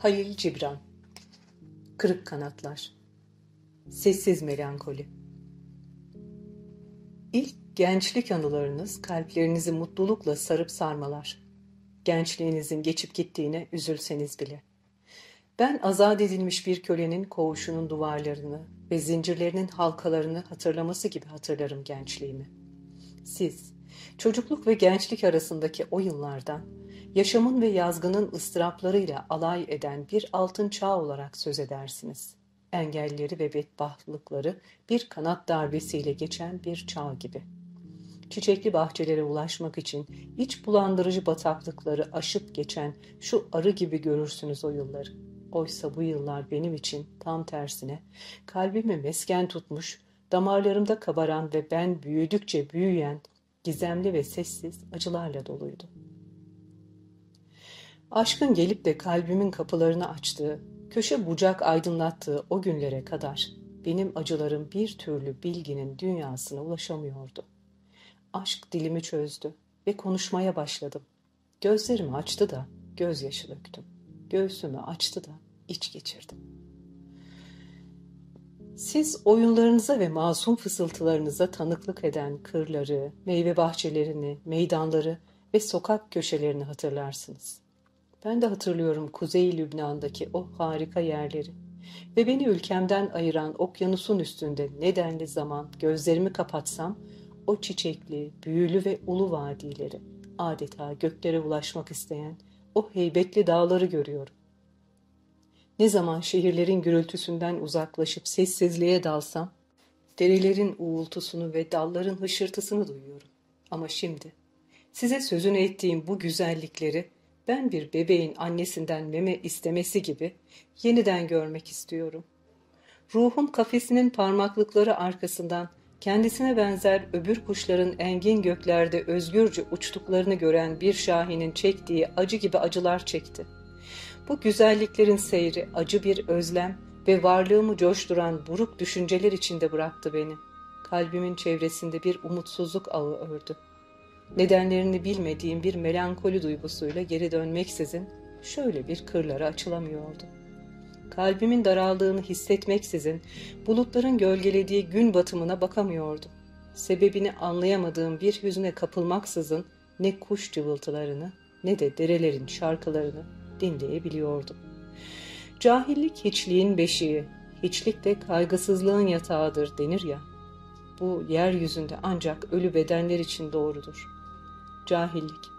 Halil Cibran Kırık Kanatlar Sessiz Melankoli İlk gençlik anılarınız kalplerinizi mutlulukla sarıp sarmalar. Gençliğinizin geçip gittiğine üzülseniz bile. Ben azat edilmiş bir kölenin koğuşunun duvarlarını ve zincirlerinin halkalarını hatırlaması gibi hatırlarım gençliğimi. Siz, çocukluk ve gençlik arasındaki o yıllardan yaşamın ve yazgının ıstıraplarıyla alay eden bir altın çağ olarak söz edersiniz. Engelleri ve bedbahtlıkları bir kanat darbesiyle geçen bir çağ gibi. Çiçekli bahçelere ulaşmak için iç bulandırıcı bataklıkları aşıp geçen şu arı gibi görürsünüz o yılları. Oysa bu yıllar benim için tam tersine kalbimi mesken tutmuş, damarlarımda kabaran ve ben büyüdükçe büyüyen, gizemli ve sessiz acılarla doluydu. Aşkın gelip de kalbimin kapılarını açtığı, köşe bucak aydınlattığı o günlere kadar benim acılarım bir türlü bilginin dünyasına ulaşamıyordu. Aşk dilimi çözdü ve konuşmaya başladım. Gözlerimi açtı da gözyaşı döktüm. Göğsümü açtı da iç geçirdim. Siz oyunlarınıza ve masum fısıltılarınıza tanıklık eden kırları, meyve bahçelerini, meydanları ve sokak köşelerini hatırlarsınız. Ben de hatırlıyorum Kuzey Lübnan'daki o harika yerleri ve beni ülkemden ayıran okyanusun üstünde nedenli zaman gözlerimi kapatsam o çiçekli, büyülü ve ulu vadileri, adeta göklere ulaşmak isteyen o heybetli dağları görüyorum. Ne zaman şehirlerin gürültüsünden uzaklaşıp sessizliğe dalsam, derelerin uğultusunu ve dalların hışırtısını duyuyorum. Ama şimdi size sözünü ettiğim bu güzellikleri ben bir bebeğin annesinden meme istemesi gibi yeniden görmek istiyorum. Ruhum kafesinin parmaklıkları arkasından kendisine benzer öbür kuşların engin göklerde özgürce uçtuklarını gören bir şahinin çektiği acı gibi acılar çekti. Bu güzelliklerin seyri acı bir özlem ve varlığımı coşturan buruk düşünceler içinde bıraktı beni. Kalbimin çevresinde bir umutsuzluk ağı ördü nedenlerini bilmediğim bir melankoli duygusuyla geri dönmeksizin şöyle bir kırlara açılamıyordu. Kalbimin daraldığını hissetmeksizin bulutların gölgelediği gün batımına bakamıyordum. Sebebini anlayamadığım bir hüzne kapılmaksızın ne kuş cıvıltılarını ne de derelerin şarkılarını dinleyebiliyordum. Cahillik hiçliğin beşiği, hiçlik de kaygısızlığın yatağıdır denir ya. Bu yeryüzünde ancak ölü bedenler için doğrudur cahillik.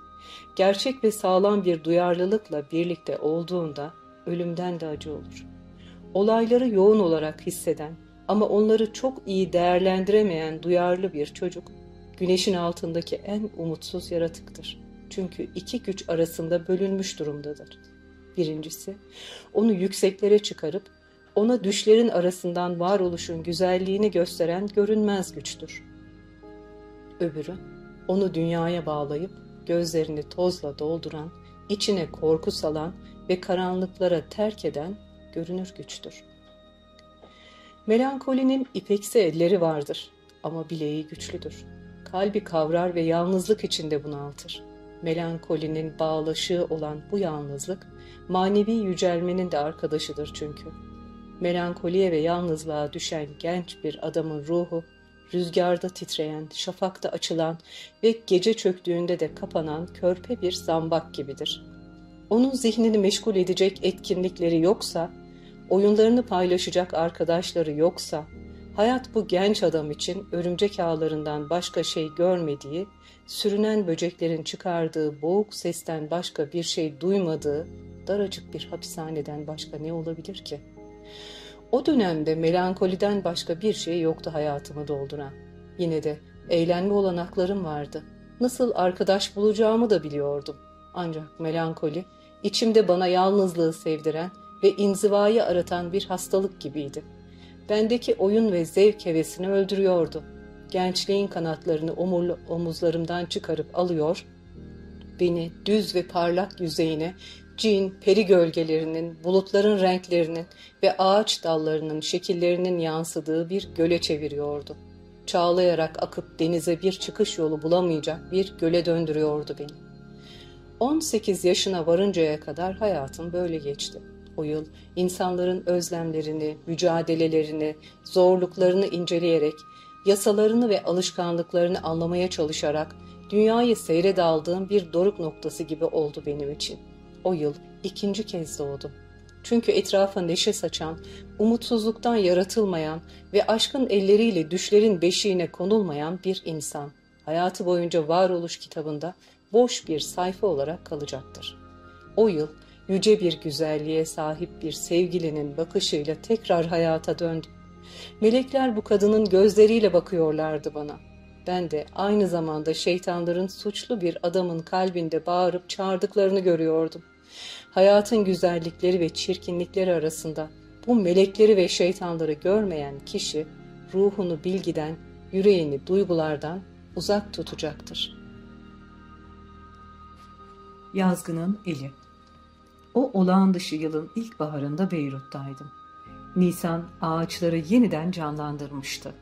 Gerçek ve sağlam bir duyarlılıkla birlikte olduğunda ölümden de acı olur. Olayları yoğun olarak hisseden ama onları çok iyi değerlendiremeyen duyarlı bir çocuk, güneşin altındaki en umutsuz yaratıktır. Çünkü iki güç arasında bölünmüş durumdadır. Birincisi, onu yükseklere çıkarıp ona düşlerin arasından varoluşun güzelliğini gösteren görünmez güçtür. Öbürü, onu dünyaya bağlayıp gözlerini tozla dolduran, içine korku salan ve karanlıklara terk eden görünür güçtür. Melankolinin ipeksi elleri vardır ama bileği güçlüdür. Kalbi kavrar ve yalnızlık içinde bunaltır. Melankolinin bağlaşığı olan bu yalnızlık, manevi yücelmenin de arkadaşıdır çünkü. Melankoliye ve yalnızlığa düşen genç bir adamın ruhu, rüzgarda titreyen, şafakta açılan ve gece çöktüğünde de kapanan körpe bir zambak gibidir. Onun zihnini meşgul edecek etkinlikleri yoksa, oyunlarını paylaşacak arkadaşları yoksa, hayat bu genç adam için örümcek ağlarından başka şey görmediği, sürünen böceklerin çıkardığı boğuk sesten başka bir şey duymadığı daracık bir hapishaneden başka ne olabilir ki?'' O dönemde melankoliden başka bir şey yoktu hayatımı dolduran. Yine de eğlenme olanaklarım vardı. Nasıl arkadaş bulacağımı da biliyordum. Ancak melankoli içimde bana yalnızlığı sevdiren ve inzivayı aratan bir hastalık gibiydi. Bendeki oyun ve zevk hevesini öldürüyordu. Gençliğin kanatlarını omurlu omuzlarımdan çıkarıp alıyor, beni düz ve parlak yüzeyine cin, peri gölgelerinin, bulutların renklerinin ve ağaç dallarının şekillerinin yansıdığı bir göle çeviriyordu. Çağlayarak akıp denize bir çıkış yolu bulamayacak bir göle döndürüyordu beni. 18 yaşına varıncaya kadar hayatım böyle geçti. o yıl insanların özlemlerini, mücadelelerini, zorluklarını inceleyerek, yasalarını ve alışkanlıklarını anlamaya çalışarak dünyayı seyre daldığım bir doruk noktası gibi oldu benim için. O yıl ikinci kez doğdum. Çünkü etrafa neşe saçan, umutsuzluktan yaratılmayan ve aşkın elleriyle düşlerin beşiğine konulmayan bir insan, hayatı boyunca varoluş kitabında boş bir sayfa olarak kalacaktır. O yıl yüce bir güzelliğe sahip bir sevgilinin bakışıyla tekrar hayata döndüm. Melekler bu kadının gözleriyle bakıyorlardı bana. Ben de aynı zamanda şeytanların suçlu bir adamın kalbinde bağırıp çağırdıklarını görüyordum. Hayatın güzellikleri ve çirkinlikleri arasında bu melekleri ve şeytanları görmeyen kişi ruhunu bilgiden, yüreğini duygulardan uzak tutacaktır. Yazgının eli O olağan dışı yılın ilk baharında Beyrut'taydım. Nisan ağaçları yeniden canlandırmıştı.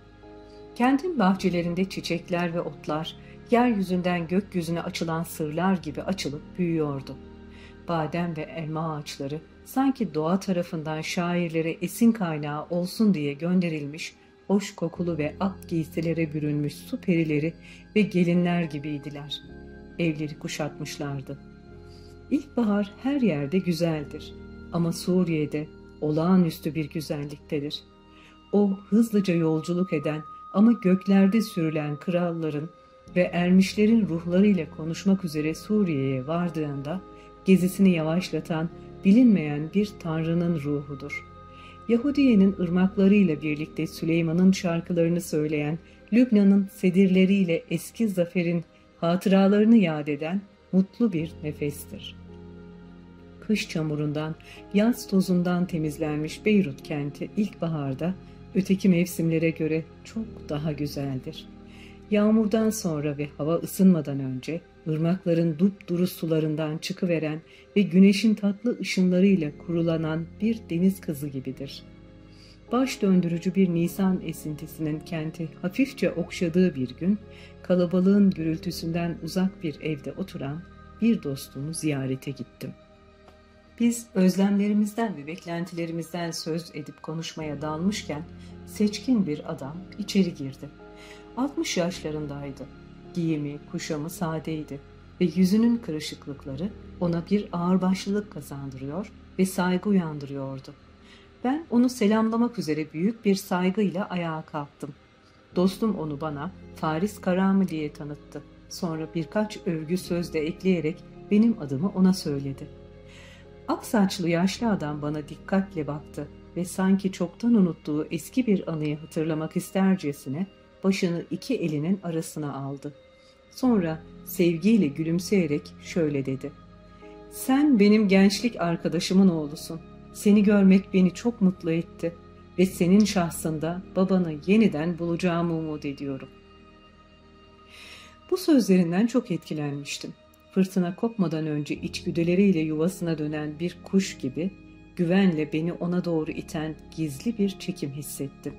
Kentin bahçelerinde çiçekler ve otlar, yeryüzünden gökyüzüne açılan sırlar gibi açılıp büyüyordu. Badem ve elma ağaçları sanki doğa tarafından şairlere esin kaynağı olsun diye gönderilmiş hoş kokulu ve ak giysilere bürünmüş su perileri ve gelinler gibiydiler. Evleri kuşatmışlardı. İlkbahar her yerde güzeldir ama Suriye'de olağanüstü bir güzelliktedir. O hızlıca yolculuk eden ama göklerde sürülen kralların ve ermişlerin ruhlarıyla konuşmak üzere Suriye'ye vardığında gezisini yavaşlatan bilinmeyen bir tanrının ruhudur. Yahudiye'nin ırmaklarıyla birlikte Süleyman'ın şarkılarını söyleyen, Lübnan'ın sedirleriyle eski zaferin hatıralarını yad eden mutlu bir nefestir. Kış çamurundan, yaz tozundan temizlenmiş Beyrut kenti ilkbaharda öteki mevsimlere göre çok daha güzeldir. Yağmurdan sonra ve hava ısınmadan önce ırmakların dupduru sularından çıkıveren ve güneşin tatlı ışınlarıyla kurulanan bir deniz kızı gibidir. Baş döndürücü bir Nisan esintisinin kenti hafifçe okşadığı bir gün, kalabalığın gürültüsünden uzak bir evde oturan bir dostumu ziyarete gittim. Biz özlemlerimizden ve beklentilerimizden söz edip konuşmaya dalmışken seçkin bir adam içeri girdi. 60 yaşlarındaydı. Giyimi, kuşamı sadeydi ve yüzünün kırışıklıkları ona bir ağırbaşlılık kazandırıyor ve saygı uyandırıyordu. Ben onu selamlamak üzere büyük bir saygıyla ayağa kalktım. Dostum onu bana Faris Karami diye tanıttı. Sonra birkaç övgü söz de ekleyerek benim adımı ona söyledi. Ak saçlı yaşlı adam bana dikkatle baktı ve sanki çoktan unuttuğu eski bir anıyı hatırlamak istercesine başını iki elinin arasına aldı. Sonra sevgiyle gülümseyerek şöyle dedi. Sen benim gençlik arkadaşımın oğlusun. Seni görmek beni çok mutlu etti ve senin şahsında babanı yeniden bulacağımı umut ediyorum. Bu sözlerinden çok etkilenmiştim. Fırtına kopmadan önce içgüdüleriyle yuvasına dönen bir kuş gibi güvenle beni ona doğru iten gizli bir çekim hissettim.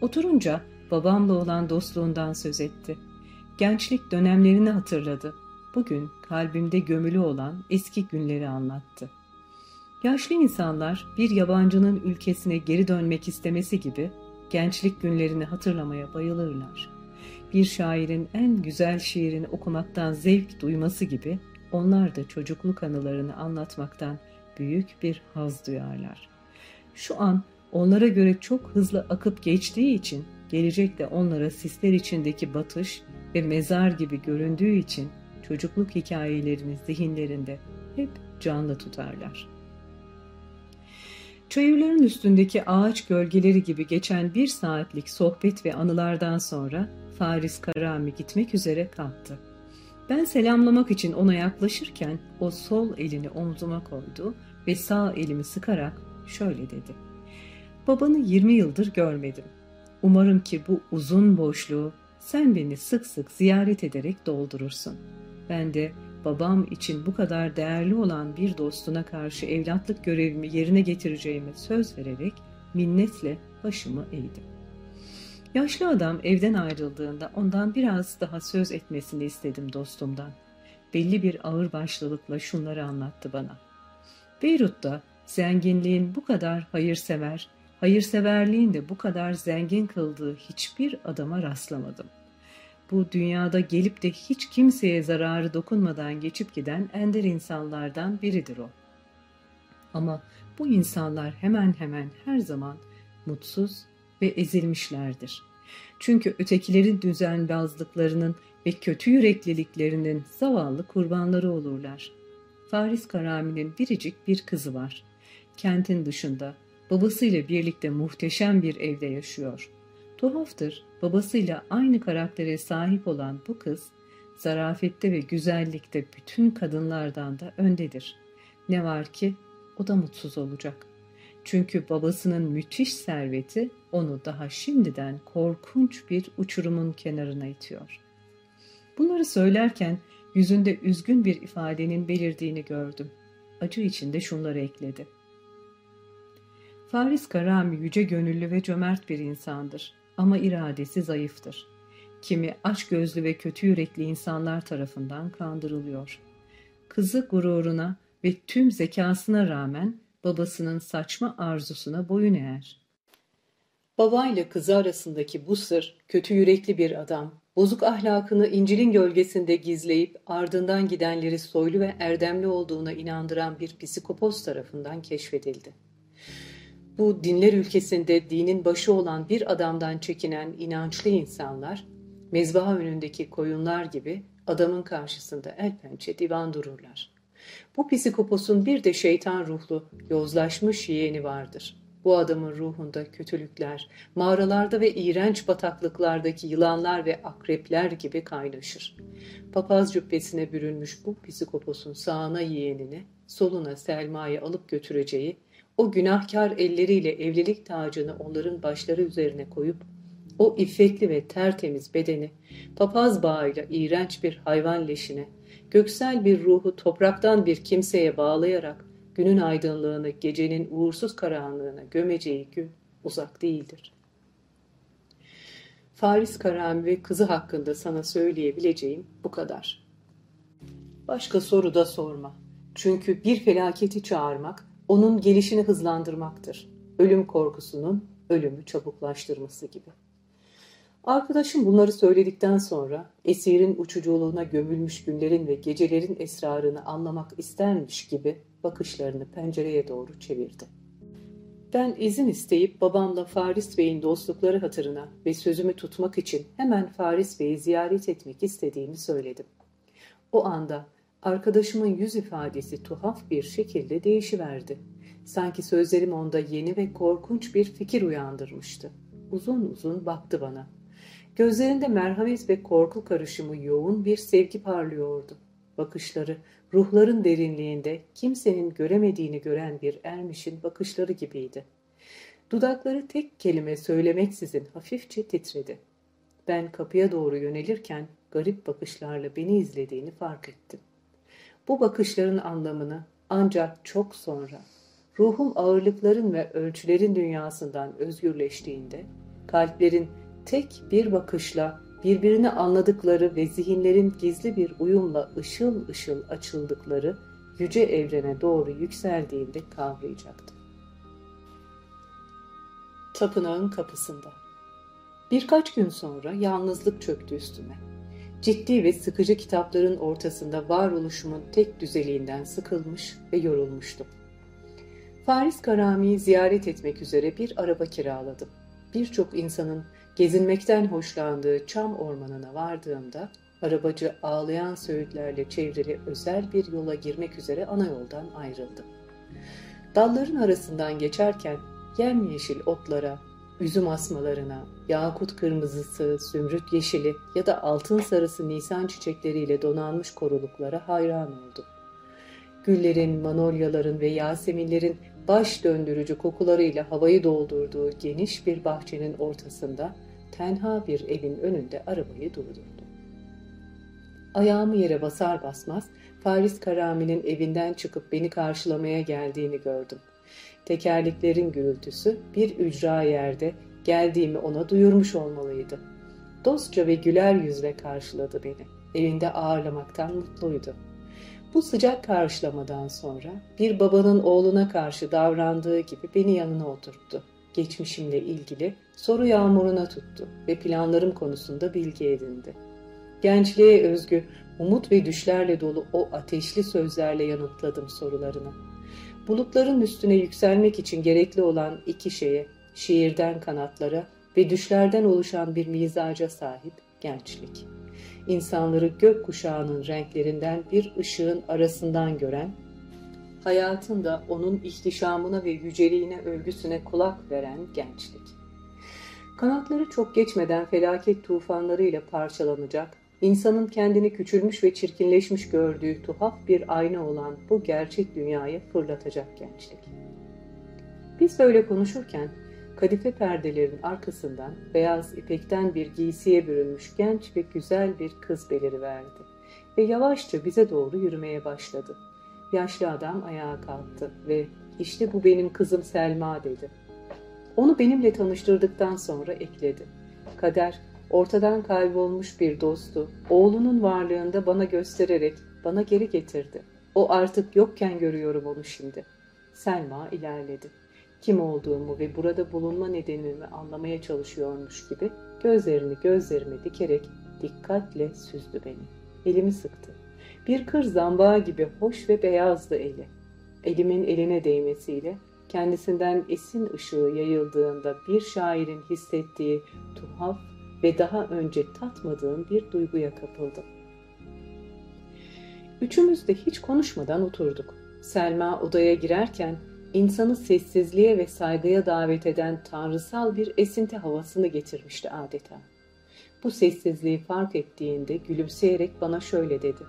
Oturunca babamla olan dostluğundan söz etti. Gençlik dönemlerini hatırladı. Bugün kalbimde gömülü olan eski günleri anlattı. Yaşlı insanlar bir yabancının ülkesine geri dönmek istemesi gibi gençlik günlerini hatırlamaya bayılırlar. Bir şairin en güzel şiirini okumaktan zevk duyması gibi onlar da çocukluk anılarını anlatmaktan büyük bir haz duyarlar. Şu an onlara göre çok hızlı akıp geçtiği için gelecekte onlara sisler içindeki batış ve mezar gibi göründüğü için çocukluk hikayelerini zihinlerinde hep canlı tutarlar. Çayırların üstündeki ağaç gölgeleri gibi geçen bir saatlik sohbet ve anılardan sonra Faris Karami gitmek üzere kalktı. Ben selamlamak için ona yaklaşırken o sol elini omzuma koydu ve sağ elimi sıkarak şöyle dedi. Babanı 20 yıldır görmedim. Umarım ki bu uzun boşluğu sen beni sık sık ziyaret ederek doldurursun. Ben de babam için bu kadar değerli olan bir dostuna karşı evlatlık görevimi yerine getireceğime söz vererek minnetle başımı eğdim. Yaşlı adam evden ayrıldığında ondan biraz daha söz etmesini istedim dostumdan. Belli bir ağırbaşlılıkla şunları anlattı bana. Beyrut'ta zenginliğin bu kadar hayırsever, hayırseverliğin de bu kadar zengin kıldığı hiçbir adama rastlamadım. Bu dünyada gelip de hiç kimseye zararı dokunmadan geçip giden ender insanlardan biridir o. Ama bu insanlar hemen hemen her zaman mutsuz ve ezilmişlerdir. Çünkü ötekilerin düzenbazlıklarının ve kötü yürekliliklerinin zavallı kurbanları olurlar. Faris Karami'nin biricik bir kızı var. Kentin dışında babasıyla birlikte muhteşem bir evde yaşıyor. Tuhaftır, babasıyla aynı karaktere sahip olan bu kız, zarafette ve güzellikte bütün kadınlardan da öndedir. Ne var ki o da mutsuz olacak. Çünkü babasının müthiş serveti onu daha şimdiden korkunç bir uçurumun kenarına itiyor. Bunları söylerken yüzünde üzgün bir ifadenin belirdiğini gördüm. Acı içinde şunları ekledi. Faris Karami yüce gönüllü ve cömert bir insandır ama iradesi zayıftır. Kimi aç gözlü ve kötü yürekli insanlar tarafından kandırılıyor. Kızı gururuna ve tüm zekasına rağmen babasının saçma arzusuna boyun eğer. Babayla kızı arasındaki bu sır, kötü yürekli bir adam, bozuk ahlakını İncil'in gölgesinde gizleyip ardından gidenleri soylu ve erdemli olduğuna inandıran bir psikopos tarafından keşfedildi. Bu dinler ülkesinde dinin başı olan bir adamdan çekinen inançlı insanlar, mezbaha önündeki koyunlar gibi adamın karşısında el pençe divan dururlar. Bu psikoposun bir de şeytan ruhlu, yozlaşmış yeğeni vardır. Bu adamın ruhunda kötülükler, mağaralarda ve iğrenç bataklıklardaki yılanlar ve akrepler gibi kaynaşır. Papaz cübbesine bürünmüş bu psikoposun sağına yeğenini, soluna Selma'yı alıp götüreceği, o günahkar elleriyle evlilik tacını onların başları üzerine koyup, o iffetli ve tertemiz bedeni, papaz bağıyla iğrenç bir hayvan leşine, göksel bir ruhu topraktan bir kimseye bağlayarak günün aydınlığını gecenin uğursuz karanlığına gömeceği gün uzak değildir. Faris Karami ve kızı hakkında sana söyleyebileceğim bu kadar. Başka soru da sorma. Çünkü bir felaketi çağırmak, onun gelişini hızlandırmaktır. Ölüm korkusunun ölümü çabuklaştırması gibi.'' Arkadaşım bunları söyledikten sonra esirin uçuculuğuna gömülmüş günlerin ve gecelerin esrarını anlamak istermiş gibi bakışlarını pencereye doğru çevirdi. Ben izin isteyip babamla Faris Bey'in dostlukları hatırına ve sözümü tutmak için hemen Faris Bey'i ziyaret etmek istediğimi söyledim. O anda arkadaşımın yüz ifadesi tuhaf bir şekilde değişiverdi. Sanki sözlerim onda yeni ve korkunç bir fikir uyandırmıştı. Uzun uzun baktı bana. Gözlerinde merhamet ve korku karışımı yoğun bir sevgi parlıyordu. Bakışları ruhların derinliğinde kimsenin göremediğini gören bir ermişin bakışları gibiydi. Dudakları tek kelime söylemeksizin hafifçe titredi. Ben kapıya doğru yönelirken garip bakışlarla beni izlediğini fark ettim. Bu bakışların anlamını ancak çok sonra, ruhum ağırlıkların ve ölçülerin dünyasından özgürleştiğinde, kalplerin tek bir bakışla birbirini anladıkları ve zihinlerin gizli bir uyumla ışıl ışıl açıldıkları yüce evrene doğru yükseldiğinde kavrayacaktı. Tapınağın kapısında. Birkaç gün sonra yalnızlık çöktü üstüme. Ciddi ve sıkıcı kitapların ortasında varoluşumun tek düzeliğinden sıkılmış ve yorulmuştum. Faris Karami'yi ziyaret etmek üzere bir araba kiraladım. Birçok insanın Gezinmekten hoşlandığı çam ormanına vardığımda arabacı ağlayan söğütlerle çevrili özel bir yola girmek üzere ana yoldan ayrıldı. Dalların arasından geçerken yemyeşil otlara, üzüm asmalarına, yakut kırmızısı, zümrüt yeşili ya da altın sarısı nisan çiçekleriyle donanmış koruluklara hayran oldum. Güllerin, manolyaların ve yaseminlerin baş döndürücü kokularıyla havayı doldurduğu geniş bir bahçenin ortasında tenha bir evin önünde arabayı durdurdum. Ayağımı yere basar basmaz Paris Karami'nin evinden çıkıp beni karşılamaya geldiğini gördüm. Tekerleklerin gürültüsü bir ücra yerde geldiğimi ona duyurmuş olmalıydı. Dostça ve güler yüzle karşıladı beni. Evinde ağırlamaktan mutluydu. Bu sıcak karşılamadan sonra bir babanın oğluna karşı davrandığı gibi beni yanına oturttu. Geçmişimle ilgili soru yağmuruna tuttu ve planlarım konusunda bilgi edindi. Gençliğe özgü umut ve düşlerle dolu o ateşli sözlerle yanıtladım sorularını. Bulutların üstüne yükselmek için gerekli olan iki şeye, şiirden kanatlara ve düşlerden oluşan bir mizaca sahip gençlik. İnsanları gök kuşağının renklerinden bir ışığın arasından gören, hayatında onun ihtişamına ve yüceliğine övgüsüne kulak veren gençlik. Kanatları çok geçmeden felaket tufanlarıyla parçalanacak, insanın kendini küçülmüş ve çirkinleşmiş gördüğü tuhaf bir ayna olan bu gerçek dünyaya fırlatacak gençlik. Biz böyle konuşurken kadife perdelerin arkasından beyaz ipekten bir giysiye bürünmüş genç ve güzel bir kız beliriverdi ve yavaşça bize doğru yürümeye başladı. Yaşlı adam ayağa kalktı ve işte bu benim kızım Selma dedi. Onu benimle tanıştırdıktan sonra ekledi. Kader ortadan kaybolmuş bir dostu oğlunun varlığında bana göstererek bana geri getirdi. O artık yokken görüyorum onu şimdi. Selma ilerledi. Kim olduğumu ve burada bulunma nedenimi anlamaya çalışıyormuş gibi gözlerini gözlerime dikerek dikkatle süzdü beni. Elimi sıktı. Bir kır zambağı gibi hoş ve beyazdı eli. Elimin eline değmesiyle kendisinden esin ışığı yayıldığında bir şairin hissettiği tuhaf ve daha önce tatmadığım bir duyguya kapıldım. Üçümüz de hiç konuşmadan oturduk. Selma odaya girerken insanı sessizliğe ve saygıya davet eden tanrısal bir esinti havasını getirmişti adeta. Bu sessizliği fark ettiğinde gülümseyerek bana şöyle dedi.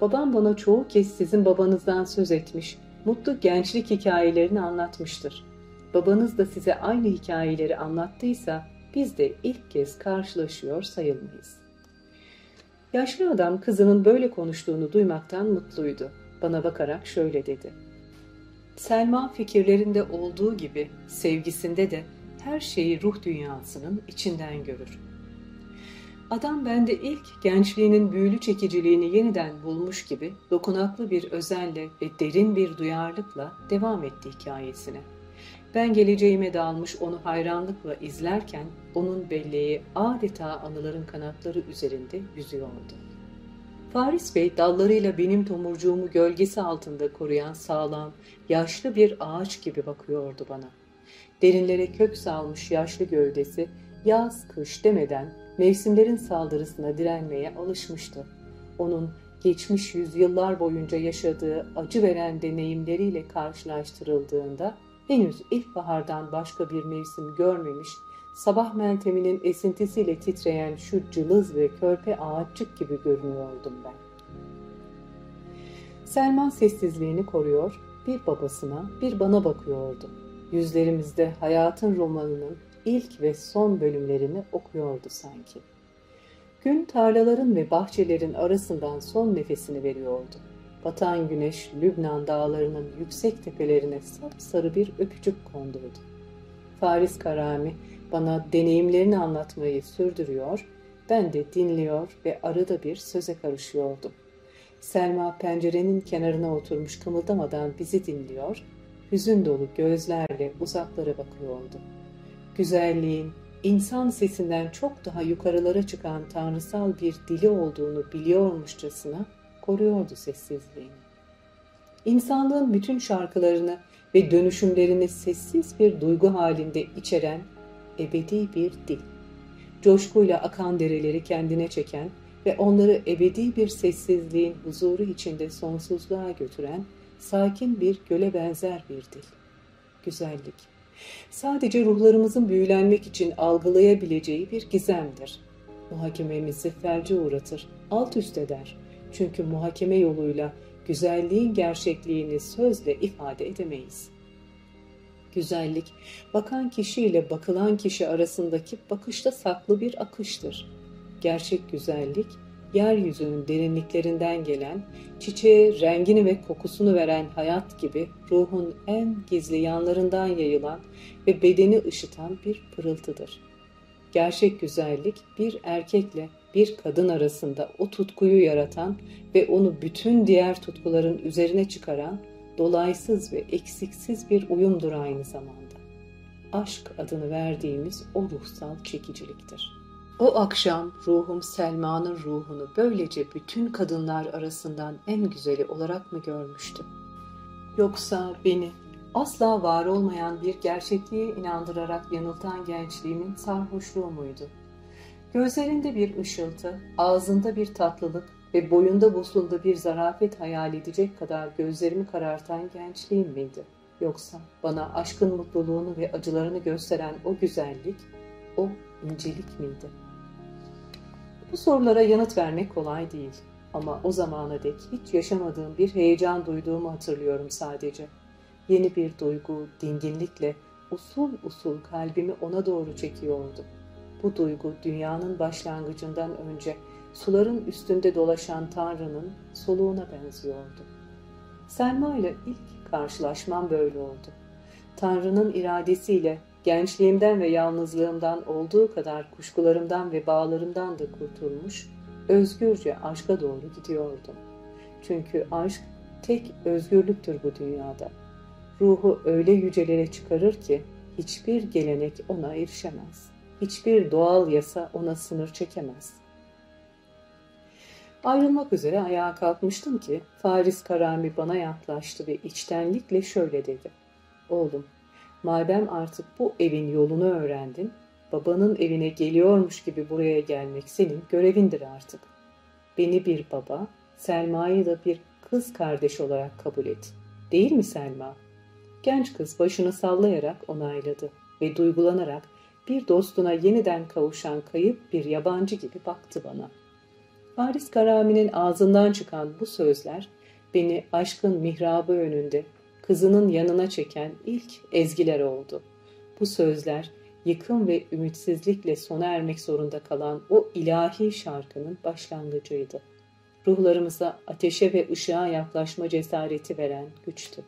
Babam bana çoğu kez sizin babanızdan söz etmiş, mutlu gençlik hikayelerini anlatmıştır. Babanız da size aynı hikayeleri anlattıysa biz de ilk kez karşılaşıyor sayılmayız. Yaşlı adam kızının böyle konuştuğunu duymaktan mutluydu. Bana bakarak şöyle dedi. Selma fikirlerinde olduğu gibi sevgisinde de her şeyi ruh dünyasının içinden görür. Adam bende ilk gençliğinin büyülü çekiciliğini yeniden bulmuş gibi dokunaklı bir özenle ve derin bir duyarlılıkla devam etti hikayesine. Ben geleceğime dalmış onu hayranlıkla izlerken onun belleği adeta anıların kanatları üzerinde yüzüyordu. Faris Bey dallarıyla benim tomurcuğumu gölgesi altında koruyan sağlam, yaşlı bir ağaç gibi bakıyordu bana. Derinlere kök salmış yaşlı gövdesi yaz kış demeden mevsimlerin saldırısına direnmeye alışmıştı. Onun geçmiş yüzyıllar boyunca yaşadığı acı veren deneyimleriyle karşılaştırıldığında henüz ilkbahardan başka bir mevsim görmemiş, sabah melteminin esintisiyle titreyen şu cılız ve körpe ağaççık gibi görünüyordum ben. Selman sessizliğini koruyor, bir babasına, bir bana bakıyordu. Yüzlerimizde hayatın romanının ilk ve son bölümlerini okuyordu sanki. Gün tarlaların ve bahçelerin arasından son nefesini veriyordu. Batan güneş Lübnan dağlarının yüksek tepelerine sarı bir öpücük kondurdu. Faris Karami bana deneyimlerini anlatmayı sürdürüyor, ben de dinliyor ve arada bir söze karışıyordum. Selma pencerenin kenarına oturmuş kımıldamadan bizi dinliyor, hüzün dolu gözlerle uzaklara bakıyordu. Güzelliğin, insan sesinden çok daha yukarılara çıkan tanrısal bir dili olduğunu biliyormuşçasına koruyordu sessizliğini. İnsanlığın bütün şarkılarını ve dönüşümlerini sessiz bir duygu halinde içeren ebedi bir dil. Coşkuyla akan dereleri kendine çeken ve onları ebedi bir sessizliğin huzuru içinde sonsuzluğa götüren sakin bir göle benzer bir dil. Güzellik. Sadece ruhlarımızın büyülenmek için algılayabileceği bir gizemdir. Muhakememizi felce uğratır, alt üst eder. Çünkü muhakeme yoluyla güzelliğin gerçekliğini sözle ifade edemeyiz. Güzellik, bakan kişi ile bakılan kişi arasındaki bakışta saklı bir akıştır. Gerçek güzellik, yeryüzünün derinliklerinden gelen, çiçeğe rengini ve kokusunu veren hayat gibi ruhun en gizli yanlarından yayılan ve bedeni ışıtan bir pırıltıdır. Gerçek güzellik bir erkekle bir kadın arasında o tutkuyu yaratan ve onu bütün diğer tutkuların üzerine çıkaran dolaysız ve eksiksiz bir uyumdur aynı zamanda. Aşk adını verdiğimiz o ruhsal çekiciliktir. O akşam ruhum Selma'nın ruhunu böylece bütün kadınlar arasından en güzeli olarak mı görmüştüm? Yoksa beni asla var olmayan bir gerçekliğe inandırarak yanıltan gençliğimin sarhoşluğu muydu? Gözlerinde bir ışıltı, ağzında bir tatlılık ve boyunda bosunda bir zarafet hayal edecek kadar gözlerimi karartan gençliğim miydi? Yoksa bana aşkın mutluluğunu ve acılarını gösteren o güzellik, o incelik miydi? Bu sorulara yanıt vermek kolay değil. Ama o zamana dek hiç yaşamadığım bir heyecan duyduğumu hatırlıyorum sadece. Yeni bir duygu, dinginlikle usul usul kalbimi ona doğru çekiyordu. Bu duygu dünyanın başlangıcından önce suların üstünde dolaşan Tanrı'nın soluğuna benziyordu. Selma ile ilk karşılaşmam böyle oldu. Tanrı'nın iradesiyle gençliğimden ve yalnızlığımdan olduğu kadar kuşkularımdan ve bağlarımdan da kurtulmuş, özgürce aşka doğru gidiyordum. Çünkü aşk tek özgürlüktür bu dünyada. Ruhu öyle yücelere çıkarır ki hiçbir gelenek ona erişemez. Hiçbir doğal yasa ona sınır çekemez. Ayrılmak üzere ayağa kalkmıştım ki Faris Karami bana yaklaştı ve içtenlikle şöyle dedi. Oğlum, madem artık bu evin yolunu öğrendin, babanın evine geliyormuş gibi buraya gelmek senin görevindir artık. Beni bir baba, Selma'yı da bir kız kardeş olarak kabul et. Değil mi Selma? Genç kız başını sallayarak onayladı ve duygulanarak bir dostuna yeniden kavuşan kayıp bir yabancı gibi baktı bana. Haris Karami'nin ağzından çıkan bu sözler beni aşkın mihrabı önünde kızının yanına çeken ilk ezgiler oldu. Bu sözler yıkım ve ümitsizlikle sona ermek zorunda kalan o ilahi şarkının başlangıcıydı. Ruhlarımıza ateşe ve ışığa yaklaşma cesareti veren güçtü.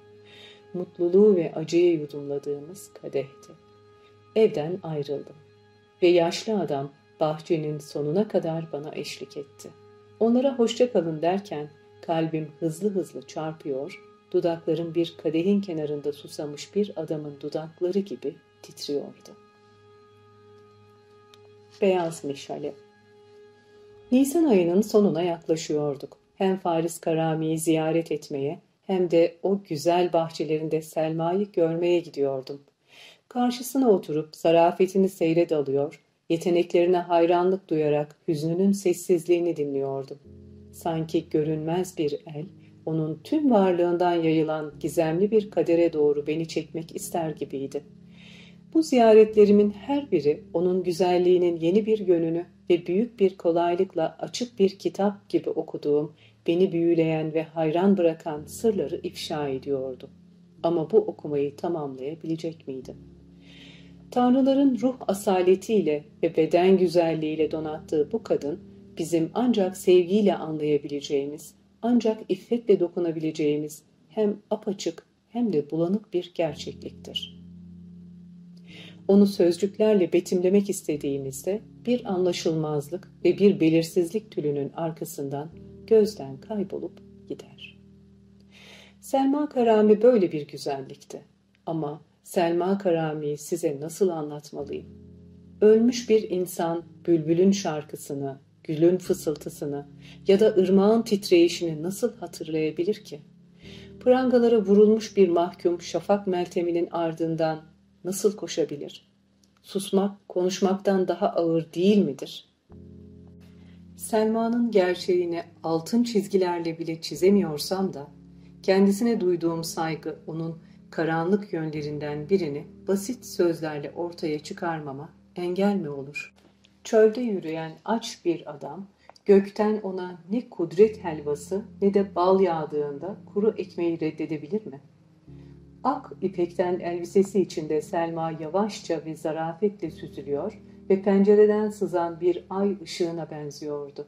Mutluluğu ve acıyı yudumladığımız kadehti. Evden ayrıldım ve yaşlı adam bahçenin sonuna kadar bana eşlik etti. Onlara hoşça kalın derken kalbim hızlı hızlı çarpıyor, dudaklarım bir kadehin kenarında susamış bir adamın dudakları gibi titriyordu. Beyaz Meşale Nisan ayının sonuna yaklaşıyorduk. Hem Faris Karami'yi ziyaret etmeye hem de o güzel bahçelerinde Selma'yı görmeye gidiyordum. Karşısına oturup zarafetini seyret alıyor, yeteneklerine hayranlık duyarak hüznünün sessizliğini dinliyordum. Sanki görünmez bir el, onun tüm varlığından yayılan gizemli bir kadere doğru beni çekmek ister gibiydi. Bu ziyaretlerimin her biri onun güzelliğinin yeni bir yönünü ve büyük bir kolaylıkla açık bir kitap gibi okuduğum, beni büyüleyen ve hayran bırakan sırları ifşa ediyordu. Ama bu okumayı tamamlayabilecek miydim? Tanrıların ruh asaletiyle ve beden güzelliğiyle donattığı bu kadın, bizim ancak sevgiyle anlayabileceğimiz, ancak iffetle dokunabileceğimiz hem apaçık hem de bulanık bir gerçekliktir. Onu sözcüklerle betimlemek istediğimizde bir anlaşılmazlık ve bir belirsizlik tülünün arkasından gözden kaybolup gider. Selma Karami böyle bir güzellikti ama Selma Karami'yi size nasıl anlatmalıyım? Ölmüş bir insan bülbülün şarkısını, gülün fısıltısını ya da ırmağın titreyişini nasıl hatırlayabilir ki? Prangalara vurulmuş bir mahkum şafak melteminin ardından nasıl koşabilir? Susmak, konuşmaktan daha ağır değil midir? Selma'nın gerçeğini altın çizgilerle bile çizemiyorsam da, kendisine duyduğum saygı onun karanlık yönlerinden birini basit sözlerle ortaya çıkarmama engel mi olur? Çölde yürüyen aç bir adam, gökten ona ne kudret helvası ne de bal yağdığında kuru ekmeği reddedebilir mi? Ak ipekten elbisesi içinde Selma yavaşça ve zarafetle süzülüyor ve pencereden sızan bir ay ışığına benziyordu.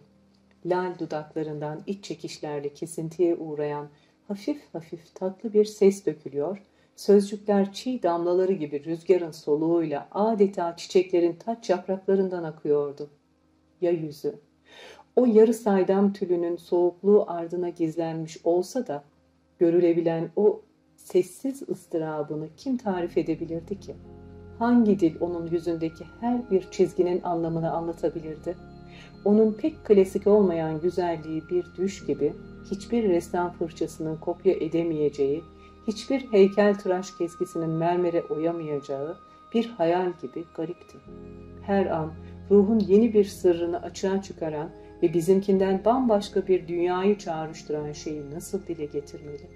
Lal dudaklarından iç çekişlerle kesintiye uğrayan hafif hafif tatlı bir ses dökülüyor Sözcükler çiğ damlaları gibi rüzgarın soluğuyla adeta çiçeklerin taç yapraklarından akıyordu. Ya yüzü? o yarı saydam tülünün soğukluğu ardına gizlenmiş olsa da görülebilen o sessiz ıstırabını kim tarif edebilirdi ki? Hangi dil onun yüzündeki her bir çizginin anlamını anlatabilirdi? Onun pek klasik olmayan güzelliği bir düş gibi hiçbir ressam fırçasının kopya edemeyeceği, hiçbir heykel tıraş keskisinin mermere oyamayacağı bir hayal gibi garipti. Her an ruhun yeni bir sırrını açığa çıkaran ve bizimkinden bambaşka bir dünyayı çağrıştıran şeyi nasıl dile getirmeli?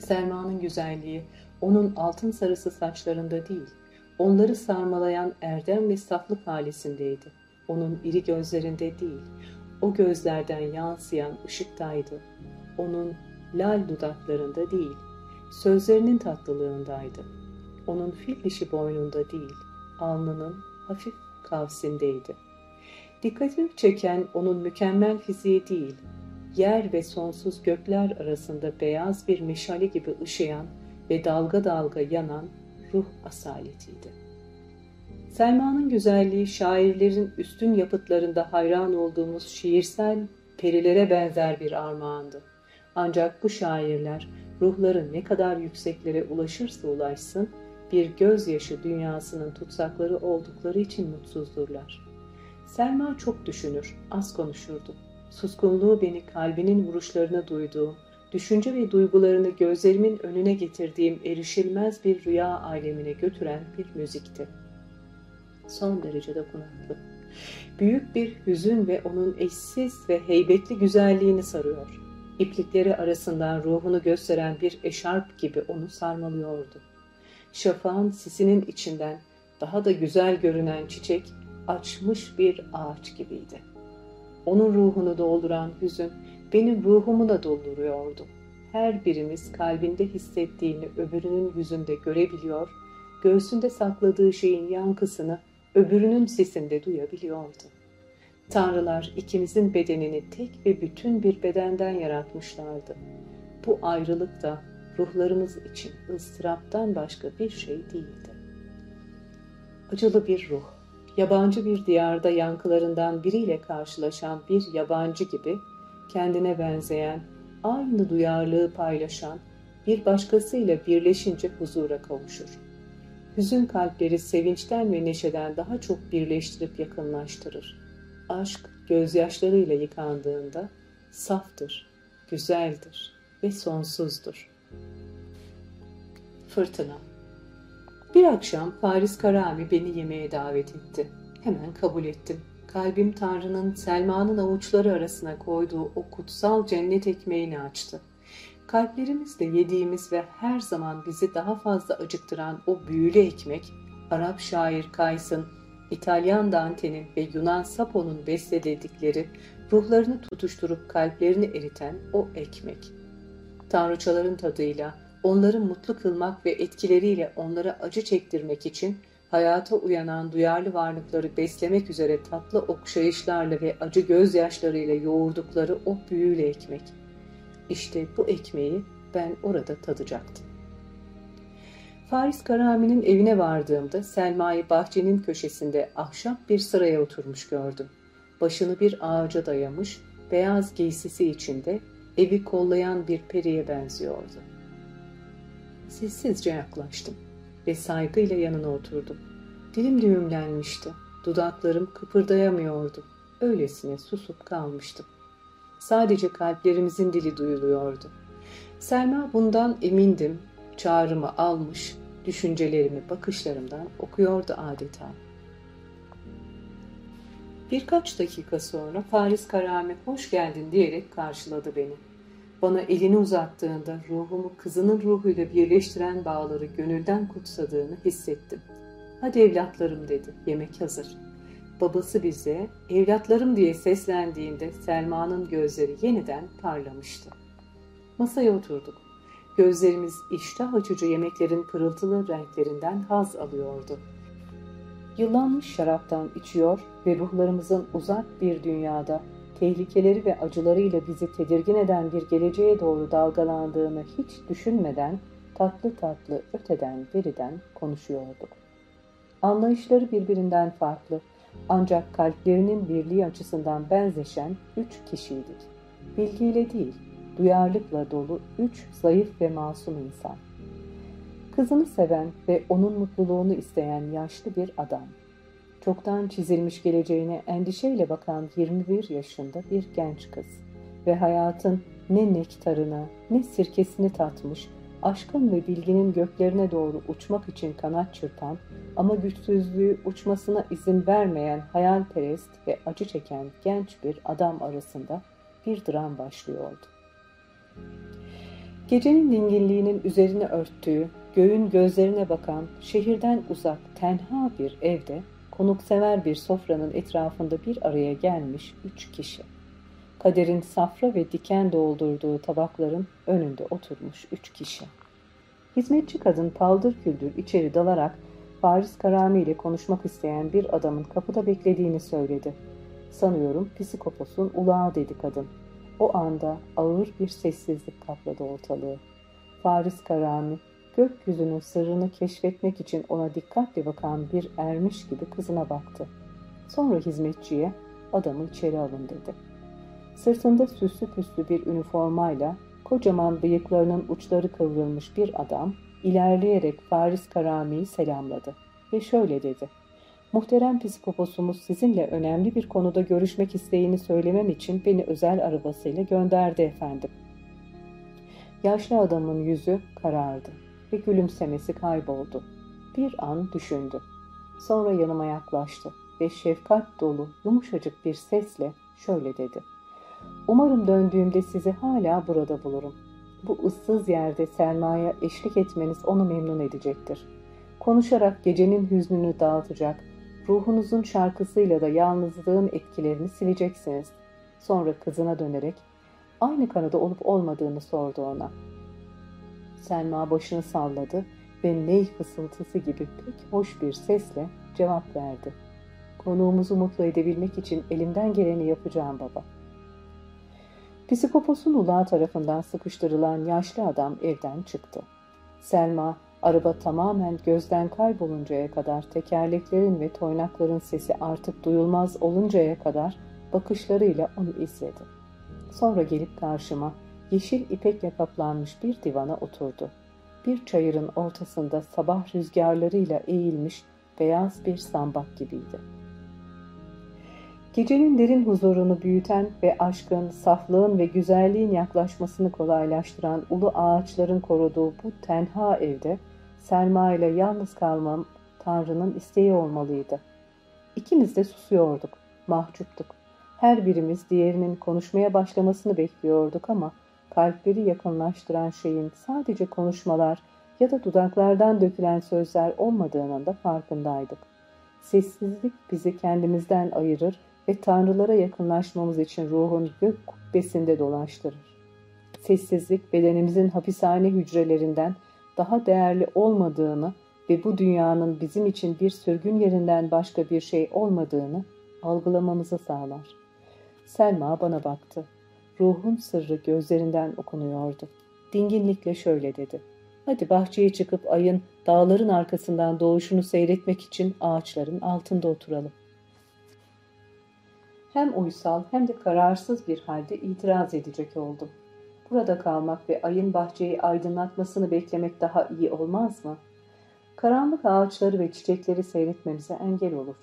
Selma'nın güzelliği onun altın sarısı saçlarında değil, onları sarmalayan erdem ve saflık halisindeydi. Onun iri gözlerinde değil, o gözlerden yansıyan ışıktaydı. Onun lal dudaklarında değil, sözlerinin tatlılığındaydı. Onun fil dişi boynunda değil, alnının hafif kavsindeydi. Dikkatini çeken onun mükemmel fiziği değil, yer ve sonsuz gökler arasında beyaz bir meşale gibi ışıyan ve dalga dalga yanan ruh asaletiydi. Selma'nın güzelliği şairlerin üstün yapıtlarında hayran olduğumuz şiirsel perilere benzer bir armağandı. Ancak bu şairler ruhları ne kadar yükseklere ulaşırsa ulaşsın bir gözyaşı dünyasının tutsakları oldukları için mutsuzdurlar. Selma çok düşünür, az konuşurdu. Suskunluğu beni kalbinin vuruşlarına duyduğum, düşünce ve duygularını gözlerimin önüne getirdiğim erişilmez bir rüya alemine götüren bir müzikti. Son derece dokunaklı. Büyük bir hüzün ve onun eşsiz ve heybetli güzelliğini sarıyor. İplikleri arasından ruhunu gösteren bir eşarp gibi onu sarmalıyordu. Şafağın sisinin içinden daha da güzel görünen çiçek açmış bir ağaç gibiydi. Onun ruhunu dolduran hüzün benim ruhumu da dolduruyordu. Her birimiz kalbinde hissettiğini öbürünün yüzünde görebiliyor, göğsünde sakladığı şeyin yankısını öbürünün sesinde duyabiliyordu. Tanrılar ikimizin bedenini tek ve bütün bir bedenden yaratmışlardı. Bu ayrılık da ruhlarımız için ıstıraptan başka bir şey değildi. Acılı bir ruh, yabancı bir diyarda yankılarından biriyle karşılaşan bir yabancı gibi kendine benzeyen, aynı duyarlılığı paylaşan bir başkasıyla birleşince huzura kavuşur. Hüzün kalpleri sevinçten ve neşeden daha çok birleştirip yakınlaştırır. Aşk gözyaşlarıyla yıkandığında saftır, güzeldir ve sonsuzdur. Fırtına Bir akşam Paris Karami beni yemeğe davet etti. Hemen kabul ettim. Kalbim Tanrı'nın Selma'nın avuçları arasına koyduğu o kutsal cennet ekmeğini açtı. Kalplerimizle yediğimiz ve her zaman bizi daha fazla acıktıran o büyülü ekmek, Arap şair Kays'ın, İtalyan Dante'nin ve Yunan Sapo'nun besledikleri, ruhlarını tutuşturup kalplerini eriten o ekmek. Tanrıçaların tadıyla, onları mutlu kılmak ve etkileriyle onlara acı çektirmek için hayata uyanan duyarlı varlıkları beslemek üzere tatlı okşayışlarla ve acı gözyaşlarıyla yoğurdukları o büyülü ekmek. İşte bu ekmeği ben orada tadacaktım. Faris Karami'nin evine vardığımda Selma'yı bahçenin köşesinde ahşap bir sıraya oturmuş gördüm. Başını bir ağaca dayamış, beyaz giysisi içinde evi kollayan bir periye benziyordu. Sessizce yaklaştım ve saygıyla yanına oturdum. Dilim düğümlenmişti, dudaklarım kıpırdayamıyordu. Öylesine susup kalmıştım. Sadece kalplerimizin dili duyuluyordu. Selma bundan emindim, çağrımı almış, düşüncelerimi bakışlarımdan okuyordu adeta. Birkaç dakika sonra Paris Karami hoş geldin diyerek karşıladı beni. Bana elini uzattığında ruhumu kızının ruhuyla birleştiren bağları gönülden kutsadığını hissettim. Hadi evlatlarım dedi, yemek hazır. Babası bize evlatlarım diye seslendiğinde Selma'nın gözleri yeniden parlamıştı. Masaya oturduk. Gözlerimiz iştah açıcı yemeklerin pırıltılı renklerinden haz alıyordu. Yıllanmış şaraptan içiyor ve ruhlarımızın uzak bir dünyada tehlikeleri ve acılarıyla bizi tedirgin eden bir geleceğe doğru dalgalandığını hiç düşünmeden tatlı tatlı öteden beriden konuşuyorduk. Anlayışları birbirinden farklı Ancak kalplerinin birliği açısından benzeşen üç kişiydik. Bilgiyle değil, duyarlılıkla dolu üç zayıf ve masum insan. Kızını seven ve onun mutluluğunu isteyen yaşlı bir adam. Çoktan çizilmiş geleceğine endişeyle bakan 21 yaşında bir genç kız ve hayatın ne nektarını ne sirkesini tatmış, aşkın ve bilginin göklerine doğru uçmak için kanat çırpan ama güçsüzlüğü uçmasına izin vermeyen hayalperest ve acı çeken genç bir adam arasında bir dram başlıyordu. Gecenin dinginliğinin üzerine örttüğü, göğün gözlerine bakan, şehirden uzak, tenha bir evde, konuksever bir sofranın etrafında bir araya gelmiş üç kişi. Kaderin safra ve diken doldurduğu tabakların önünde oturmuş üç kişi. Hizmetçi kadın paldır küldür içeri dalarak Paris Karami ile konuşmak isteyen bir adamın kapıda beklediğini söyledi. Sanıyorum psikoposun ulağı dedi kadın. O anda ağır bir sessizlik kapladı ortalığı. Faris Karami, gökyüzünün sırrını keşfetmek için ona dikkatle bakan bir ermiş gibi kızına baktı. Sonra hizmetçiye adamı içeri alın dedi. Sırtında süslü püslü bir üniformayla kocaman bıyıklarının uçları kıvrılmış bir adam ilerleyerek Faris Karami'yi selamladı ve şöyle dedi. Muhterem psikoposumuz sizinle önemli bir konuda görüşmek isteğini söylemem için beni özel arabasıyla gönderdi efendim. Yaşlı adamın yüzü karardı ve gülümsemesi kayboldu. Bir an düşündü. Sonra yanıma yaklaştı ve şefkat dolu yumuşacık bir sesle şöyle dedi. Umarım döndüğümde sizi hala burada bulurum. Bu ıssız yerde Selma'ya eşlik etmeniz onu memnun edecektir. Konuşarak gecenin hüznünü dağıtacak, ruhunuzun şarkısıyla da yalnızlığın etkilerini sileceksiniz. Sonra kızına dönerek aynı kanada olup olmadığını sordu ona. Selma başını salladı ve ney fısıltısı gibi pek hoş bir sesle cevap verdi. Konuğumuzu mutlu edebilmek için elimden geleni yapacağım baba. Psikoposun ulağı tarafından sıkıştırılan yaşlı adam evden çıktı. Selma Araba tamamen gözden kayboluncaya kadar tekerleklerin ve toynakların sesi artık duyulmaz oluncaya kadar bakışlarıyla onu izledi. Sonra gelip karşıma yeşil ipekle kaplanmış bir divana oturdu. Bir çayırın ortasında sabah rüzgarlarıyla eğilmiş beyaz bir sambak gibiydi. Gecenin derin huzurunu büyüten ve aşkın, saflığın ve güzelliğin yaklaşmasını kolaylaştıran ulu ağaçların koruduğu bu tenha evde Selma ile yalnız kalmam Tanrı'nın isteği olmalıydı. İkimiz de susuyorduk, mahcuptuk. Her birimiz diğerinin konuşmaya başlamasını bekliyorduk ama kalpleri yakınlaştıran şeyin sadece konuşmalar ya da dudaklardan dökülen sözler olmadığının da farkındaydık. Sessizlik bizi kendimizden ayırır ve tanrılara yakınlaşmamız için ruhun gök kubbesinde dolaştırır. Sessizlik bedenimizin hapishane hücrelerinden daha değerli olmadığını ve bu dünyanın bizim için bir sürgün yerinden başka bir şey olmadığını algılamamızı sağlar. Selma bana baktı. Ruhun sırrı gözlerinden okunuyordu. Dinginlikle şöyle dedi. Hadi bahçeye çıkıp ayın dağların arkasından doğuşunu seyretmek için ağaçların altında oturalım. Hem uysal hem de kararsız bir halde itiraz edecek oldum. Burada kalmak ve ayın bahçeyi aydınlatmasını beklemek daha iyi olmaz mı? Karanlık ağaçları ve çiçekleri seyretmemize engel olur.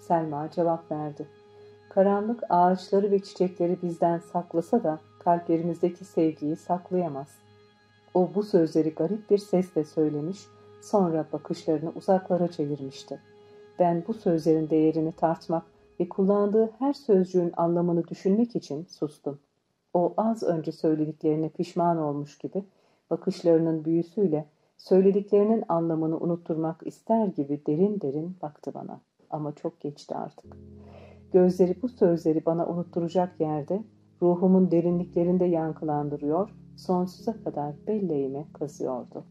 Selma cevap verdi. Karanlık ağaçları ve çiçekleri bizden saklasa da kalplerimizdeki sevgiyi saklayamaz. O bu sözleri garip bir sesle söylemiş, sonra bakışlarını uzaklara çevirmişti. Ben bu sözlerin değerini tartmak ve kullandığı her sözcüğün anlamını düşünmek için sustum. O az önce söylediklerine pişman olmuş gibi bakışlarının büyüsüyle söylediklerinin anlamını unutturmak ister gibi derin derin baktı bana. Ama çok geçti artık. Gözleri bu sözleri bana unutturacak yerde ruhumun derinliklerinde yankılandırıyor, sonsuza kadar belleğime kazıyordu.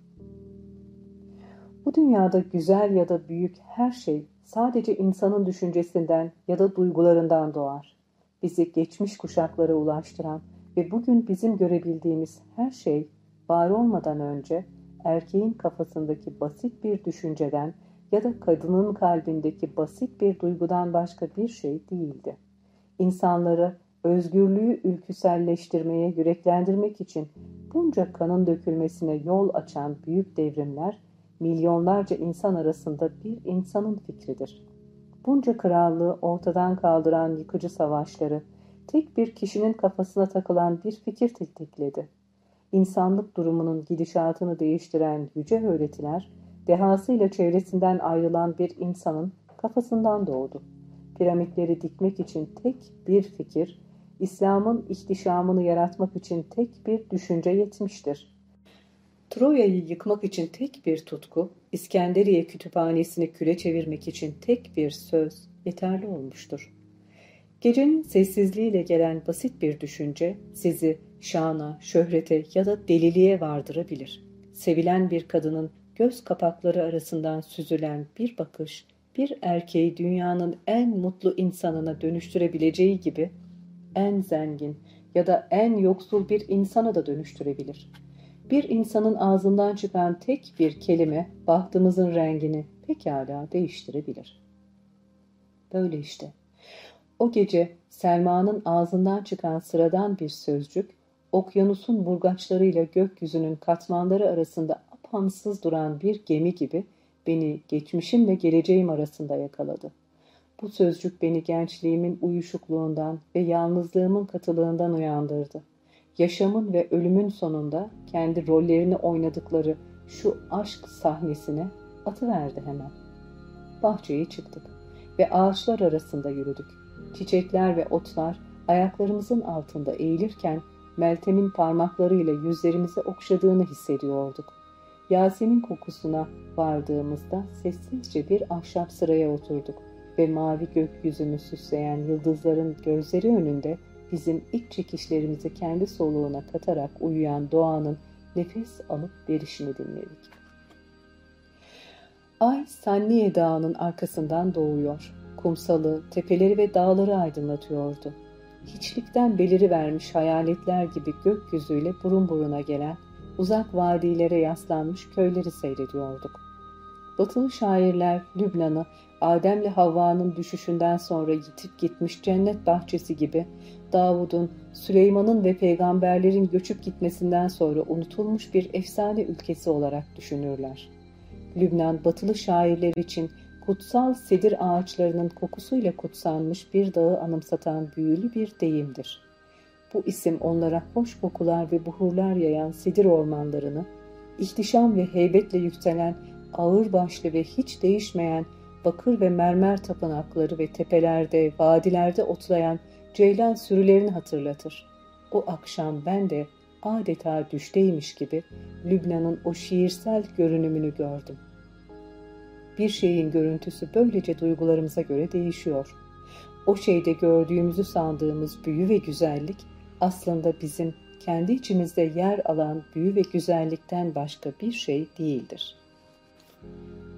Bu dünyada güzel ya da büyük her şey sadece insanın düşüncesinden ya da duygularından doğar. Bizi geçmiş kuşaklara ulaştıran, ve bugün bizim görebildiğimiz her şey var olmadan önce erkeğin kafasındaki basit bir düşünceden ya da kadının kalbindeki basit bir duygudan başka bir şey değildi. İnsanları özgürlüğü ülküselleştirmeye, yüreklendirmek için bunca kanın dökülmesine yol açan büyük devrimler, milyonlarca insan arasında bir insanın fikridir. Bunca krallığı ortadan kaldıran yıkıcı savaşları, tek bir kişinin kafasına takılan bir fikir tetikledi. İnsanlık durumunun gidişatını değiştiren yüce öğretiler, dehasıyla çevresinden ayrılan bir insanın kafasından doğdu. Piramitleri dikmek için tek bir fikir, İslam'ın ihtişamını yaratmak için tek bir düşünce yetmiştir. Troya'yı yıkmak için tek bir tutku, İskenderiye kütüphanesini küre çevirmek için tek bir söz yeterli olmuştur. Gecenin sessizliğiyle gelen basit bir düşünce sizi şana, şöhrete ya da deliliğe vardırabilir. Sevilen bir kadının göz kapakları arasından süzülen bir bakış, bir erkeği dünyanın en mutlu insanına dönüştürebileceği gibi en zengin ya da en yoksul bir insana da dönüştürebilir. Bir insanın ağzından çıkan tek bir kelime bahtımızın rengini pekala değiştirebilir. Böyle işte. O gece Selma'nın ağzından çıkan sıradan bir sözcük, okyanusun burgaçlarıyla gökyüzünün katmanları arasında apansız duran bir gemi gibi beni geçmişimle geleceğim arasında yakaladı. Bu sözcük beni gençliğimin uyuşukluğundan ve yalnızlığımın katılığından uyandırdı. Yaşamın ve ölümün sonunda kendi rollerini oynadıkları şu aşk sahnesine atıverdi hemen. Bahçeye çıktık ve ağaçlar arasında yürüdük. Çiçekler ve otlar ayaklarımızın altında eğilirken Meltem'in parmaklarıyla yüzlerimizi okşadığını hissediyorduk. Yasemin kokusuna vardığımızda sessizce bir ahşap sıraya oturduk ve mavi gökyüzünü süsleyen yıldızların gözleri önünde bizim iç çekişlerimizi kendi soluğuna katarak uyuyan doğanın nefes alıp verişini dinledik. Ay Sanniye Dağı'nın arkasından doğuyor. Kumsalı, tepeleri ve dağları aydınlatıyordu. Hiçlikten beliri vermiş hayaletler gibi gökyüzüyle burun buruna gelen, uzak vadilere yaslanmış köyleri seyrediyorduk. Batılı şairler Lübnan'ı Adem'le Havva'nın düşüşünden sonra yitip gitmiş cennet bahçesi gibi Davud'un, Süleyman'ın ve peygamberlerin göçüp gitmesinden sonra unutulmuş bir efsane ülkesi olarak düşünürler. Lübnan batılı şairler için kutsal sedir ağaçlarının kokusuyla kutsanmış bir dağı anımsatan büyülü bir deyimdir. Bu isim onlara hoş kokular ve buhurlar yayan sedir ormanlarını, ihtişam ve heybetle yükselen ağır başlı ve hiç değişmeyen bakır ve mermer tapınakları ve tepelerde, vadilerde otlayan ceylan sürülerini hatırlatır. O akşam ben de adeta düşteymiş gibi Lübnan'ın o şiirsel görünümünü gördüm. Bir şeyin görüntüsü böylece duygularımıza göre değişiyor. O şeyde gördüğümüzü sandığımız büyü ve güzellik aslında bizim kendi içimizde yer alan büyü ve güzellikten başka bir şey değildir.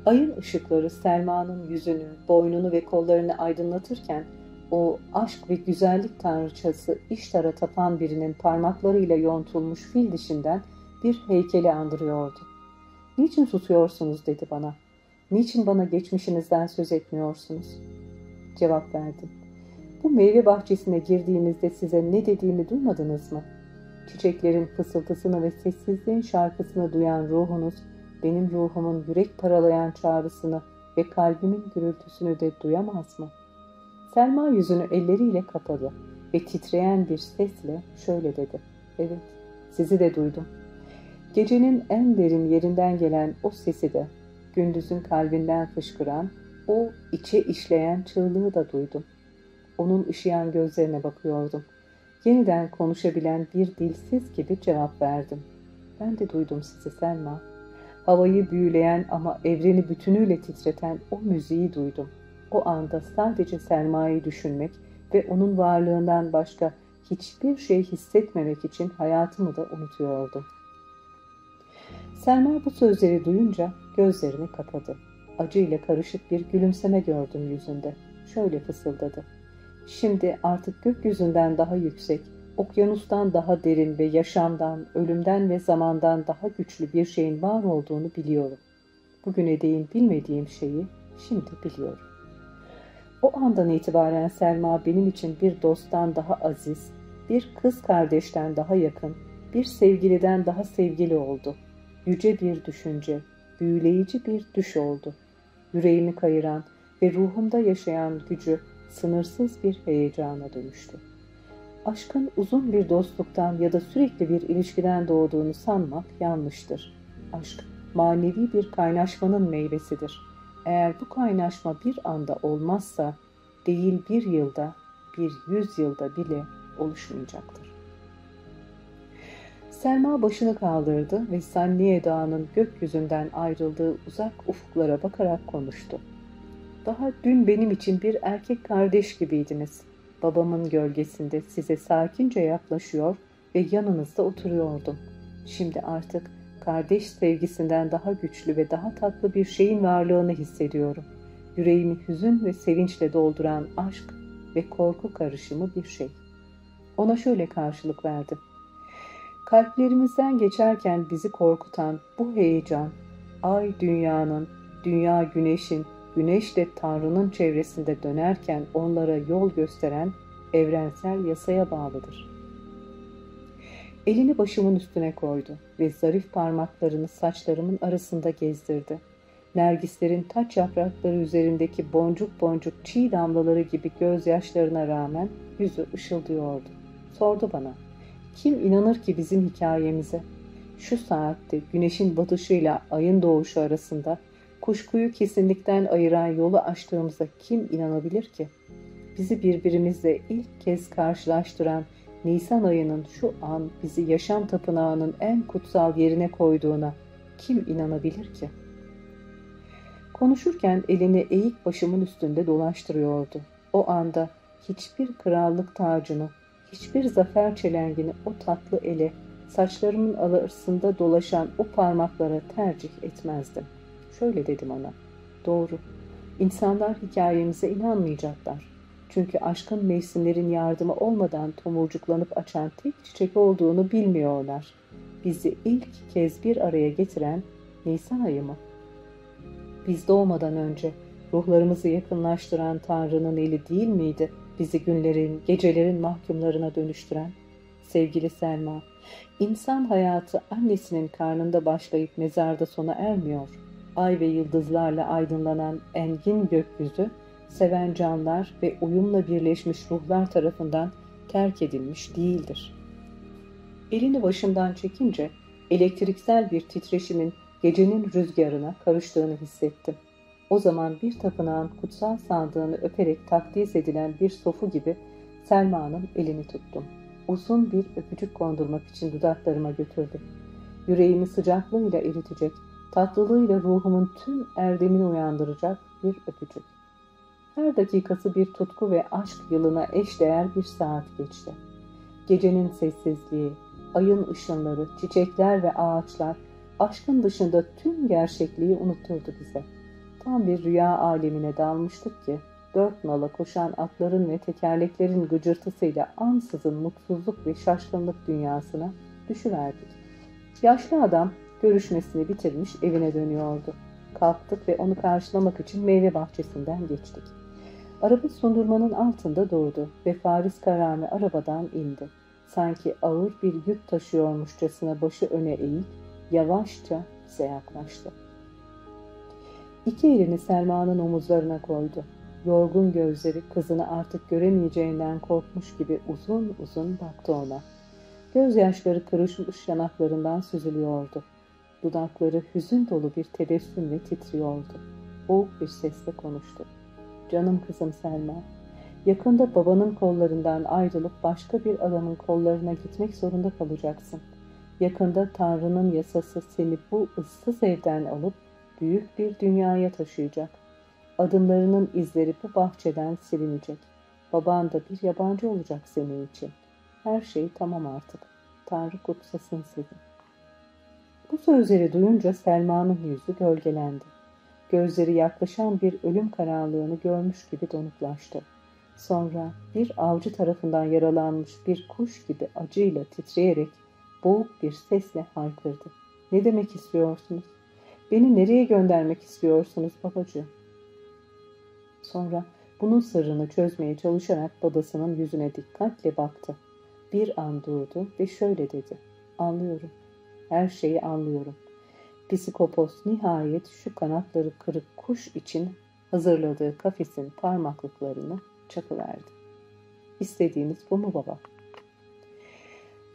Ayın ışıkları Selma'nın yüzünü, boynunu ve kollarını aydınlatırken o aşk ve güzellik tanrıçası iştara tapan birinin parmaklarıyla yontulmuş fil dişinden bir heykeli andırıyordu. Niçin susuyorsunuz dedi bana. Niçin bana geçmişinizden söz etmiyorsunuz? Cevap verdim. Bu meyve bahçesine girdiğinizde size ne dediğimi duymadınız mı? Çiçeklerin fısıltısını ve sessizliğin şarkısını duyan ruhunuz, benim ruhumun yürek paralayan çağrısını ve kalbimin gürültüsünü de duyamaz mı? Selma yüzünü elleriyle kapadı ve titreyen bir sesle şöyle dedi. Evet, sizi de duydum. Gecenin en derin yerinden gelen o sesi de gündüzün kalbinden fışkıran, o içe işleyen çığlığı da duydum. Onun ışıyan gözlerine bakıyordum. Yeniden konuşabilen bir dilsiz gibi cevap verdim. Ben de duydum sizi Selma. Havayı büyüleyen ama evreni bütünüyle titreten o müziği duydum. O anda sadece Selma'yı düşünmek ve onun varlığından başka hiçbir şey hissetmemek için hayatımı da unutuyordum. Selma bu sözleri duyunca gözlerini kapadı. Acıyla karışık bir gülümseme gördüm yüzünde. Şöyle fısıldadı. Şimdi artık gökyüzünden daha yüksek, okyanustan daha derin ve yaşamdan, ölümden ve zamandan daha güçlü bir şeyin var olduğunu biliyorum. bugüne değin bilmediğim şeyi şimdi biliyorum. O andan itibaren Selma benim için bir dosttan daha aziz, bir kız kardeşten daha yakın, bir sevgiliden daha sevgili oldu. Yüce bir düşünce, büyüleyici bir düş oldu. Yüreğimi kayıran ve ruhumda yaşayan gücü sınırsız bir heyecana dönüştü. Aşkın uzun bir dostluktan ya da sürekli bir ilişkiden doğduğunu sanmak yanlıştır. Aşk, manevi bir kaynaşmanın meyvesidir. Eğer bu kaynaşma bir anda olmazsa, değil bir yılda, bir yüz yılda bile oluşmayacaktır. Selma başını kaldırdı ve Sanniye Dağı'nın gökyüzünden ayrıldığı uzak ufuklara bakarak konuştu. Daha dün benim için bir erkek kardeş gibiydiniz. Babamın gölgesinde size sakince yaklaşıyor ve yanınızda oturuyordum. Şimdi artık kardeş sevgisinden daha güçlü ve daha tatlı bir şeyin varlığını hissediyorum. Yüreğimi hüzün ve sevinçle dolduran aşk ve korku karışımı bir şey. Ona şöyle karşılık verdim. Kalplerimizden geçerken bizi korkutan bu heyecan, ay dünyanın, dünya güneşin, güneş de Tanrı'nın çevresinde dönerken onlara yol gösteren evrensel yasaya bağlıdır. Elini başımın üstüne koydu ve zarif parmaklarını saçlarımın arasında gezdirdi. Nergislerin taç yaprakları üzerindeki boncuk boncuk çiğ damlaları gibi gözyaşlarına rağmen yüzü ışıldıyordu. Sordu bana, kim inanır ki bizim hikayemize? Şu saatte güneşin batışıyla ayın doğuşu arasında kuşkuyu kesinlikten ayıran yolu açtığımıza kim inanabilir ki? Bizi birbirimizle ilk kez karşılaştıran Nisan ayının şu an bizi yaşam tapınağının en kutsal yerine koyduğuna kim inanabilir ki? Konuşurken elini eğik başımın üstünde dolaştırıyordu. O anda hiçbir krallık tacını, hiçbir zafer çelengini o tatlı ele, saçlarımın arasında dolaşan o parmaklara tercih etmezdim. Şöyle dedim ona. Doğru. İnsanlar hikayemize inanmayacaklar. Çünkü aşkın mevsimlerin yardımı olmadan tomurcuklanıp açan tek çiçek olduğunu bilmiyorlar. Bizi ilk kez bir araya getiren Nisan ayı mı? Biz doğmadan önce ruhlarımızı yakınlaştıran Tanrı'nın eli değil miydi bizi günlerin, gecelerin mahkumlarına dönüştüren? Sevgili Selma, insan hayatı annesinin karnında başlayıp mezarda sona ermiyor.'' Ay ve yıldızlarla aydınlanan engin gökyüzü, seven canlar ve uyumla birleşmiş ruhlar tarafından terk edilmiş değildir. Elini başımdan çekince elektriksel bir titreşimin gecenin rüzgarına karıştığını hissettim. O zaman bir tapınağın kutsal sandığını öperek takdis edilen bir sofu gibi Selma'nın elini tuttum. Uzun bir öpücük kondurmak için dudaklarıma götürdüm. Yüreğimi sıcaklığıyla eritecek, tatlılığıyla ruhumun tüm erdemini uyandıracak bir öpücük. Her dakikası bir tutku ve aşk yılına eşdeğer bir saat geçti. Gecenin sessizliği, ayın ışınları, çiçekler ve ağaçlar aşkın dışında tüm gerçekliği unutturdu bize. Tam bir rüya alemine dalmıştık ki dört nala koşan atların ve tekerleklerin gıcırtısıyla ansızın mutsuzluk ve şaşkınlık dünyasına düşüverdik. Yaşlı adam Görüşmesini bitirmiş evine dönüyordu. Kalktık ve onu karşılamak için meyve bahçesinden geçtik. Araba sundurmanın altında durdu ve Faris Karami arabadan indi. Sanki ağır bir yük taşıyormuşçasına başı öne eğip yavaşça bize yaklaştı. İki elini Selma'nın omuzlarına koydu. Yorgun gözleri kızını artık göremeyeceğinden korkmuş gibi uzun uzun baktı ona. Gözyaşları kırışmış yanaklarından süzülüyordu. Dudakları hüzün dolu bir tebessümle titriyordu. Boğuk bir sesle konuştu. Canım kızım Selma, yakında babanın kollarından ayrılıp başka bir adamın kollarına gitmek zorunda kalacaksın. Yakında Tanrı'nın yasası seni bu ıssız evden alıp büyük bir dünyaya taşıyacak. Adımlarının izleri bu bahçeden silinecek. Baban da bir yabancı olacak senin için. Her şey tamam artık. Tanrı kutsasın seni. Bu sözleri duyunca Selma'nın yüzü gölgelendi. Gözleri yaklaşan bir ölüm karanlığını görmüş gibi donuklaştı. Sonra bir avcı tarafından yaralanmış bir kuş gibi acıyla titreyerek boğuk bir sesle haykırdı. Ne demek istiyorsunuz? Beni nereye göndermek istiyorsunuz babacığım? Sonra bunun sırrını çözmeye çalışarak babasının yüzüne dikkatle baktı. Bir an durdu ve şöyle dedi. Anlıyorum. Her şeyi anlıyorum. Psikopos nihayet şu kanatları kırık kuş için hazırladığı kafesin parmaklıklarını çakıverdi. İstediğiniz bu mu baba?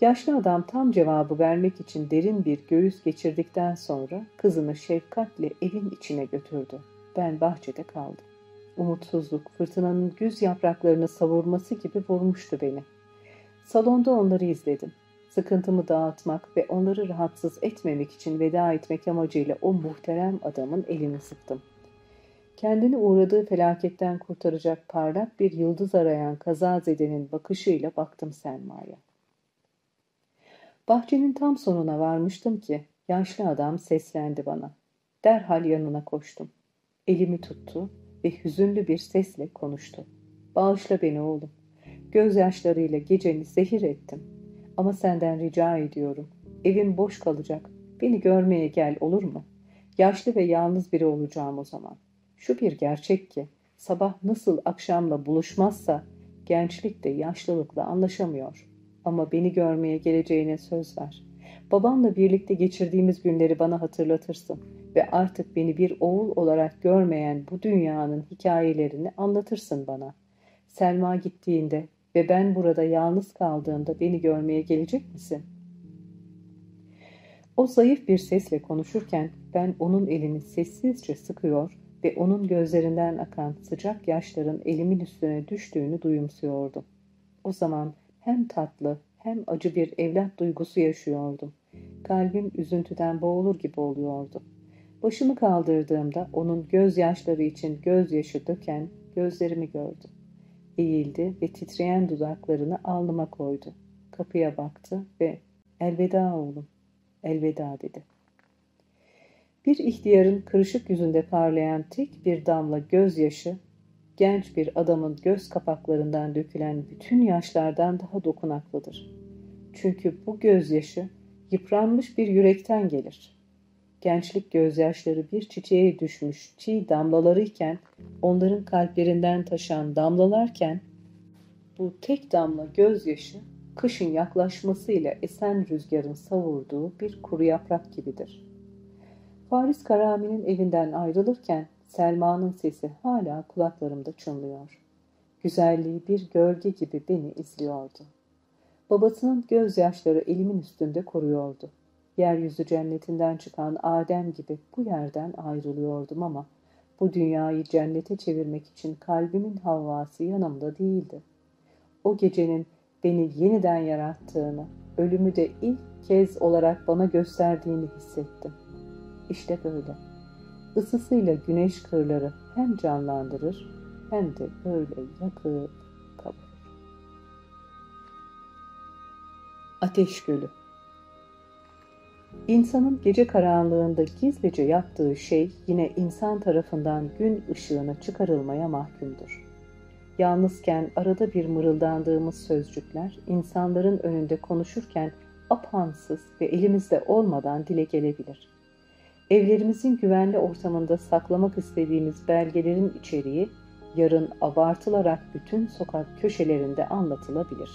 Yaşlı adam tam cevabı vermek için derin bir göğüs geçirdikten sonra kızını şefkatle evin içine götürdü. Ben bahçede kaldım. Umutsuzluk fırtınanın güz yapraklarını savurması gibi vurmuştu beni. Salonda onları izledim. Sıkıntımı dağıtmak ve onları rahatsız etmemek için veda etmek amacıyla o muhterem adamın elini sıktım. Kendini uğradığı felaketten kurtaracak parlak bir yıldız arayan kazazedenin bakışıyla baktım Selma'ya. Bahçenin tam sonuna varmıştım ki yaşlı adam seslendi bana. Derhal yanına koştum. Elimi tuttu ve hüzünlü bir sesle konuştu. Bağışla beni oğlum. Gözyaşlarıyla geceni zehir ettim. Ama senden rica ediyorum. Evim boş kalacak. Beni görmeye gel olur mu? Yaşlı ve yalnız biri olacağım o zaman. Şu bir gerçek ki sabah nasıl akşamla buluşmazsa gençlik de yaşlılıkla anlaşamıyor. Ama beni görmeye geleceğine söz ver. Babamla birlikte geçirdiğimiz günleri bana hatırlatırsın ve artık beni bir oğul olarak görmeyen bu dünyanın hikayelerini anlatırsın bana. Selma gittiğinde ve ben burada yalnız kaldığımda beni görmeye gelecek misin? O zayıf bir sesle konuşurken ben onun elini sessizce sıkıyor ve onun gözlerinden akan sıcak yaşların elimin üstüne düştüğünü duyumsuyordum. O zaman hem tatlı hem acı bir evlat duygusu yaşıyordum. Kalbim üzüntüden boğulur gibi oluyordu. Başımı kaldırdığımda onun gözyaşları için gözyaşı döken gözlerimi gördüm. Eğildi ve titreyen dudaklarını alnıma koydu. Kapıya baktı ve elveda oğlum, elveda dedi. Bir ihtiyarın kırışık yüzünde parlayan tek bir damla gözyaşı, genç bir adamın göz kapaklarından dökülen bütün yaşlardan daha dokunaklıdır. Çünkü bu gözyaşı yıpranmış bir yürekten gelir. Gençlik gözyaşları bir çiçeğe düşmüş çiğ damlalarıyken, onların kalplerinden taşan damlalarken, bu tek damla gözyaşı kışın yaklaşmasıyla esen rüzgarın savurduğu bir kuru yaprak gibidir.'' Paris Karami'nin evinden ayrılırken Selma'nın sesi hala kulaklarımda çınlıyor. Güzelliği bir gölge gibi beni izliyordu. Babasının gözyaşları elimin üstünde koruyordu. Yeryüzü cennetinden çıkan Adem gibi bu yerden ayrılıyordum ama bu dünyayı cennete çevirmek için kalbimin havvası yanımda değildi. O gecenin beni yeniden yarattığını, ölümü de ilk kez olarak bana gösterdiğini hissettim. İşte böyle. Isısıyla güneş kırları hem canlandırır hem de böyle yakıp kavurur. Ateş Gölü İnsanın gece karanlığında gizlice yaptığı şey yine insan tarafından gün ışığına çıkarılmaya mahkumdur. Yalnızken arada bir mırıldandığımız sözcükler insanların önünde konuşurken apansız ve elimizde olmadan dile gelebilir. Evlerimizin güvenli ortamında saklamak istediğimiz belgelerin içeriği yarın abartılarak bütün sokak köşelerinde anlatılabilir.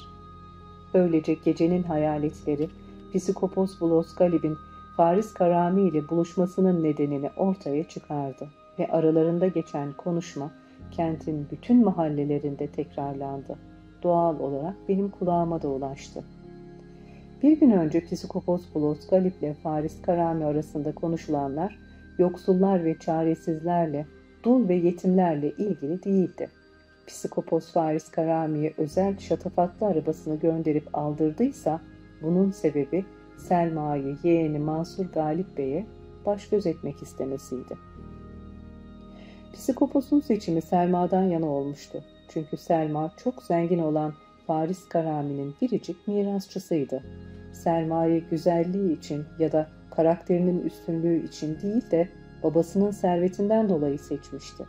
Böylece gecenin hayaletleri Psikopos Bulos Galib'in Faris Karami ile buluşmasının nedenini ortaya çıkardı ve aralarında geçen konuşma kentin bütün mahallelerinde tekrarlandı. Doğal olarak benim kulağıma da ulaştı. Bir gün önce Psikopos Bulos Galip ile Faris Karami arasında konuşulanlar yoksullar ve çaresizlerle, dul ve yetimlerle ilgili değildi. Psikopos Faris Karami'ye özel şatafatlı arabasını gönderip aldırdıysa bunun sebebi Selma'yı yeğeni Mansur Galip Bey'e baş göz etmek istemesiydi. Psikopos'un seçimi Selma'dan yana olmuştu. Çünkü Selma çok zengin olan Paris Karami'nin biricik mirasçısıydı. Sermaye güzelliği için ya da karakterinin üstünlüğü için değil de babasının servetinden dolayı seçmişti.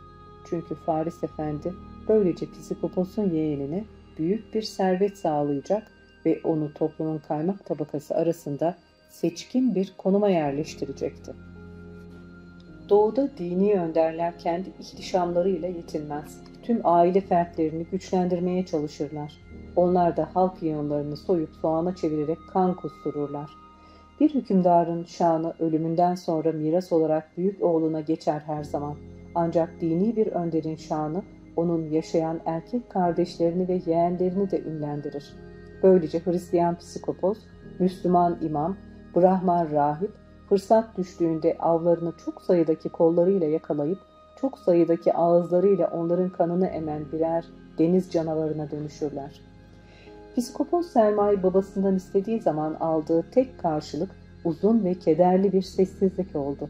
Çünkü Faris Efendi böylece Psikopos'un yeğenine büyük bir servet sağlayacak ve onu toplumun kaymak tabakası arasında seçkin bir konuma yerleştirecekti. Doğuda dini önderler kendi ihtişamlarıyla yetinmez. Tüm aile fertlerini güçlendirmeye çalışırlar. Onlar da halk yığınlarını soyup soğana çevirerek kan kustururlar. Bir hükümdarın şanı ölümünden sonra miras olarak büyük oğluna geçer her zaman. Ancak dini bir önderin şanı onun yaşayan erkek kardeşlerini ve yeğenlerini de ünlendirir. Böylece Hristiyan psikopos, Müslüman imam, Brahman rahip, fırsat düştüğünde avlarını çok sayıdaki kollarıyla yakalayıp, çok sayıdaki ağızlarıyla onların kanını emen birer deniz canavarına dönüşürler. Psikopos Selma'yı babasından istediği zaman aldığı tek karşılık uzun ve kederli bir sessizlik oldu.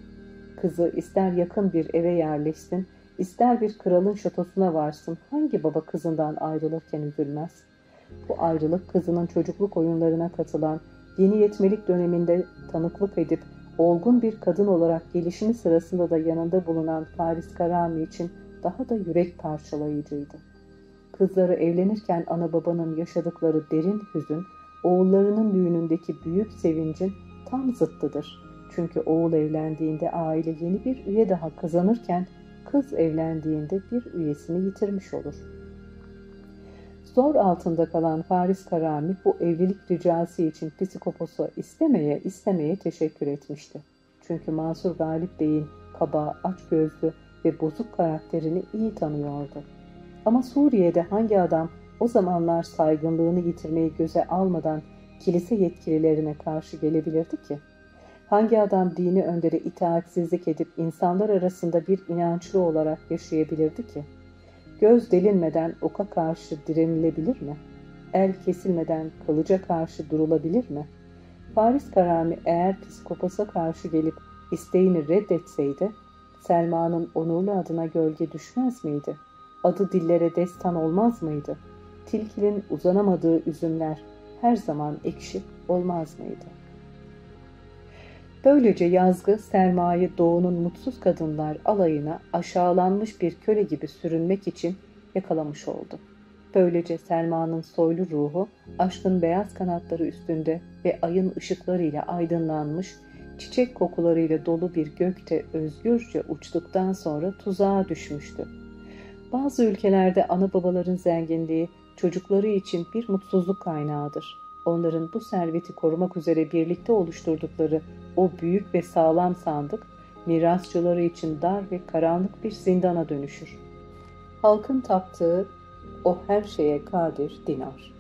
Kızı ister yakın bir eve yerleşsin, ister bir kralın şatosuna varsın, hangi baba kızından ayrılırken üzülmez? Bu ayrılık kızının çocukluk oyunlarına katılan, yeni yetmelik döneminde tanıklık edip olgun bir kadın olarak gelişimi sırasında da yanında bulunan Paris Karami için daha da yürek parçalayıcıydı. Kızları evlenirken ana babanın yaşadıkları derin hüzün, oğullarının düğünündeki büyük sevincin tam zıttıdır. Çünkü oğul evlendiğinde aile yeni bir üye daha kazanırken kız evlendiğinde bir üyesini yitirmiş olur. Zor altında kalan Faris Karami bu evlilik ricası için psikoposu istemeye istemeye teşekkür etmişti. Çünkü Mansur Galip Bey'in kaba, açgözlü ve bozuk karakterini iyi tanıyordu. Ama Suriye'de hangi adam o zamanlar saygınlığını yitirmeyi göze almadan kilise yetkililerine karşı gelebilirdi ki? Hangi adam dini öndere itaatsizlik edip insanlar arasında bir inançlı olarak yaşayabilirdi ki? Göz delinmeden oka karşı direnilebilir mi? El kesilmeden kılıca karşı durulabilir mi? Paris Karami eğer psikopasa karşı gelip isteğini reddetseydi, Selma'nın onurlu adına gölge düşmez miydi? Adı dillere destan olmaz mıydı? Tilkinin uzanamadığı üzümler her zaman ekşi olmaz mıydı? Böylece yazgı sermaye doğunun mutsuz kadınlar alayına aşağılanmış bir köle gibi sürünmek için yakalamış oldu. Böylece Selma'nın soylu ruhu aşkın beyaz kanatları üstünde ve ayın ışıklarıyla aydınlanmış, çiçek kokularıyla dolu bir gökte özgürce uçtuktan sonra tuzağa düşmüştü. Bazı ülkelerde ana babaların zenginliği çocukları için bir mutsuzluk kaynağıdır. Onların bu serveti korumak üzere birlikte oluşturdukları o büyük ve sağlam sandık, mirasçıları için dar ve karanlık bir zindana dönüşür. Halkın taptığı o her şeye kadir dinar.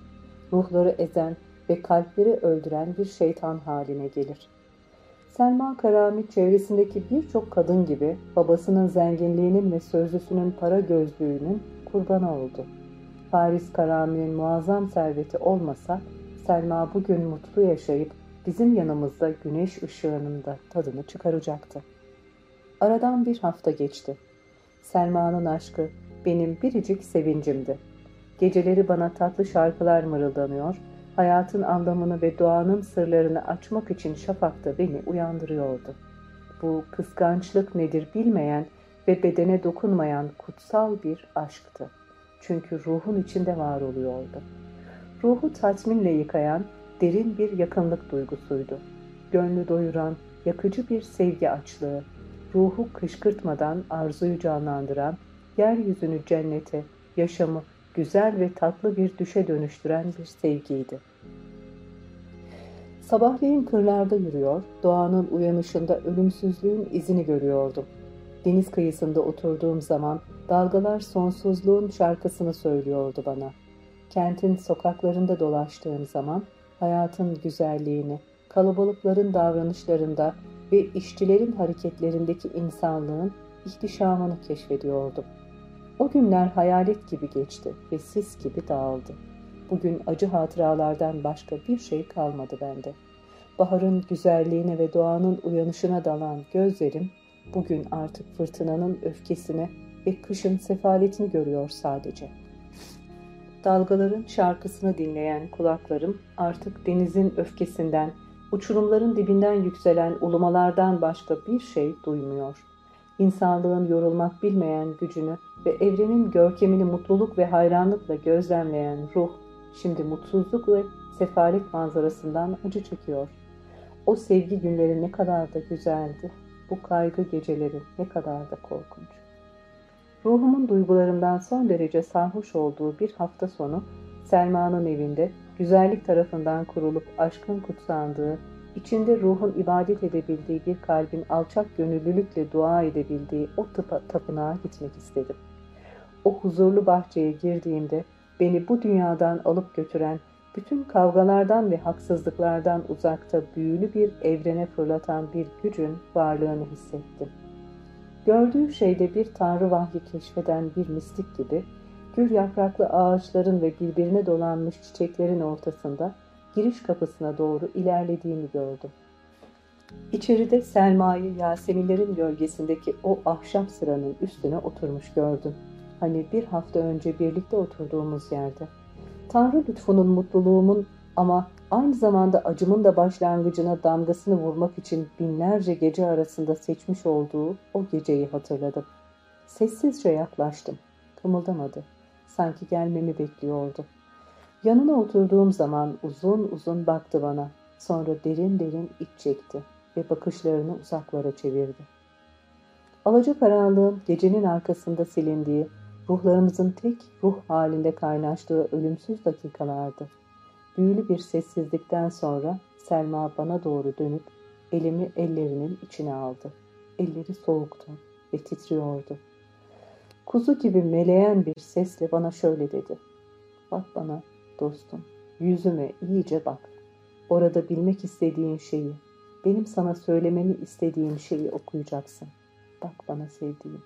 Ruhları ezen ve kalpleri öldüren bir şeytan haline gelir. Selma Karami çevresindeki birçok kadın gibi babasının zenginliğinin ve sözlüsünün para gözlüğünün kurbanı oldu. Paris Karami'nin muazzam serveti olmasa Selma bugün mutlu yaşayıp bizim yanımızda güneş ışığının da tadını çıkaracaktı. Aradan bir hafta geçti. Selma'nın aşkı benim biricik sevincimdi. Geceleri bana tatlı şarkılar mırıldanıyor, hayatın anlamını ve doğanın sırlarını açmak için şafakta beni uyandırıyordu. Bu kıskançlık nedir bilmeyen ve bedene dokunmayan kutsal bir aşktı. Çünkü ruhun içinde var oluyordu. Ruhu tatminle yıkayan derin bir yakınlık duygusuydu. Gönlü doyuran yakıcı bir sevgi açlığı, ruhu kışkırtmadan arzuyu canlandıran, yeryüzünü cennete, yaşamı güzel ve tatlı bir düşe dönüştüren bir sevgiydi. Sabahleyin kırlarda yürüyor, doğanın uyanışında ölümsüzlüğün izini görüyordum. Deniz kıyısında oturduğum zaman dalgalar sonsuzluğun şarkısını söylüyordu bana. Kentin sokaklarında dolaştığım zaman hayatın güzelliğini, kalabalıkların davranışlarında ve işçilerin hareketlerindeki insanlığın ihtişamını keşfediyordum. O günler hayalet gibi geçti ve sis gibi dağıldı. Bugün acı hatıralardan başka bir şey kalmadı bende. Baharın güzelliğine ve doğanın uyanışına dalan gözlerim bugün artık fırtınanın öfkesini ve kışın sefaletini görüyor sadece. Dalgaların şarkısını dinleyen kulaklarım artık denizin öfkesinden, uçurumların dibinden yükselen ulumalardan başka bir şey duymuyor. İnsanlığın yorulmak bilmeyen gücünü ve evrenin görkemini mutluluk ve hayranlıkla gözlemleyen ruh, şimdi mutsuzluk ve sefalet manzarasından acı çekiyor. O sevgi günleri ne kadar da güzeldi. bu kaygı geceleri ne kadar da korkunç. Ruhumun duygularımdan son derece sarhoş olduğu bir hafta sonu Selma'nın evinde güzellik tarafından kurulup aşkın kutsandığı, içinde ruhun ibadet edebildiği bir kalbin alçak gönüllülükle dua edebildiği o tıpa, tapınağa gitmek istedim. O huzurlu bahçeye girdiğimde beni bu dünyadan alıp götüren, bütün kavgalardan ve haksızlıklardan uzakta büyülü bir evrene fırlatan bir gücün varlığını hissettim. Gördüğü şeyde bir tanrı vahyi keşfeden bir mistik gibi, gül yapraklı ağaçların ve birbirine dolanmış çiçeklerin ortasında giriş kapısına doğru ilerlediğimi gördüm. İçeride Selma'yı Yaseminlerin gölgesindeki o ahşap sıranın üstüne oturmuş gördüm. Hani bir hafta önce birlikte oturduğumuz yerde. Tanrı lütfunun, mutluluğumun ama aynı zamanda acımın da başlangıcına damgasını vurmak için binlerce gece arasında seçmiş olduğu o geceyi hatırladım. Sessizce yaklaştım. Kımıldamadı. Sanki gelmemi bekliyordu. Yanına oturduğum zaman uzun uzun baktı bana. Sonra derin derin iç çekti ve bakışlarını uzaklara çevirdi. Alaca karanlığın gecenin arkasında silindiği, ruhlarımızın tek ruh halinde kaynaştığı ölümsüz dakikalardı. Büyülü bir sessizlikten sonra Selma bana doğru dönüp elimi ellerinin içine aldı. Elleri soğuktu ve titriyordu. Kuzu gibi meleyen bir sesle bana şöyle dedi. Bak bana dostum, yüzüme iyice bak. Orada bilmek istediğin şeyi, benim sana söylememi istediğim şeyi okuyacaksın. Bak bana sevdiğim,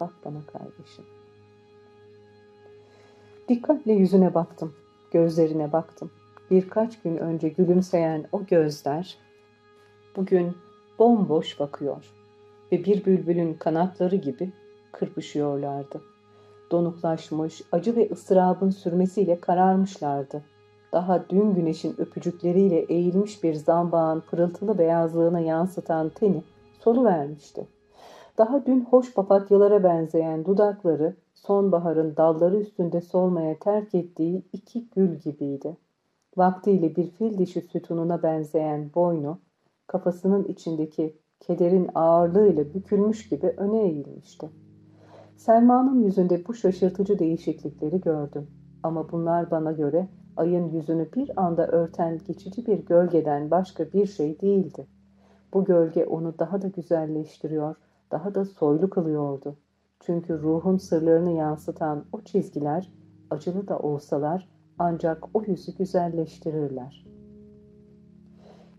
bak bana kardeşim. Dikkatle yüzüne baktım, gözlerine baktım. Birkaç gün önce gülümseyen o gözler bugün bomboş bakıyor ve bir bülbülün kanatları gibi kırpışıyorlardı. Donuklaşmış, acı ve ıstırabın sürmesiyle kararmışlardı. Daha dün güneşin öpücükleriyle eğilmiş bir zambağın pırıltılı beyazlığına yansıtan teni solu vermişti. Daha dün hoş papatyalara benzeyen dudakları sonbaharın dalları üstünde solmaya terk ettiği iki gül gibiydi. Vaktiyle bir fil dişi sütununa benzeyen boynu, kafasının içindeki kederin ağırlığıyla bükülmüş gibi öne eğilmişti. Selma'nın yüzünde bu şaşırtıcı değişiklikleri gördüm. Ama bunlar bana göre ayın yüzünü bir anda örten geçici bir gölgeden başka bir şey değildi. Bu gölge onu daha da güzelleştiriyor, daha da soylu kılıyordu. Çünkü ruhun sırlarını yansıtan o çizgiler, acılı da olsalar ancak o yüzü güzelleştirirler.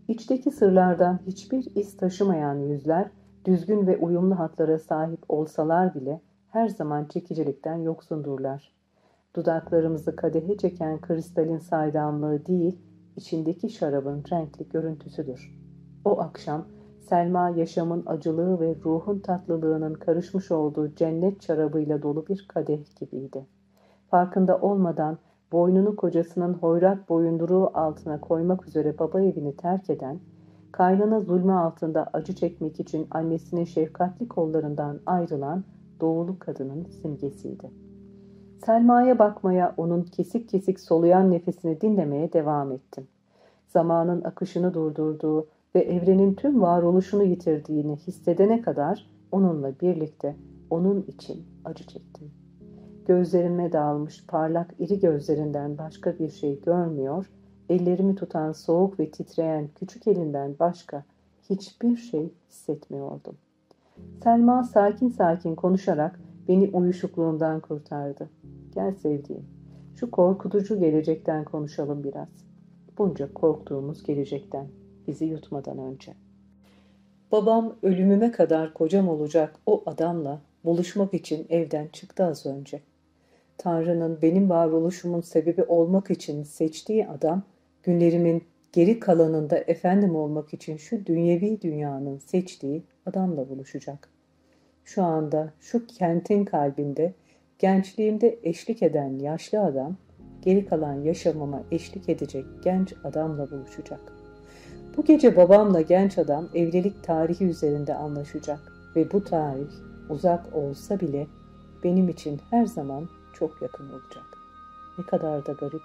İçteki sırlardan hiçbir iz taşımayan yüzler, düzgün ve uyumlu hatlara sahip olsalar bile her zaman çekicilikten yoksundurlar. Dudaklarımızı kadehe çeken kristalin saydamlığı değil, içindeki şarabın renkli görüntüsüdür. O akşam Selma yaşamın acılığı ve ruhun tatlılığının karışmış olduğu cennet şarabıyla dolu bir kadeh gibiydi. Farkında olmadan boynunu kocasının hoyrat boyunduruğu altına koymak üzere baba evini terk eden, kaynana zulmü altında acı çekmek için annesinin şefkatli kollarından ayrılan doğulu kadının simgesiydi. Selma'ya bakmaya, onun kesik kesik soluyan nefesini dinlemeye devam ettim. Zamanın akışını durdurduğu ve evrenin tüm varoluşunu yitirdiğini hissedene kadar onunla birlikte onun için acı çektim. Gözlerime dağılmış parlak iri gözlerinden başka bir şey görmüyor, ellerimi tutan soğuk ve titreyen küçük elinden başka hiçbir şey hissetmiyordum. Selma sakin sakin konuşarak beni uyuşukluğumdan kurtardı. Gel sevdiğim, şu korkutucu gelecekten konuşalım biraz. Bunca korktuğumuz gelecekten, bizi yutmadan önce. Babam ölümüme kadar kocam olacak o adamla buluşmak için evden çıktı az önce. Tanrı'nın benim varoluşumun sebebi olmak için seçtiği adam, günlerimin geri kalanında efendim olmak için şu dünyevi dünyanın seçtiği adamla buluşacak. Şu anda şu kentin kalbinde gençliğimde eşlik eden yaşlı adam, geri kalan yaşamama eşlik edecek genç adamla buluşacak. Bu gece babamla genç adam evlilik tarihi üzerinde anlaşacak ve bu tarih uzak olsa bile benim için her zaman çok yakın olacak. Ne kadar da garip.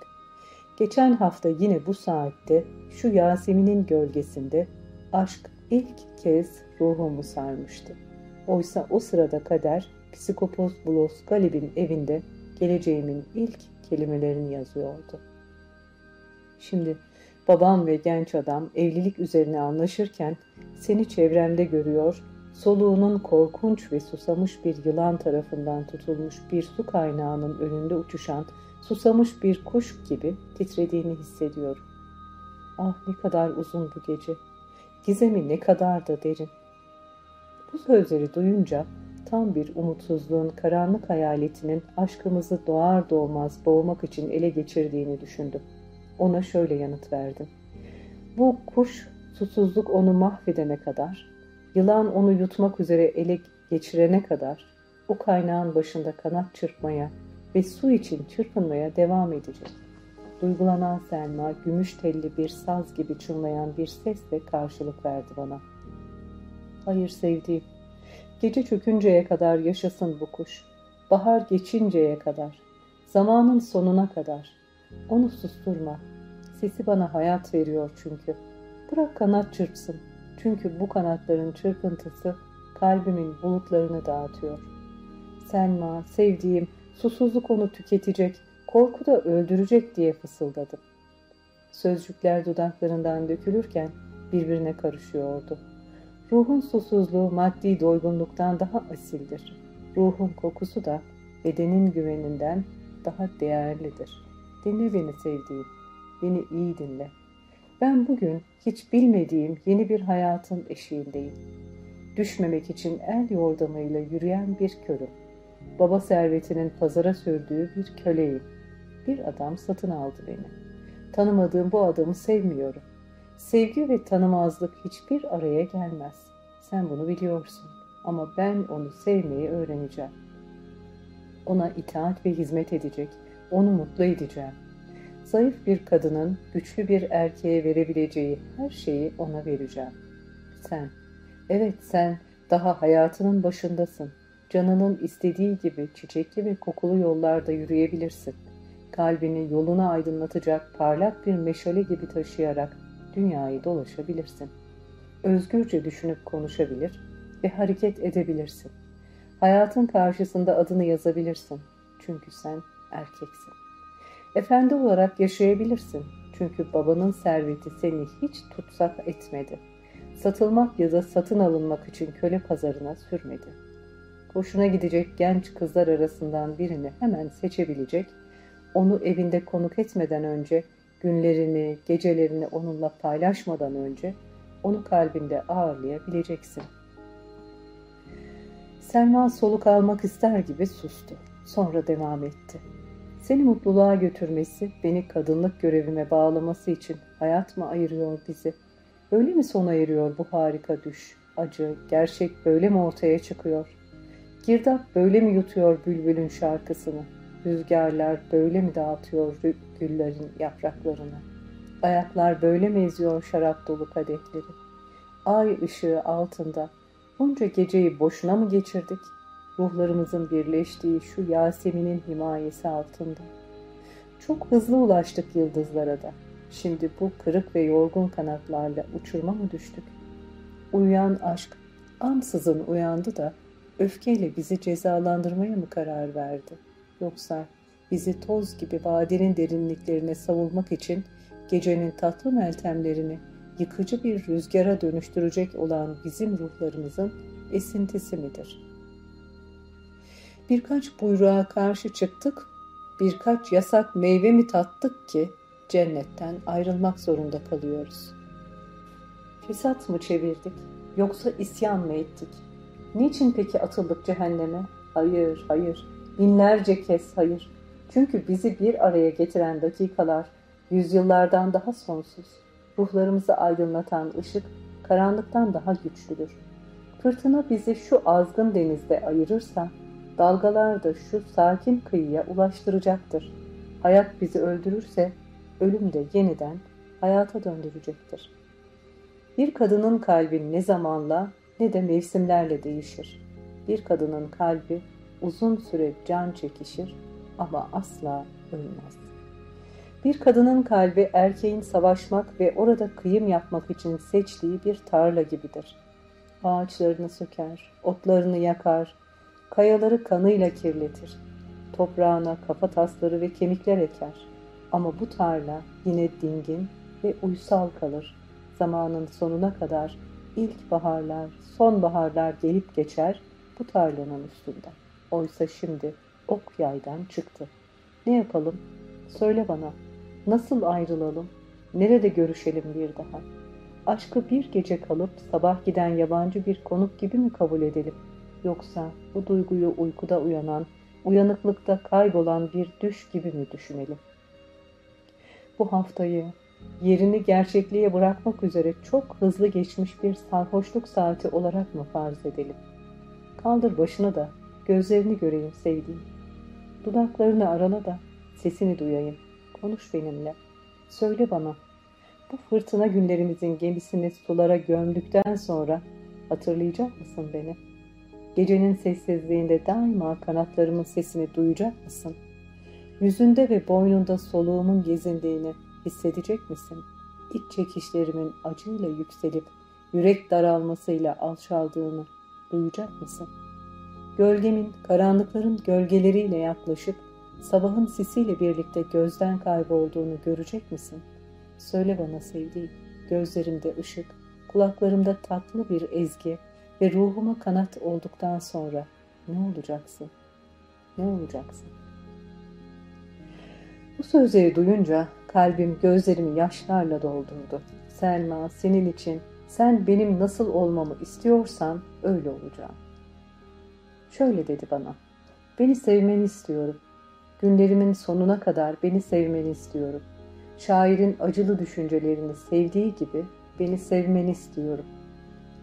Geçen hafta yine bu saatte şu Yasemin'in gölgesinde aşk ilk kez ruhumu sarmıştı. Oysa o sırada kader Psikopos Bulos Galib'in evinde geleceğimin ilk kelimelerini yazıyordu. Şimdi babam ve genç adam evlilik üzerine anlaşırken seni çevremde görüyor, soluğunun korkunç ve susamış bir yılan tarafından tutulmuş bir su kaynağının önünde uçuşan susamış bir kuş gibi titrediğini hissediyorum. Ah ne kadar uzun bu gece. Gizemi ne kadar da derin. Bu sözleri duyunca tam bir umutsuzluğun karanlık hayaletinin aşkımızı doğar doğmaz boğmak için ele geçirdiğini düşündüm. Ona şöyle yanıt verdim. Bu kuş susuzluk onu mahvedene kadar, yılan onu yutmak üzere ele geçirene kadar o kaynağın başında kanat çırpmaya ve su için çırpınmaya devam edecek. Duygulanan Selma gümüş telli bir saz gibi çınlayan bir sesle karşılık verdi bana. Hayır sevdiğim, gece çökünceye kadar yaşasın bu kuş. Bahar geçinceye kadar, zamanın sonuna kadar. Onu susturma. Sesi bana hayat veriyor çünkü. Bırak kanat çırpsın. Çünkü bu kanatların çırpıntısı kalbimin bulutlarını dağıtıyor. Selma, sevdiğim, susuzluk onu tüketecek, korku da öldürecek diye fısıldadım. Sözcükler dudaklarından dökülürken birbirine karışıyordu. Ruhun susuzluğu maddi doygunluktan daha asildir. Ruhun kokusu da bedenin güveninden daha değerlidir. Dinle beni sevdiğim, beni iyi dinle. Ben bugün hiç bilmediğim yeni bir hayatın eşiğindeyim. Düşmemek için el yordamıyla yürüyen bir körüm. Baba servetinin pazara sürdüğü bir köleyim. Bir adam satın aldı beni. Tanımadığım bu adamı sevmiyorum. Sevgi ve tanımazlık hiçbir araya gelmez. Sen bunu biliyorsun. Ama ben onu sevmeyi öğreneceğim. Ona itaat ve hizmet edecek, onu mutlu edeceğim. Zayıf bir kadının güçlü bir erkeğe verebileceği her şeyi ona vereceğim. Sen, evet sen daha hayatının başındasın. Canının istediği gibi çiçekli ve kokulu yollarda yürüyebilirsin. Kalbini yoluna aydınlatacak parlak bir meşale gibi taşıyarak dünyayı dolaşabilirsin. Özgürce düşünüp konuşabilir ve hareket edebilirsin. Hayatın karşısında adını yazabilirsin. Çünkü sen erkeksin. Efendi olarak yaşayabilirsin. Çünkü babanın serveti seni hiç tutsak etmedi. Satılmak ya da satın alınmak için köle pazarına sürmedi. Hoşuna gidecek genç kızlar arasından birini hemen seçebilecek, onu evinde konuk etmeden önce, günlerini, gecelerini onunla paylaşmadan önce onu kalbinde ağırlayabileceksin. Selma soluk almak ister gibi sustu. Sonra devam etti. Seni mutluluğa götürmesi, beni kadınlık görevime bağlaması için hayat mı ayırıyor bizi? Öyle mi sona eriyor bu harika düş? Acı, gerçek böyle mi ortaya çıkıyor? Girdap böyle mi yutuyor bülbülün şarkısını? Rüzgarlar böyle mi dağıtıyor güllerin yapraklarını? Ayaklar böyle mi eziyor şarap dolu kadehleri? Ay ışığı altında bunca geceyi boşuna mı geçirdik? Ruhlarımızın birleştiği şu Yasemin'in himayesi altında. Çok hızlı ulaştık yıldızlara da. Şimdi bu kırık ve yorgun kanatlarla uçurma mı düştük? Uyuyan aşk ansızın uyandı da öfkeyle bizi cezalandırmaya mı karar verdi? Yoksa bizi toz gibi vadenin derinliklerine savulmak için gecenin tatlı meltemlerini yıkıcı bir rüzgara dönüştürecek olan bizim ruhlarımızın esintisi midir? Birkaç buyruğa karşı çıktık, birkaç yasak meyve mi tattık ki cennetten ayrılmak zorunda kalıyoruz. Fesat mı çevirdik, yoksa isyan mı ettik? Niçin peki atıldık cehenneme? Hayır, hayır, binlerce kez hayır. Çünkü bizi bir araya getiren dakikalar yüzyıllardan daha sonsuz. Ruhlarımızı aydınlatan ışık karanlıktan daha güçlüdür. Fırtına bizi şu azgın denizde ayırırsa, dalgalar da şu sakin kıyıya ulaştıracaktır. Hayat bizi öldürürse, ölüm de yeniden hayata döndürecektir. Bir kadının kalbi ne zamanla ne de mevsimlerle değişir. Bir kadının kalbi uzun süre can çekişir ama asla ölmez. Bir kadının kalbi erkeğin savaşmak ve orada kıyım yapmak için seçtiği bir tarla gibidir. Ağaçlarını söker, otlarını yakar, kayaları kanıyla kirletir. Toprağına kafa tasları ve kemikler eker. Ama bu tarla yine dingin ve uysal kalır. Zamanın sonuna kadar ilk baharlar, sonbaharlar gelip geçer bu tarlanın üstünden. Oysa şimdi ok yaydan çıktı. Ne yapalım? Söyle bana. Nasıl ayrılalım? Nerede görüşelim bir daha? Aşkı bir gece kalıp sabah giden yabancı bir konuk gibi mi kabul edelim? Yoksa bu duyguyu uykuda uyanan, uyanıklıkta kaybolan bir düş gibi mi düşünelim? Bu haftayı yerini gerçekliğe bırakmak üzere çok hızlı geçmiş bir sarhoşluk saati olarak mı farz edelim? Kaldır başını da gözlerini göreyim sevdiğim. Dudaklarını arala da sesini duyayım. Konuş benimle. Söyle bana. Bu fırtına günlerimizin gemisini sulara gömdükten sonra hatırlayacak mısın beni? Gecenin sessizliğinde daima kanatlarımın sesini duyacak mısın? Yüzünde ve boynunda soluğumun gezindiğini hissedecek misin? İç çekişlerimin acıyla yükselip yürek daralmasıyla alçaldığını duyacak mısın? Gölgemin karanlıkların gölgeleriyle yaklaşıp sabahın sisiyle birlikte gözden kaybolduğunu görecek misin? Söyle bana sevdiğim, gözlerimde ışık, kulaklarımda tatlı bir ezgi ve ruhuma kanat olduktan sonra ne olacaksın? Ne olacaksın? Bu sözleri duyunca kalbim gözlerimi yaşlarla doldurdu. Selma senin için sen benim nasıl olmamı istiyorsan öyle olacağım. Şöyle dedi bana. Beni sevmeni istiyorum. Günlerimin sonuna kadar beni sevmeni istiyorum. Şairin acılı düşüncelerini sevdiği gibi beni sevmeni istiyorum.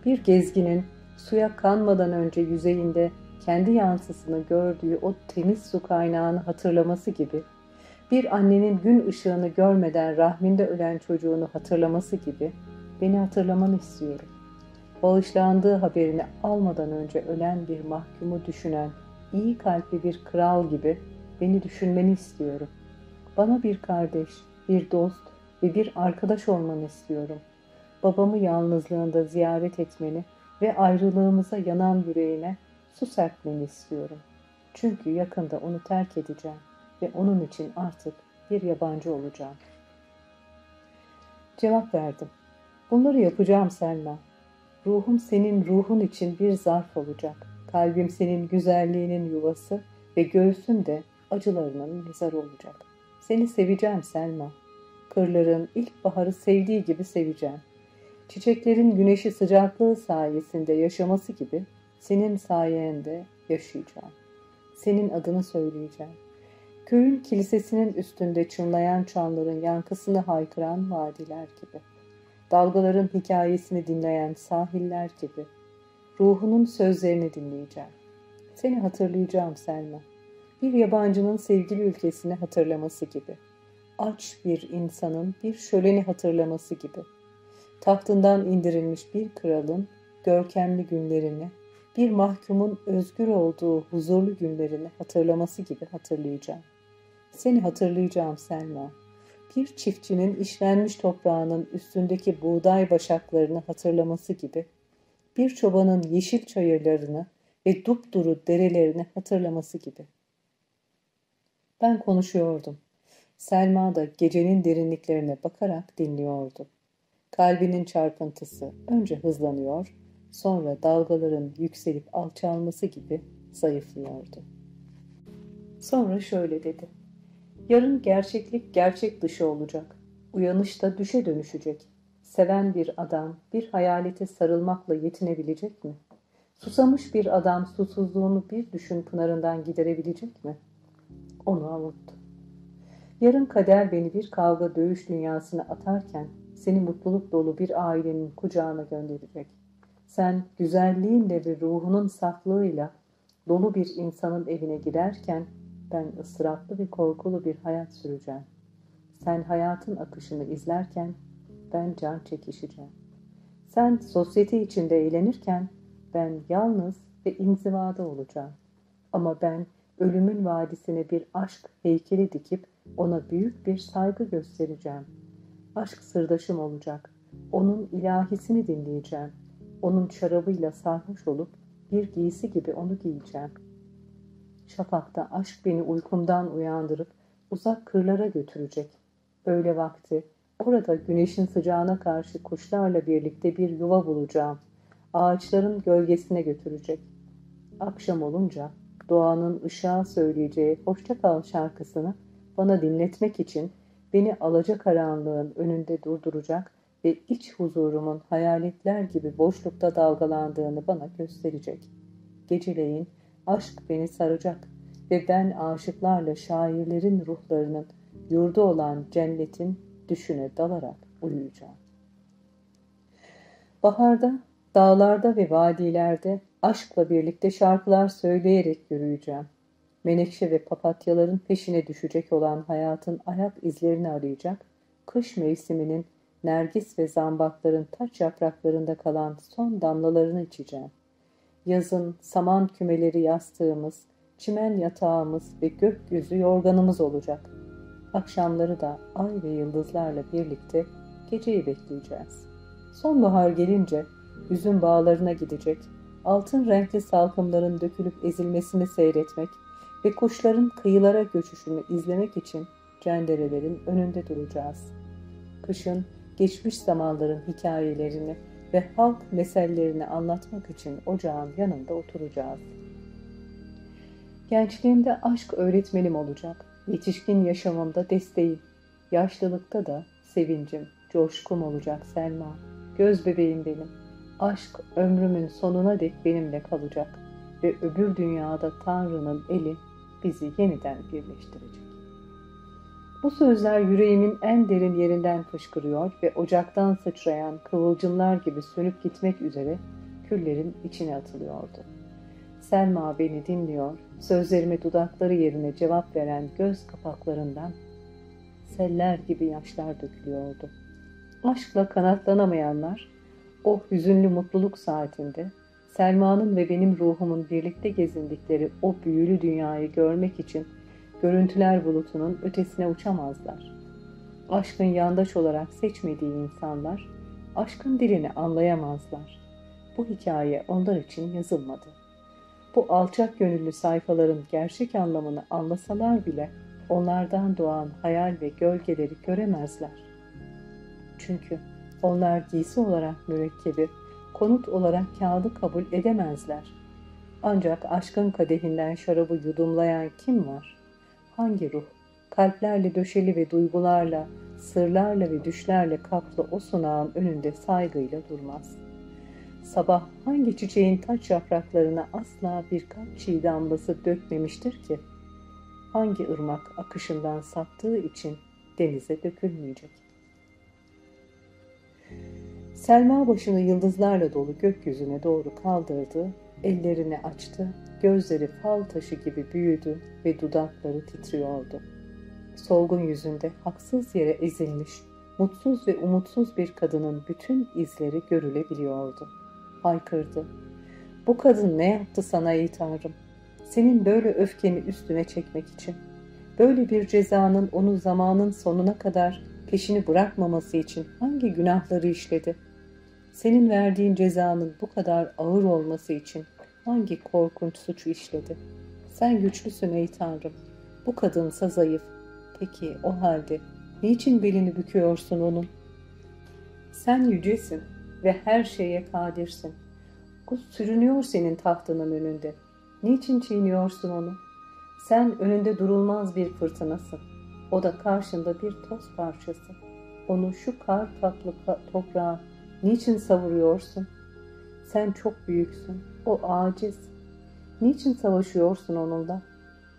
Bir gezginin suya kanmadan önce yüzeyinde kendi yansısını gördüğü o temiz su kaynağını hatırlaması gibi, bir annenin gün ışığını görmeden rahminde ölen çocuğunu hatırlaması gibi beni hatırlamanı istiyorum. Bağışlandığı haberini almadan önce ölen bir mahkumu düşünen iyi kalpli bir kral gibi beni düşünmeni istiyorum. Bana bir kardeş, bir dost ve bir arkadaş olmanı istiyorum. Babamı yalnızlığında ziyaret etmeni ve ayrılığımıza yanan yüreğine su serpmeni istiyorum. Çünkü yakında onu terk edeceğim ve onun için artık bir yabancı olacağım. Cevap verdim. Bunları yapacağım Selma. Ruhum senin ruhun için bir zarf olacak. Kalbim senin güzelliğinin yuvası ve göğsüm de acılarının mezarı olacak. Seni seveceğim Selma. Kırların ilk baharı sevdiği gibi seveceğim. Çiçeklerin güneşi sıcaklığı sayesinde yaşaması gibi senin sayende yaşayacağım. Senin adını söyleyeceğim. Köyün kilisesinin üstünde çınlayan çanların yankısını haykıran vadiler gibi. Dalgaların hikayesini dinleyen sahiller gibi. Ruhunun sözlerini dinleyeceğim. Seni hatırlayacağım Selma. Bir yabancının sevgili ülkesini hatırlaması gibi. Aç bir insanın bir şöleni hatırlaması gibi.'' Tahtından indirilmiş bir kralın görkemli günlerini, bir mahkumun özgür olduğu huzurlu günlerini hatırlaması gibi hatırlayacağım. Seni hatırlayacağım Selma. Bir çiftçinin işlenmiş toprağının üstündeki buğday başaklarını hatırlaması gibi, bir çobanın yeşil çayırlarını ve dupduru derelerini hatırlaması gibi. Ben konuşuyordum. Selma da gecenin derinliklerine bakarak dinliyordu. Kalbinin çarpıntısı önce hızlanıyor, sonra dalgaların yükselip alçalması gibi zayıflıyordu. Sonra şöyle dedi. Yarın gerçeklik gerçek dışı olacak. Uyanış da düşe dönüşecek. Seven bir adam bir hayalete sarılmakla yetinebilecek mi? Susamış bir adam susuzluğunu bir düşün pınarından giderebilecek mi? Onu avuttu. Yarın kader beni bir kavga dövüş dünyasına atarken seni mutluluk dolu bir ailenin kucağına gönderecek. Sen güzelliğinle ve ruhunun saflığıyla dolu bir insanın evine giderken ben ısraplı ve korkulu bir hayat süreceğim. Sen hayatın akışını izlerken ben can çekişeceğim. Sen sosyete içinde eğlenirken ben yalnız ve inzivada olacağım. Ama ben ölümün vadisine bir aşk heykeli dikip ona büyük bir saygı göstereceğim. Aşk sırdaşım olacak. Onun ilahisini dinleyeceğim. Onun şarabıyla sarhoş olup bir giysi gibi onu giyeceğim. Şafakta aşk beni uykumdan uyandırıp uzak kırlara götürecek. Öyle vakti orada güneşin sıcağına karşı kuşlarla birlikte bir yuva bulacağım. Ağaçların gölgesine götürecek. Akşam olunca doğanın ışığa söyleyeceği hoşça kal şarkısını bana dinletmek için beni alacakaranlığın önünde durduracak ve iç huzurumun hayaletler gibi boşlukta dalgalandığını bana gösterecek. Geceleyin aşk beni saracak ve ben aşıklarla şairlerin ruhlarının yurdu olan cennetin düşüne dalarak uyuyacağım. Baharda, dağlarda ve vadilerde aşkla birlikte şarkılar söyleyerek yürüyeceğim. Menekşe ve papatyaların peşine düşecek olan hayatın ayak izlerini arayacak, kış mevsiminin nergis ve zambakların taç yapraklarında kalan son damlalarını içeceğim. Yazın saman kümeleri yastığımız, çimen yatağımız ve gökyüzü yorganımız olacak. Akşamları da ay ve yıldızlarla birlikte geceyi bekleyeceğiz. Sonbahar gelince üzüm bağlarına gidecek, altın renkli salkımların dökülüp ezilmesini seyretmek ve kuşların kıyılara göçüşünü izlemek için cenderelerin önünde duracağız. Kışın geçmiş zamanların hikayelerini ve halk meselelerini anlatmak için ocağın yanında oturacağız. Gençliğimde aşk öğretmenim olacak, yetişkin yaşamımda desteğim, yaşlılıkta da sevincim, coşkum olacak Selma, göz bebeğim benim. Aşk ömrümün sonuna dek benimle kalacak ve öbür dünyada Tanrı'nın eli bizi yeniden birleştirecek. Bu sözler yüreğimin en derin yerinden fışkırıyor ve ocaktan sıçrayan kıvılcımlar gibi sönüp gitmek üzere küllerin içine atılıyordu. Selma beni dinliyor, sözlerime dudakları yerine cevap veren göz kapaklarından seller gibi yaşlar dökülüyordu. Aşkla kanatlanamayanlar o hüzünlü mutluluk saatinde Selma'nın ve benim ruhumun birlikte gezindikleri o büyülü dünyayı görmek için görüntüler bulutunun ötesine uçamazlar. Aşkın yandaş olarak seçmediği insanlar aşkın dilini anlayamazlar. Bu hikaye onlar için yazılmadı. Bu alçak gönüllü sayfaların gerçek anlamını anlasalar bile onlardan doğan hayal ve gölgeleri göremezler. Çünkü onlar giysi olarak mürekkebi, konut olarak kağıdı kabul edemezler. Ancak aşkın kadehinden şarabı yudumlayan kim var? Hangi ruh? Kalplerle döşeli ve duygularla, sırlarla ve düşlerle kaplı o sunağın önünde saygıyla durmaz. Sabah hangi çiçeğin taç yapraklarına asla birkaç çiğ damlası dökmemiştir ki? Hangi ırmak akışından saptığı için denize dökülmeyecek? Selma başını yıldızlarla dolu gökyüzüne doğru kaldırdı, ellerini açtı, gözleri fal taşı gibi büyüdü ve dudakları titriyordu. Solgun yüzünde haksız yere ezilmiş, mutsuz ve umutsuz bir kadının bütün izleri görülebiliyordu. Haykırdı. Bu kadın ne yaptı sana ey Tanrım? Senin böyle öfkeni üstüne çekmek için. Böyle bir cezanın onu zamanın sonuna kadar peşini bırakmaması için hangi günahları işledi? Senin verdiğin cezanın bu kadar ağır olması için hangi korkunç suçu işledi? Sen güçlüsün ey Tanrım. Bu kadınsa zayıf. Peki o halde niçin belini büküyorsun onun? Sen yücesin ve her şeye kadirsin. O sürünüyor senin tahtının önünde. Niçin çiğniyorsun onu? Sen önünde durulmaz bir fırtınasın. O da karşında bir toz parçası. Onu şu kar tatlı toprağa niçin savuruyorsun? Sen çok büyüksün. O aciz. Niçin savaşıyorsun onunla?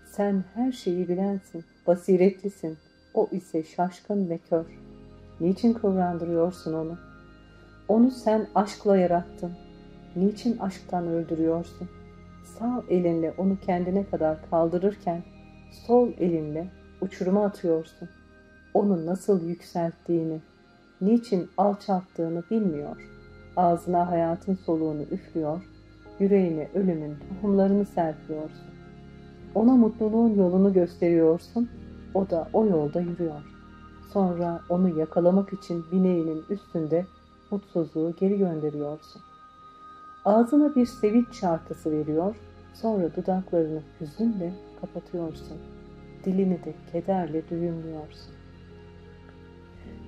Sen her şeyi bilensin, basiretlisin. O ise şaşkın ve kör. Niçin kıvrandırıyorsun onu? Onu sen aşkla yarattın. Niçin aşktan öldürüyorsun? Sağ elinle onu kendine kadar kaldırırken sol elinle uçuruma atıyorsun. Onu nasıl yükselttiğini, niçin alçalttığını bilmiyor. Ağzına hayatın soluğunu üflüyor, yüreğine ölümün tohumlarını serpiyorsun. Ona mutluluğun yolunu gösteriyorsun, o da o yolda yürüyor. Sonra onu yakalamak için bineğinin üstünde mutsuzluğu geri gönderiyorsun. Ağzına bir sevinç şarkısı veriyor, sonra dudaklarını hüzünle kapatıyorsun. Dilini de kederle düğümlüyorsun.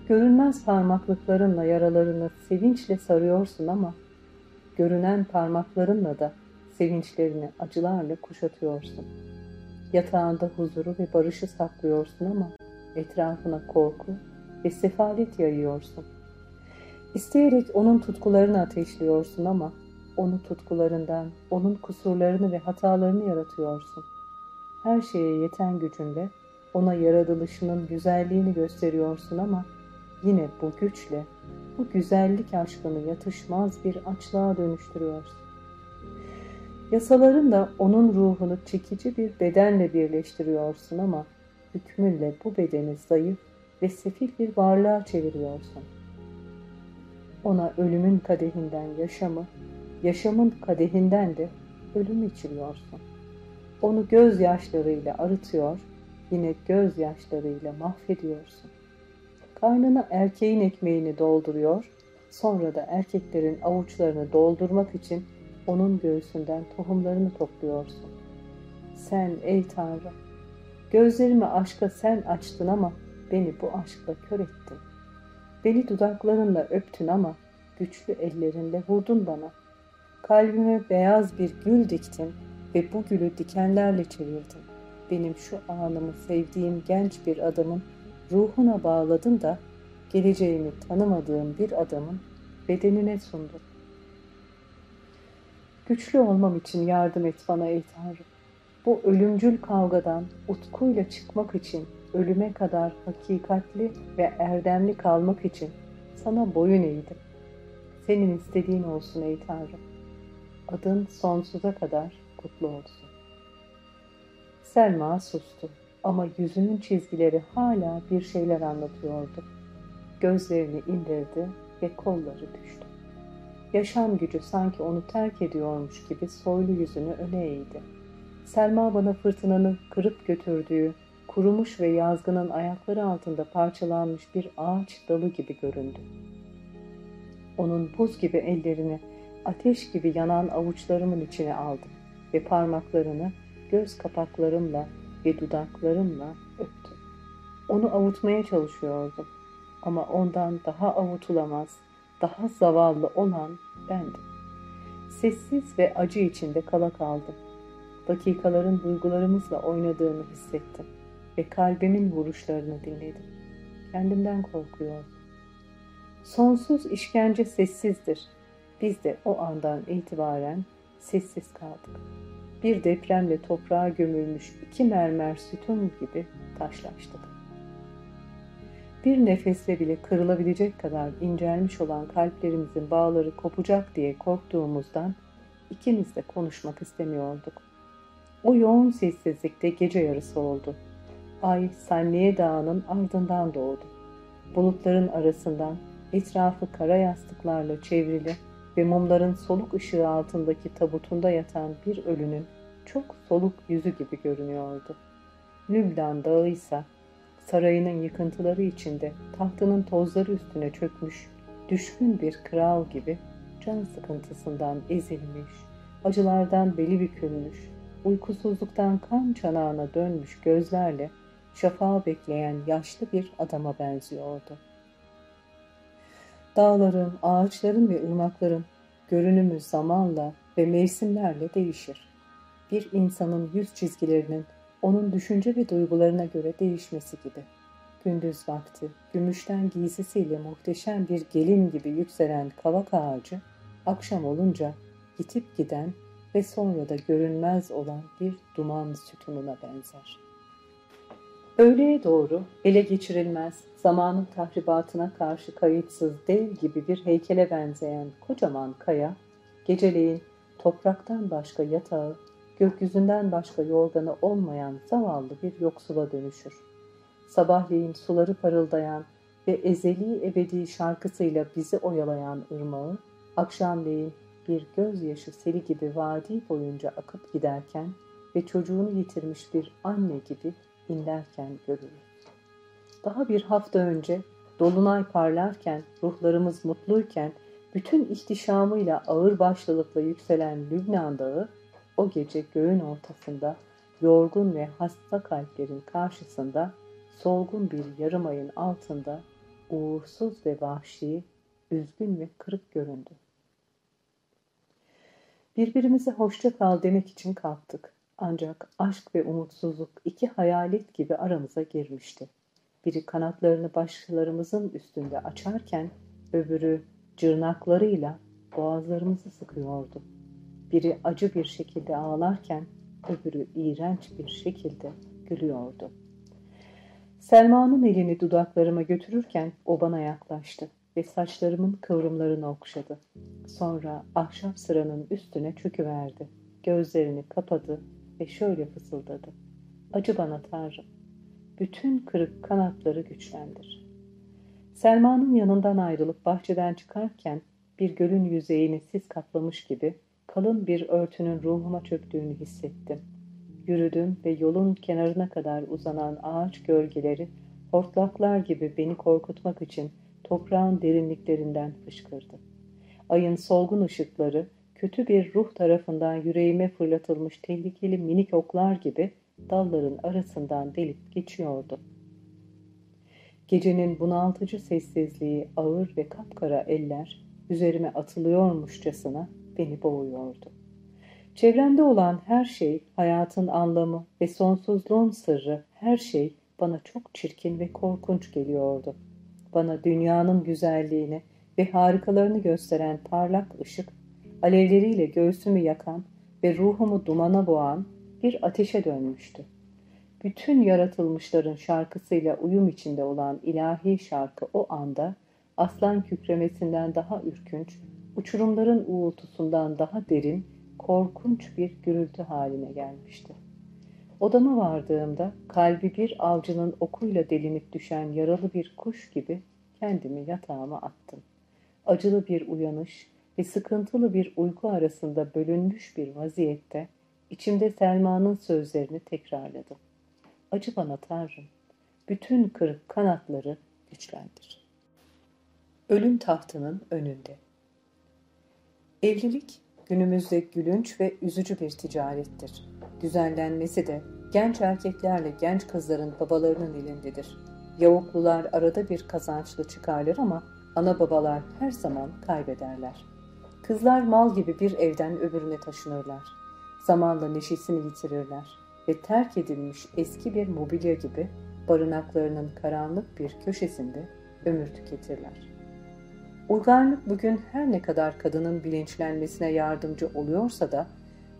Görünmez parmaklıklarınla yaralarını sevinçle sarıyorsun ama görünen parmaklarınla da sevinçlerini acılarla kuşatıyorsun. Yatağında huzuru ve barışı saklıyorsun ama etrafına korku ve sefalet yayıyorsun. İsteyerek onun tutkularını ateşliyorsun ama onu tutkularından, onun kusurlarını ve hatalarını yaratıyorsun. Her şeye yeten gücünle ona yaratılışının güzelliğini gösteriyorsun ama yine bu güçle bu güzellik aşkını yatışmaz bir açlığa dönüştürüyorsun. Yasalarınla onun ruhunu çekici bir bedenle birleştiriyorsun ama hükmünle bu bedeni zayıf ve sefil bir varlığa çeviriyorsun. Ona ölümün kadehinden yaşamı, yaşamın kadehinden de ölümü içiriyorsun. Onu gözyaşlarıyla arıtıyor, yine gözyaşlarıyla mahvediyorsun. Karnına erkeğin ekmeğini dolduruyor, sonra da erkeklerin avuçlarını doldurmak için onun göğsünden tohumlarını topluyorsun. Sen ey Tanrı, gözlerimi aşka sen açtın ama beni bu aşkla kör ettin. Beni dudaklarınla öptün ama güçlü ellerinle vurdun bana. Kalbime beyaz bir gül diktin ve bu gülü dikenlerle çevirdin. Benim şu anımı sevdiğim genç bir adamın ruhuna bağladın da geleceğini tanımadığım bir adamın bedenine sundun. Güçlü olmam için yardım et bana ey Tanrı. Bu ölümcül kavgadan utkuyla çıkmak için ölüme kadar hakikatli ve erdemli kalmak için sana boyun eğdim. Senin istediğin olsun ey Tanrı. Adın sonsuza kadar kutlu olsun. Selma sustu ama yüzünün çizgileri hala bir şeyler anlatıyordu. Gözlerini indirdi ve kolları düştü. Yaşam gücü sanki onu terk ediyormuş gibi soylu yüzünü öne eğdi. Selma bana fırtınanın kırıp götürdüğü, kurumuş ve yazgının ayakları altında parçalanmış bir ağaç dalı gibi göründü. Onun buz gibi ellerini ateş gibi yanan avuçlarımın içine aldım ve parmaklarını göz kapaklarımla ve dudaklarımla öptüm. Onu avutmaya çalışıyordum ama ondan daha avutulamaz, daha zavallı olan bendim. Sessiz ve acı içinde kala kaldım. Dakikaların duygularımızla oynadığını hissettim ve kalbimin vuruşlarını dinledim. Kendimden korkuyordum. Sonsuz işkence sessizdir. Biz de o andan itibaren sessiz kaldık. Bir depremle toprağa gömülmüş iki mermer sütun gibi taşlaştık. Bir nefesle bile kırılabilecek kadar incelmiş olan kalplerimizin bağları kopacak diye korktuğumuzdan ikimiz de konuşmak istemiyorduk. O yoğun sessizlikte gece yarısı oldu. Ay Sanniye Dağı'nın ardından doğdu. Bulutların arasından etrafı kara yastıklarla çevrili ve mumların soluk ışığı altındaki tabutunda yatan bir ölünün çok soluk yüzü gibi görünüyordu. Lübnan Dağı ise sarayının yıkıntıları içinde tahtının tozları üstüne çökmüş, düşkün bir kral gibi can sıkıntısından ezilmiş, acılardan beli bükülmüş, uykusuzluktan kan çanağına dönmüş gözlerle şafağı bekleyen yaşlı bir adama benziyordu. Dağların, ağaçların ve ırmakların görünümü zamanla ve mevsimlerle değişir. Bir insanın yüz çizgilerinin onun düşünce ve duygularına göre değişmesi gibi. Gündüz vakti, gümüşten giysisiyle muhteşem bir gelin gibi yükselen kavak ağacı, akşam olunca gitip giden ve sonra da görünmez olan bir duman sütununa benzer. Öğleye doğru ele geçirilmez, zamanın tahribatına karşı kayıtsız dev gibi bir heykele benzeyen kocaman kaya, geceleyin topraktan başka yatağı, gökyüzünden başka yorganı olmayan zavallı bir yoksula dönüşür. Sabahleyin suları parıldayan ve ezeli ebedi şarkısıyla bizi oyalayan ırmağı, akşamleyin bir gözyaşı seli gibi vadi boyunca akıp giderken ve çocuğunu yitirmiş bir anne gibi inlerken görürüz. Daha bir hafta önce dolunay parlarken, ruhlarımız mutluyken, bütün ihtişamıyla ağır başlılıkla yükselen Lübnan Dağı, o gece göğün ortasında, yorgun ve hasta kalplerin karşısında, solgun bir yarım ayın altında, uğursuz ve vahşi, üzgün ve kırık göründü. Birbirimize hoşça kal demek için kalktık. Ancak aşk ve umutsuzluk iki hayalet gibi aramıza girmişti. Biri kanatlarını başlarımızın üstünde açarken öbürü cırnaklarıyla boğazlarımızı sıkıyordu. Biri acı bir şekilde ağlarken öbürü iğrenç bir şekilde gülüyordu. Selma'nın elini dudaklarıma götürürken o bana yaklaştı ve saçlarımın kıvrımlarını okşadı. Sonra ahşap sıranın üstüne çöküverdi. Gözlerini kapadı ve şöyle fısıldadı. Acı bana Tanrım. Bütün kırık kanatları güçlendir. Selma'nın yanından ayrılıp bahçeden çıkarken bir gölün yüzeyini sis kaplamış gibi kalın bir örtünün ruhuma çöktüğünü hissettim. Yürüdüm ve yolun kenarına kadar uzanan ağaç gölgeleri hortlaklar gibi beni korkutmak için toprağın derinliklerinden fışkırdı. Ayın solgun ışıkları kötü bir ruh tarafından yüreğime fırlatılmış tehlikeli minik oklar gibi dalların arasından delip geçiyordu. Gecenin bunaltıcı sessizliği ağır ve kapkara eller üzerime atılıyormuşçasına beni boğuyordu. Çevremde olan her şey, hayatın anlamı ve sonsuzluğun sırrı, her şey bana çok çirkin ve korkunç geliyordu. Bana dünyanın güzelliğini ve harikalarını gösteren parlak ışık, alevleriyle göğsümü yakan ve ruhumu dumana boğan bir ateşe dönmüştü. Bütün yaratılmışların şarkısıyla uyum içinde olan ilahi şarkı o anda aslan kükremesinden daha ürkünç, uçurumların uğultusundan daha derin, korkunç bir gürültü haline gelmişti. Odama vardığımda kalbi bir avcının okuyla delinip düşen yaralı bir kuş gibi kendimi yatağıma attım. Acılı bir uyanış ve sıkıntılı bir uyku arasında bölünmüş bir vaziyette içimde Selma'nın sözlerini tekrarladım. Acı bana Tanrım, bütün kırık kanatları güçlendir. Ölüm tahtının önünde. Evlilik günümüzde gülünç ve üzücü bir ticarettir. Düzenlenmesi de genç erkeklerle genç kızların babalarının elindedir. Yavuklular arada bir kazançlı çıkarlar ama ana babalar her zaman kaybederler. Kızlar mal gibi bir evden öbürüne taşınırlar. Zamanla neşesini yitirirler ve terk edilmiş eski bir mobilya gibi barınaklarının karanlık bir köşesinde ömür tüketirler. Uygarlık bugün her ne kadar kadının bilinçlenmesine yardımcı oluyorsa da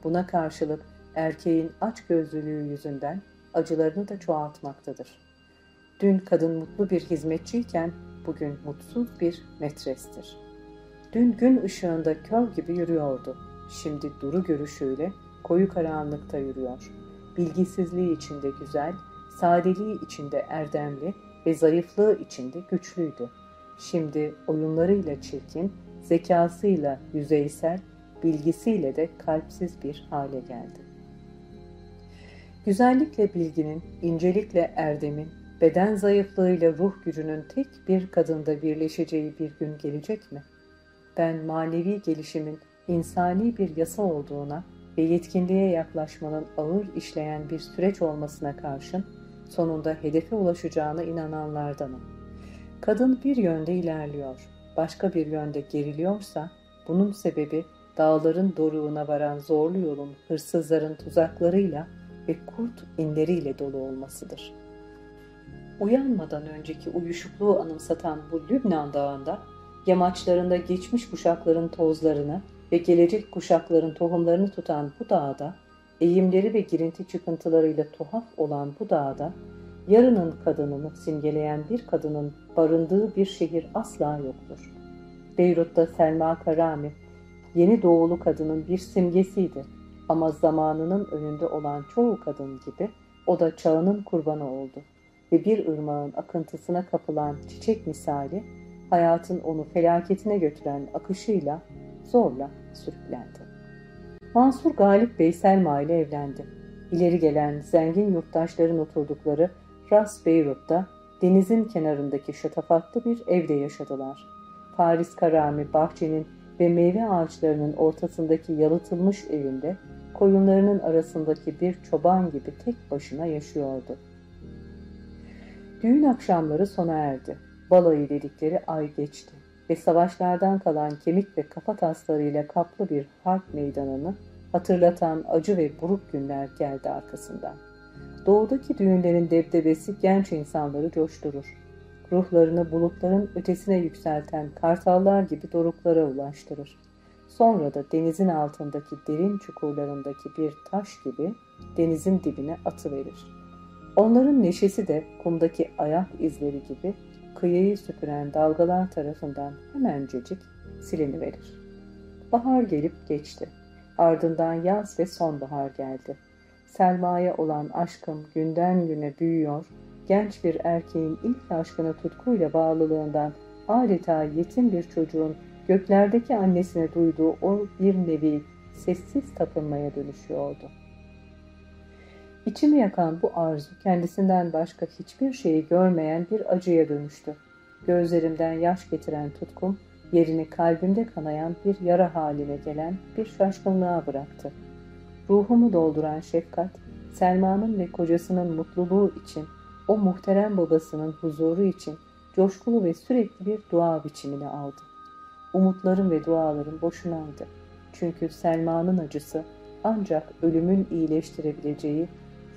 buna karşılık erkeğin açgözlülüğü yüzünden acılarını da çoğaltmaktadır. Dün kadın mutlu bir hizmetçiyken bugün mutsuz bir metrestir. Dün gün ışığında kör gibi yürüyordu. Şimdi duru görüşüyle koyu karanlıkta yürüyor. Bilgisizliği içinde güzel, sadeliği içinde erdemli ve zayıflığı içinde güçlüydü. Şimdi oyunlarıyla çirkin, zekasıyla yüzeysel, bilgisiyle de kalpsiz bir hale geldi. Güzellikle bilginin, incelikle erdemin, beden zayıflığıyla ruh gücünün tek bir kadında birleşeceği bir gün gelecek mi? Ben manevi gelişimin insani bir yasa olduğuna ve yetkinliğe yaklaşmanın ağır işleyen bir süreç olmasına karşın sonunda hedefe ulaşacağına inananlardanım. Kadın bir yönde ilerliyor, başka bir yönde geriliyorsa bunun sebebi dağların doruğuna varan zorlu yolun hırsızların tuzaklarıyla ve kurt inleriyle dolu olmasıdır. Uyanmadan önceki uyuşukluğu anımsatan bu Lübnan dağında yamaçlarında geçmiş kuşakların tozlarını ve gelecek kuşakların tohumlarını tutan bu dağda, eğimleri ve girinti çıkıntılarıyla tuhaf olan bu dağda, yarının kadınını simgeleyen bir kadının barındığı bir şehir asla yoktur. Beyrut'ta Selma Karami, yeni doğulu kadının bir simgesiydi ama zamanının önünde olan çoğu kadın gibi o da çağının kurbanı oldu ve bir ırmağın akıntısına kapılan çiçek misali hayatın onu felaketine götüren akışıyla zorla sürüklendi. Mansur Galip Bey Selma ile evlendi. ileri gelen zengin yurttaşların oturdukları Ras Beyrut'ta denizin kenarındaki şatafatlı bir evde yaşadılar. Paris Karami bahçenin ve meyve ağaçlarının ortasındaki yalıtılmış evinde koyunlarının arasındaki bir çoban gibi tek başına yaşıyordu. Düğün akşamları sona erdi. Balayı dedikleri ay geçti ve savaşlardan kalan kemik ve kafa taslarıyla kaplı bir harp meydanını hatırlatan acı ve buruk günler geldi arkasından. Doğudaki düğünlerin debdebesi genç insanları coşturur. Ruhlarını bulutların ötesine yükselten kartallar gibi doruklara ulaştırır. Sonra da denizin altındaki derin çukurlarındaki bir taş gibi denizin dibine atıverir. Onların neşesi de kumdaki ayak izleri gibi kıyıyı süpüren dalgalar tarafından hemencecik siliniverir. Bahar gelip geçti. Ardından yaz ve sonbahar geldi. Selma'ya olan aşkım günden güne büyüyor, genç bir erkeğin ilk aşkına tutkuyla bağlılığından adeta yetim bir çocuğun göklerdeki annesine duyduğu o bir nevi sessiz tapınmaya dönüşüyordu. İçimi yakan bu arzu kendisinden başka hiçbir şeyi görmeyen bir acıya dönüştü. Gözlerimden yaş getiren tutkum, yerini kalbimde kanayan bir yara haline gelen bir şaşkınlığa bıraktı. Ruhumu dolduran şefkat, Selma'nın ve kocasının mutluluğu için, o muhterem babasının huzuru için coşkulu ve sürekli bir dua biçimini aldı. Umutlarım ve dualarım boşunaydı. Çünkü Selma'nın acısı ancak ölümün iyileştirebileceği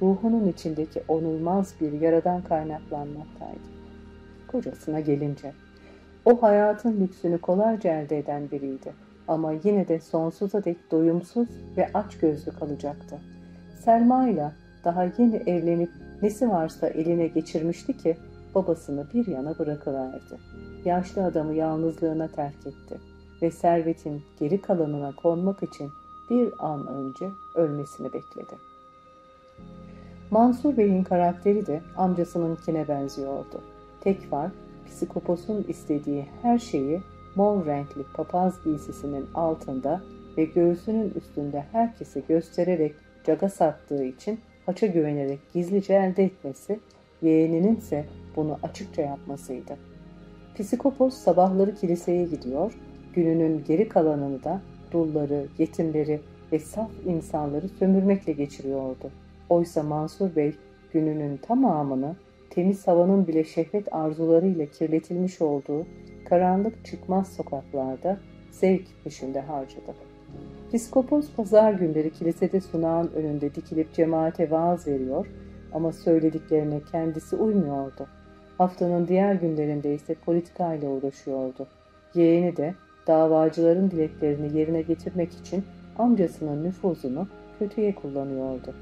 ruhunun içindeki onulmaz bir yaradan kaynaklanmaktaydı. Kocasına gelince, o hayatın lüksünü kolayca elde eden biriydi ama yine de sonsuza dek doyumsuz ve aç gözlü kalacaktı. Selma ile daha yeni evlenip nesi varsa eline geçirmişti ki babasını bir yana bırakıverdi. Yaşlı adamı yalnızlığına terk etti ve servetin geri kalanına konmak için bir an önce ölmesini bekledi. Mansur Bey'in karakteri de amcasınınkine benziyordu. Tek fark psikoposun istediği her şeyi mor renkli papaz giysisinin altında ve göğsünün üstünde herkesi göstererek caga sattığı için haça güvenerek gizlice elde etmesi, yeğeninin ise bunu açıkça yapmasıydı. Psikopos sabahları kiliseye gidiyor, gününün geri kalanını da dulları, yetimleri ve saf insanları sömürmekle geçiriyordu. Oysa Mansur Bey gününün tamamını temiz havanın bile şehvet arzularıyla kirletilmiş olduğu karanlık çıkmaz sokaklarda zevk peşinde harcadı. Piskopos pazar günleri kilisede sunağın önünde dikilip cemaate vaaz veriyor ama söylediklerine kendisi uymuyordu. Haftanın diğer günlerinde ise politikayla uğraşıyordu. Yeğeni de davacıların dileklerini yerine getirmek için amcasının nüfuzunu kötüye kullanıyordu.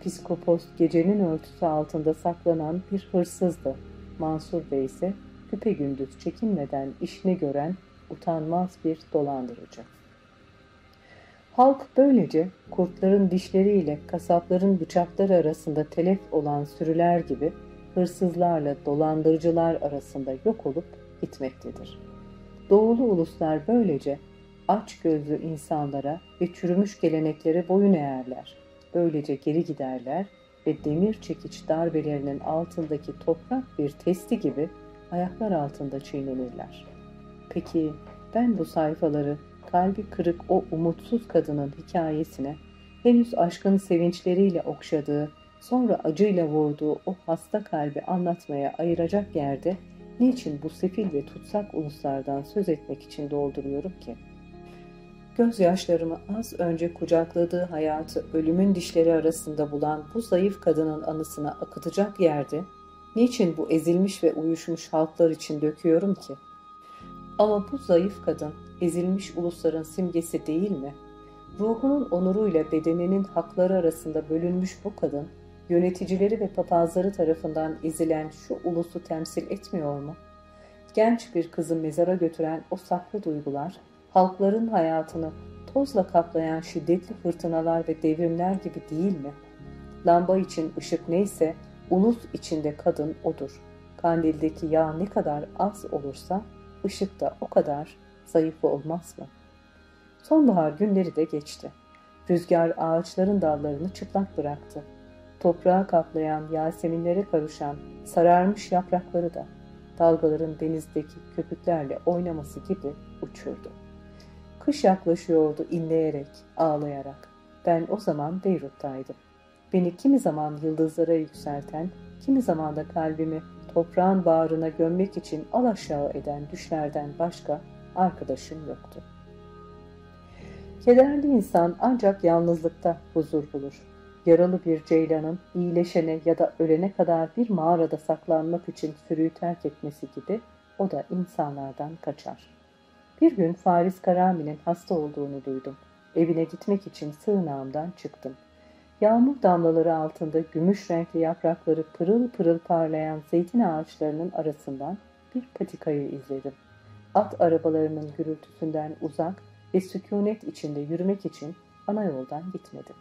Piskopos gecenin örtüsü altında saklanan bir hırsızdı. Mansur Bey ise güpegündüz çekinmeden işini gören utanmaz bir dolandırıcı. Halk böylece kurtların dişleriyle kasapların bıçakları arasında telef olan sürüler gibi hırsızlarla dolandırıcılar arasında yok olup gitmektedir. Doğulu uluslar böylece aç gözlü insanlara ve çürümüş geleneklere boyun eğerler. Böylece geri giderler ve demir çekiç darbelerinin altındaki toprak bir testi gibi ayaklar altında çiğnenirler. Peki ben bu sayfaları kalbi kırık o umutsuz kadının hikayesine henüz aşkın sevinçleriyle okşadığı, sonra acıyla vurduğu o hasta kalbi anlatmaya ayıracak yerde niçin bu sefil ve tutsak uluslardan söz etmek için dolduruyorum ki? Gözyaşlarımı az önce kucakladığı hayatı ölümün dişleri arasında bulan bu zayıf kadının anısına akıtacak yerde niçin bu ezilmiş ve uyuşmuş halklar için döküyorum ki? Ama bu zayıf kadın ezilmiş ulusların simgesi değil mi? Ruhunun onuruyla bedeninin hakları arasında bölünmüş bu kadın, yöneticileri ve papazları tarafından ezilen şu ulusu temsil etmiyor mu? Genç bir kızı mezara götüren o saklı duygular, halkların hayatını tozla kaplayan şiddetli fırtınalar ve devrimler gibi değil mi? Lamba için ışık neyse, ulus içinde kadın odur. Kandildeki yağ ne kadar az olursa, ışık da o kadar zayıf olmaz mı? Sonbahar günleri de geçti. Rüzgar ağaçların dallarını çıplak bıraktı. Toprağa kaplayan, yaseminlere karışan, sararmış yaprakları da dalgaların denizdeki köpüklerle oynaması gibi uçurdu. Kış yaklaşıyordu inleyerek, ağlayarak. Ben o zaman Beyrut'taydım. Beni kimi zaman yıldızlara yükselten, kimi zaman da kalbimi toprağın bağrına gömmek için alaşağı eden düşlerden başka arkadaşım yoktu. Kederli insan ancak yalnızlıkta huzur bulur. Yaralı bir ceylanın iyileşene ya da ölene kadar bir mağarada saklanmak için sürüyü terk etmesi gibi o da insanlardan kaçar. Bir gün Faris Karami'nin hasta olduğunu duydum. Evine gitmek için sığınağımdan çıktım. Yağmur damlaları altında gümüş renkli yaprakları pırıl pırıl parlayan zeytin ağaçlarının arasından bir patikayı izledim. At arabalarının gürültüsünden uzak ve sükunet içinde yürümek için ana yoldan gitmedim.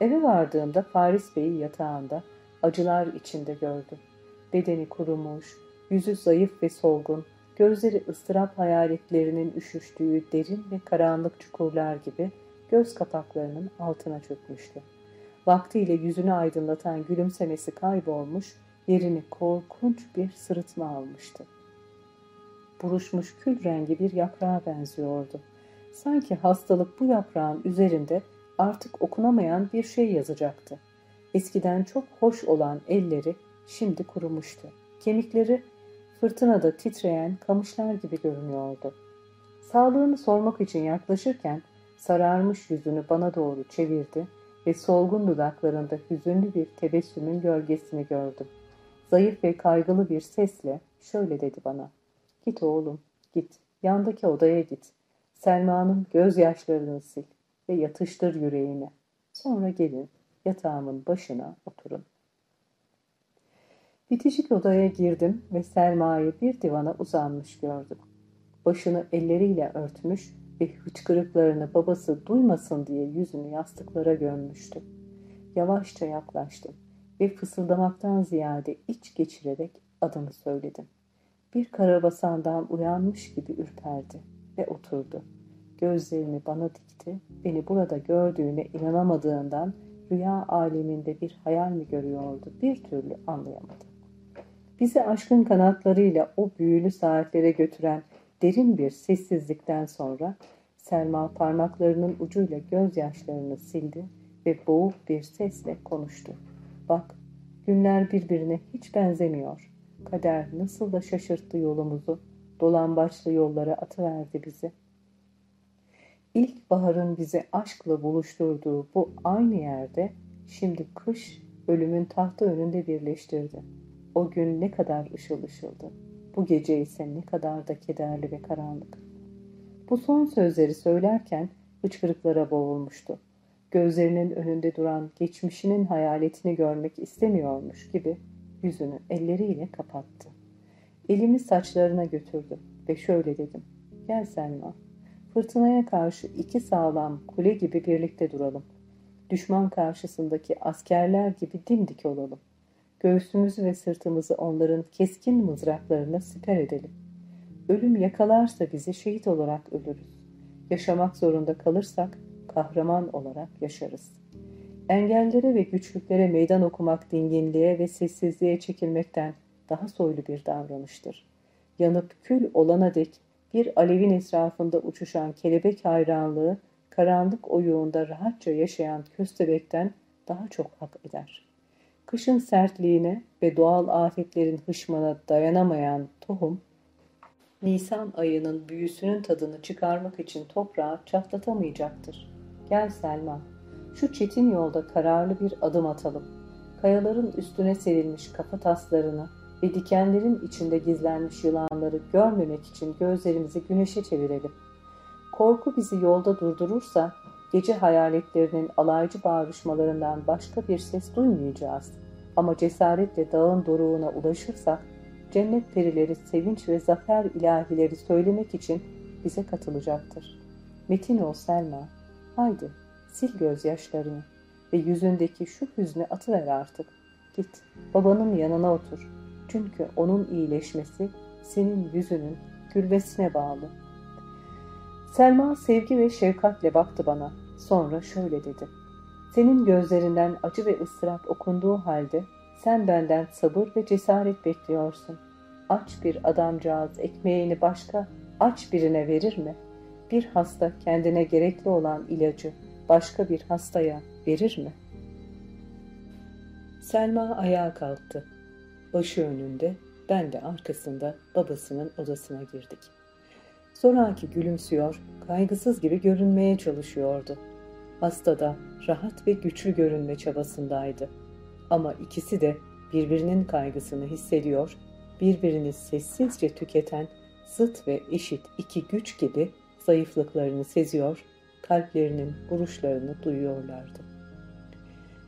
Eve vardığımda Faris Bey'i yatağında acılar içinde gördüm. Bedeni kurumuş, yüzü zayıf ve solgun, gözleri ıstırap hayaletlerinin üşüştüğü derin ve karanlık çukurlar gibi göz kapaklarının altına çökmüştü. Vaktiyle yüzünü aydınlatan gülümsemesi kaybolmuş, yerini korkunç bir sırıtma almıştı. Buruşmuş kül rengi bir yaprağa benziyordu. Sanki hastalık bu yaprağın üzerinde artık okunamayan bir şey yazacaktı. Eskiden çok hoş olan elleri şimdi kurumuştu. Kemikleri fırtınada titreyen kamışlar gibi görünüyordu. Sağlığını sormak için yaklaşırken sararmış yüzünü bana doğru çevirdi ve solgun dudaklarında hüzünlü bir tebessümün gölgesini gördüm. Zayıf ve kaygılı bir sesle şöyle dedi bana. Git oğlum, git. Yandaki odaya git. Selma'nın gözyaşlarını sil ve yatıştır yüreğine. Sonra gelin yatağımın başına oturun. Bitişik odaya girdim ve Selma'yı bir divana uzanmış gördüm. Başını elleriyle örtmüş ve hıçkırıklarını babası duymasın diye yüzünü yastıklara gömmüştü. Yavaşça yaklaştım ve fısıldamaktan ziyade iç geçirerek adımı söyledim. Bir karabasandan uyanmış gibi ürperdi ve oturdu. Gözlerini bana dikti, beni burada gördüğüne inanamadığından rüya aleminde bir hayal mi görüyordu bir türlü anlayamadım. Bizi aşkın kanatlarıyla o büyülü saatlere götüren derin bir sessizlikten sonra Selma parmaklarının ucuyla gözyaşlarını sildi ve boğuk bir sesle konuştu. Bak, günler birbirine hiç benzemiyor. Kader nasıl da şaşırttı yolumuzu, dolambaçlı yollara atıverdi bizi. İlk baharın bizi aşkla buluşturduğu bu aynı yerde şimdi kış ölümün tahtı önünde birleştirdi. O gün ne kadar ışıl ışıldı. Bu gece ise ne kadar da kederli ve karanlık. Bu son sözleri söylerken hıçkırıklara boğulmuştu. Gözlerinin önünde duran geçmişinin hayaletini görmek istemiyormuş gibi yüzünü elleriyle kapattı. Elimi saçlarına götürdüm ve şöyle dedim. Gel Selma, fırtınaya karşı iki sağlam kule gibi birlikte duralım. Düşman karşısındaki askerler gibi dimdik olalım. Göğsümüzü ve sırtımızı onların keskin mızraklarına siper edelim. Ölüm yakalarsa bizi şehit olarak ölürüz. Yaşamak zorunda kalırsak kahraman olarak yaşarız. Engellere ve güçlüklere meydan okumak dinginliğe ve sessizliğe çekilmekten daha soylu bir davranıştır. Yanıp kül olana dek bir alevin etrafında uçuşan kelebek hayranlığı karanlık oyuğunda rahatça yaşayan köstebekten daha çok hak eder. Kışın sertliğine ve doğal afetlerin hışmana dayanamayan tohum, Nisan ayının büyüsünün tadını çıkarmak için toprağı çatlatamayacaktır. Gel Selma, şu çetin yolda kararlı bir adım atalım. Kayaların üstüne serilmiş kafa taslarını ve dikenlerin içinde gizlenmiş yılanları görmemek için gözlerimizi güneşe çevirelim. Korku bizi yolda durdurursa gece hayaletlerinin alaycı bağrışmalarından başka bir ses duymayacağız. Ama cesaretle dağın doruğuna ulaşırsak cennet perileri sevinç ve zafer ilahileri söylemek için bize katılacaktır. Metin ol Selma, haydi sil gözyaşlarını ve yüzündeki şu hüznü atıver artık. Git, babanın yanına otur. Çünkü onun iyileşmesi senin yüzünün gülmesine bağlı. Selma sevgi ve şefkatle baktı bana. Sonra şöyle dedi. Senin gözlerinden acı ve ıstırap okunduğu halde sen benden sabır ve cesaret bekliyorsun. Aç bir adamcağız ekmeğini başka aç birine verir mi? Bir hasta kendine gerekli olan ilacı başka bir hastaya verir mi? Selma ayağa kalktı. Başı önünde, ben de arkasında babasının odasına girdik. Zoraki gülümsüyor, kaygısız gibi görünmeye çalışıyordu. Hasta da rahat ve güçlü görünme çabasındaydı. Ama ikisi de birbirinin kaygısını hissediyor, birbirini sessizce tüketen zıt ve eşit iki güç gibi zayıflıklarını seziyor, kalplerinin vuruşlarını duyuyorlardı.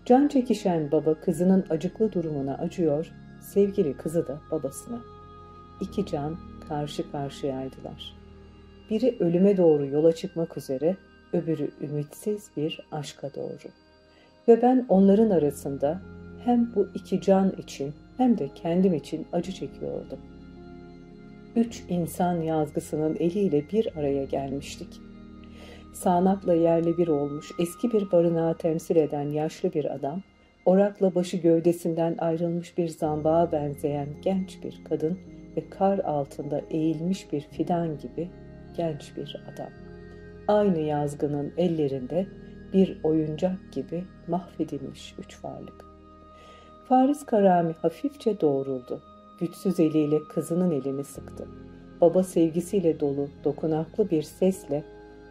Can çekişen baba kızının acıklı durumuna acıyor, sevgili kızı da babasına. İki can karşı karşıyaydılar. Biri ölüme doğru yola çıkmak üzere, öbürü ümitsiz bir aşka doğru. Ve ben onların arasında hem bu iki can için hem de kendim için acı çekiyordum. Üç insan yazgısının eliyle bir araya gelmiştik. Sağnakla yerle bir olmuş eski bir barınağı temsil eden yaşlı bir adam, orakla başı gövdesinden ayrılmış bir zambağa benzeyen genç bir kadın ve kar altında eğilmiş bir fidan gibi genç bir adam. Aynı yazgının ellerinde bir oyuncak gibi mahvedilmiş üç varlık. Faris Karami hafifçe doğruldu. Güçsüz eliyle kızının elini sıktı. Baba sevgisiyle dolu, dokunaklı bir sesle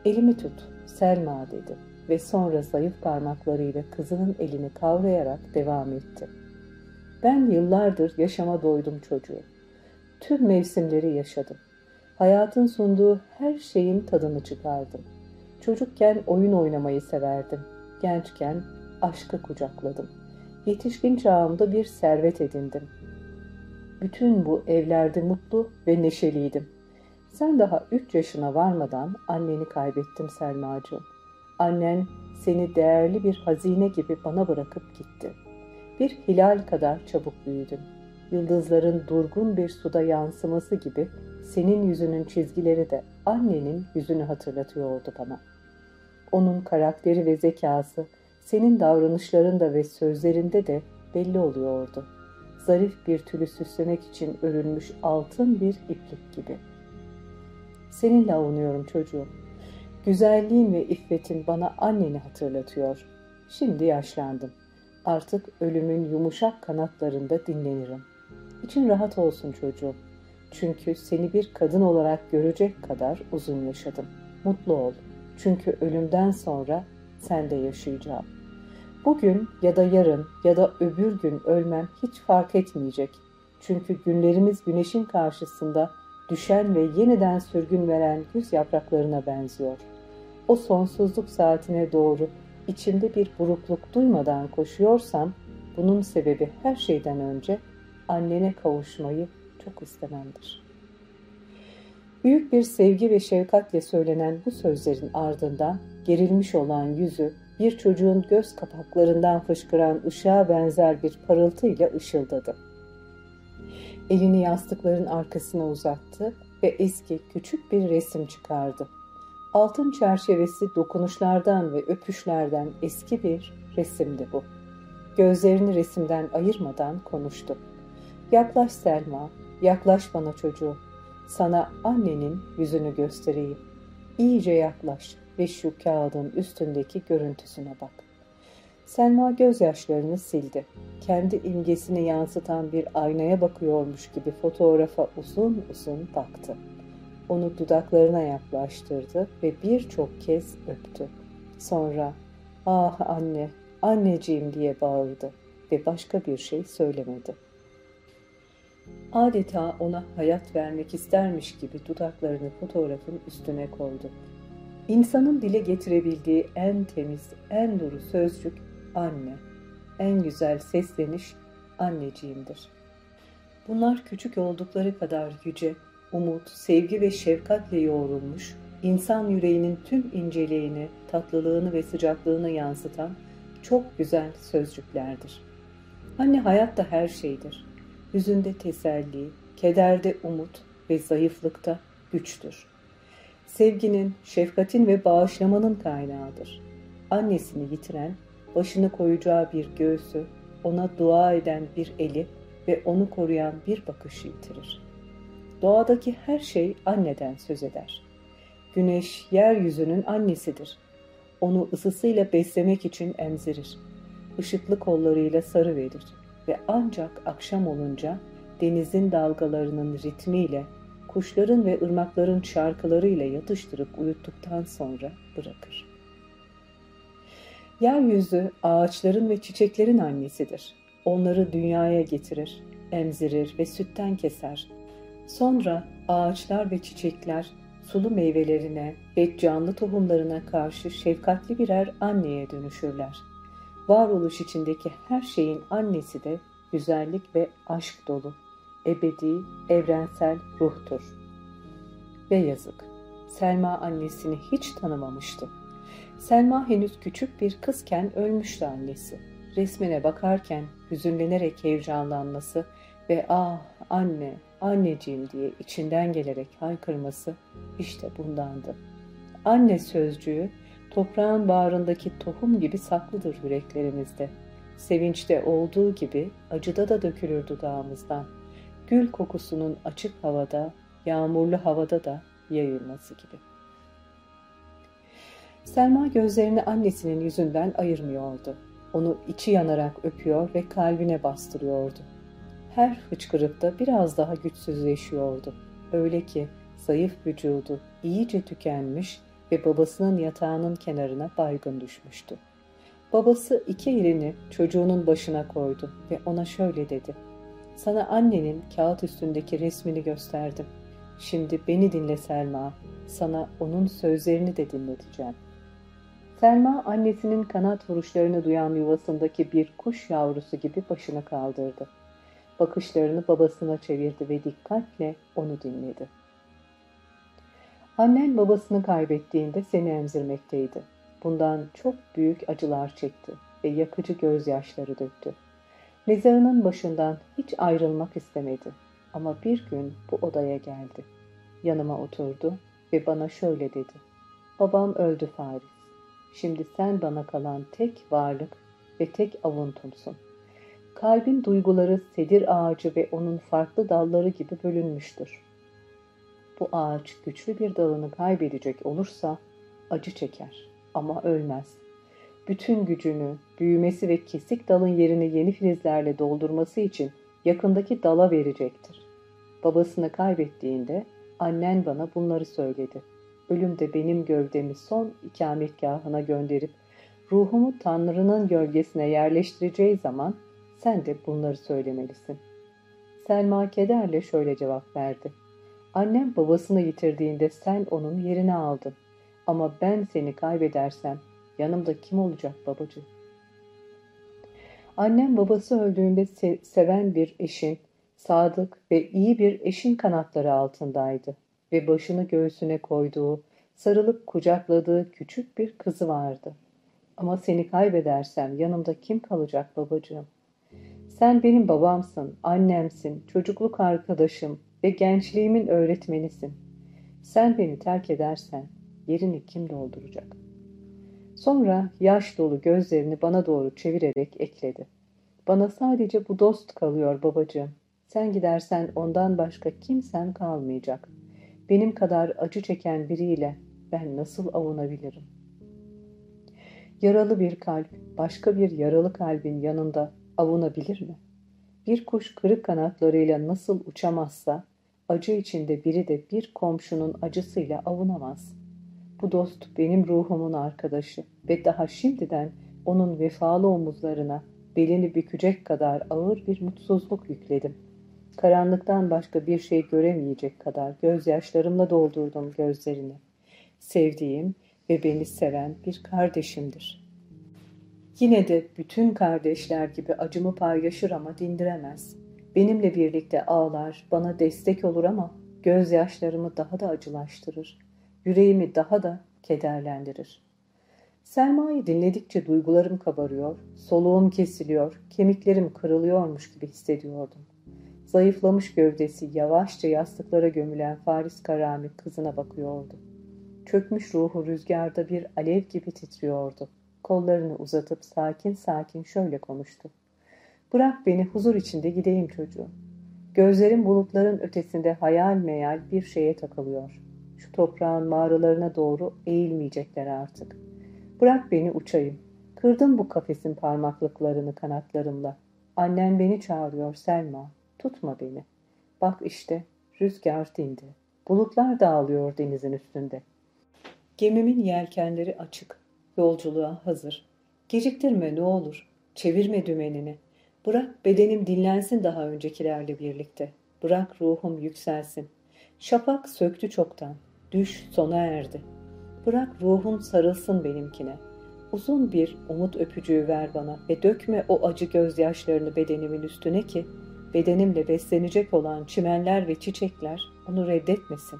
''Elimi tut, Selma'' dedi ve sonra zayıf parmaklarıyla kızının elini kavrayarak devam etti. Ben yıllardır yaşama doydum çocuğu. Tüm mevsimleri yaşadım. Hayatın sunduğu her şeyin tadını çıkardım. Çocukken oyun oynamayı severdim. Gençken aşkı kucakladım. Yetişkin çağımda bir servet edindim. Bütün bu evlerde mutlu ve neşeliydim. Sen daha üç yaşına varmadan anneni kaybettim Selmacığım. Annen seni değerli bir hazine gibi bana bırakıp gitti. Bir hilal kadar çabuk büyüdün. Yıldızların durgun bir suda yansıması gibi senin yüzünün çizgileri de annenin yüzünü hatırlatıyordu bana. Onun karakteri ve zekası senin davranışlarında ve sözlerinde de belli oluyordu. Zarif bir tülü süslemek için örülmüş altın bir iplik gibi. Seninle avunuyorum çocuğum. Güzelliğin ve iffetin bana anneni hatırlatıyor. Şimdi yaşlandım. Artık ölümün yumuşak kanatlarında dinlenirim. İçin rahat olsun çocuğum. Çünkü seni bir kadın olarak görecek kadar uzun yaşadım. Mutlu ol. Çünkü ölümden sonra sen de yaşayacağım. Bugün ya da yarın ya da öbür gün ölmem hiç fark etmeyecek. Çünkü günlerimiz güneşin karşısında düşen ve yeniden sürgün veren güz yapraklarına benziyor. O sonsuzluk saatine doğru içimde bir burukluk duymadan koşuyorsam bunun sebebi her şeyden önce annene kavuşmayı çok istememdir. Büyük bir sevgi ve şefkatle söylenen bu sözlerin ardından gerilmiş olan yüzü bir çocuğun göz kapaklarından fışkıran ışığa benzer bir parıltıyla ışıldadı. Elini yastıkların arkasına uzattı ve eski küçük bir resim çıkardı. Altın çerçevesi dokunuşlardan ve öpüşlerden eski bir resimdi bu. Gözlerini resimden ayırmadan konuştu. Yaklaş Selma, yaklaş bana çocuğu. Sana annenin yüzünü göstereyim. İyice yaklaş ve şu kağıdın üstündeki görüntüsüne bak. Selma gözyaşlarını sildi. Kendi imgesini yansıtan bir aynaya bakıyormuş gibi fotoğrafa uzun uzun baktı. Onu dudaklarına yaklaştırdı ve birçok kez öptü. Sonra ah anne, anneciğim diye bağırdı ve başka bir şey söylemedi. Adeta ona hayat vermek istermiş gibi dudaklarını fotoğrafın üstüne koydu. İnsanın dile getirebildiği en temiz, en duru sözcük anne. En güzel sesleniş anneciğimdir. Bunlar küçük oldukları kadar yüce, umut, sevgi ve şefkatle yoğrulmuş, insan yüreğinin tüm inceliğini, tatlılığını ve sıcaklığını yansıtan çok güzel sözcüklerdir. Anne hayatta her şeydir. Hüzünde teselli, kederde umut ve zayıflıkta güçtür. Sevginin, şefkatin ve bağışlamanın kaynağıdır. annesini yitiren, başını koyacağı bir göğsü, ona dua eden bir eli ve onu koruyan bir bakışı yitirir. Doğadaki her şey anneden söz eder. Güneş yeryüzünün annesidir. Onu ısısıyla beslemek için emzirir. Işıklı kollarıyla sarı verir ve ancak akşam olunca denizin dalgalarının ritmiyle, kuşların ve ırmakların şarkılarıyla yatıştırıp uyuttuktan sonra bırakır. Yeryüzü ağaçların ve çiçeklerin annesidir. Onları dünyaya getirir, emzirir ve sütten keser. Sonra ağaçlar ve çiçekler sulu meyvelerine ve canlı tohumlarına karşı şefkatli birer anneye dönüşürler. Varoluş içindeki her şeyin annesi de güzellik ve aşk dolu, ebedi, evrensel ruhtur. Ve yazık, Selma annesini hiç tanımamıştı. Selma henüz küçük bir kızken ölmüştü annesi. Resmine bakarken hüzünlenerek heyecanlanması ve ah anne, anneciğim diye içinden gelerek haykırması işte bundandı. Anne sözcüğü toprağın bağrındaki tohum gibi saklıdır yüreklerimizde. Sevinçte olduğu gibi acıda da dökülür dudağımızdan. Gül kokusunun açık havada, yağmurlu havada da yayılması gibi. Selma gözlerini annesinin yüzünden ayırmıyordu. Onu içi yanarak öpüyor ve kalbine bastırıyordu. Her hıçkırıkta biraz daha güçsüzleşiyordu. Öyle ki zayıf vücudu iyice tükenmiş ve babasının yatağının kenarına baygın düşmüştü. Babası iki elini çocuğunun başına koydu ve ona şöyle dedi. Sana annenin kağıt üstündeki resmini gösterdim. Şimdi beni dinle Selma. Sana onun sözlerini de dinleteceğim. Selma annesinin kanat vuruşlarını duyan yuvasındaki bir kuş yavrusu gibi başını kaldırdı. Bakışlarını babasına çevirdi ve dikkatle onu dinledi. Annen babasını kaybettiğinde seni emzirmekteydi. Bundan çok büyük acılar çekti ve yakıcı gözyaşları döktü. Mezarının başından hiç ayrılmak istemedi. Ama bir gün bu odaya geldi. Yanıma oturdu ve bana şöyle dedi. Babam öldü Faris. Şimdi sen bana kalan tek varlık ve tek avuntumsun. Kalbin duyguları sedir ağacı ve onun farklı dalları gibi bölünmüştür. Bu ağaç güçlü bir dalını kaybedecek olursa acı çeker ama ölmez. Bütün gücünü, büyümesi ve kesik dalın yerini yeni filizlerle doldurması için yakındaki dala verecektir. Babasını kaybettiğinde annen bana bunları söyledi. Ölüm de benim gövdemi son ikametgahına gönderip ruhumu Tanrı'nın gölgesine yerleştireceği zaman sen de bunları söylemelisin. Selma kederle şöyle cevap verdi. Annem babasını yitirdiğinde sen onun yerini aldın. Ama ben seni kaybedersem yanımda kim olacak babacığım? Annem babası öldüğünde se seven bir eşin, sadık ve iyi bir eşin kanatları altındaydı ve başını göğsüne koyduğu, sarılıp kucakladığı küçük bir kızı vardı. Ama seni kaybedersem yanımda kim kalacak babacığım? Sen benim babamsın, annemsin, çocukluk arkadaşım ve gençliğimin öğretmenisin. Sen beni terk edersen yerini kim dolduracak? Sonra yaş dolu gözlerini bana doğru çevirerek ekledi. Bana sadece bu dost kalıyor babacığım. Sen gidersen ondan başka kimsen kalmayacak. Benim kadar acı çeken biriyle ben nasıl avunabilirim? Yaralı bir kalp başka bir yaralı kalbin yanında avunabilir mi? Bir kuş kırık kanatlarıyla nasıl uçamazsa, acı içinde biri de bir komşunun acısıyla avunamaz. Bu dost benim ruhumun arkadaşı ve daha şimdiden onun vefalı omuzlarına belini bükecek kadar ağır bir mutsuzluk yükledim. Karanlıktan başka bir şey göremeyecek kadar gözyaşlarımla doldurdum gözlerini. Sevdiğim ve beni seven bir kardeşimdir.'' Yine de bütün kardeşler gibi acımı paylaşır ama dindiremez. Benimle birlikte ağlar, bana destek olur ama gözyaşlarımı daha da acılaştırır. Yüreğimi daha da kederlendirir. Selma'yı dinledikçe duygularım kabarıyor, soluğum kesiliyor, kemiklerim kırılıyormuş gibi hissediyordum. Zayıflamış gövdesi yavaşça yastıklara gömülen Faris Karami kızına bakıyordu. Çökmüş ruhu rüzgarda bir alev gibi titriyordu kollarını uzatıp sakin sakin şöyle konuştu. Bırak beni huzur içinde gideyim çocuğum. Gözlerim bulutların ötesinde hayal meyal bir şeye takılıyor. Şu toprağın mağaralarına doğru eğilmeyecekler artık. Bırak beni uçayım. Kırdım bu kafesin parmaklıklarını kanatlarımla. Annen beni çağırıyor Selma. Tutma beni. Bak işte rüzgar dindi. Bulutlar dağılıyor denizin üstünde. Gemimin yelkenleri açık. Yolculuğa hazır. Geciktirme ne olur. Çevirme dümenini. Bırak bedenim dinlensin daha öncekilerle birlikte. Bırak ruhum yükselsin. Şafak söktü çoktan. Düş sona erdi. Bırak ruhum sarılsın benimkine. Uzun bir umut öpücüğü ver bana ve dökme o acı gözyaşlarını bedenimin üstüne ki bedenimle beslenecek olan çimenler ve çiçekler onu reddetmesin.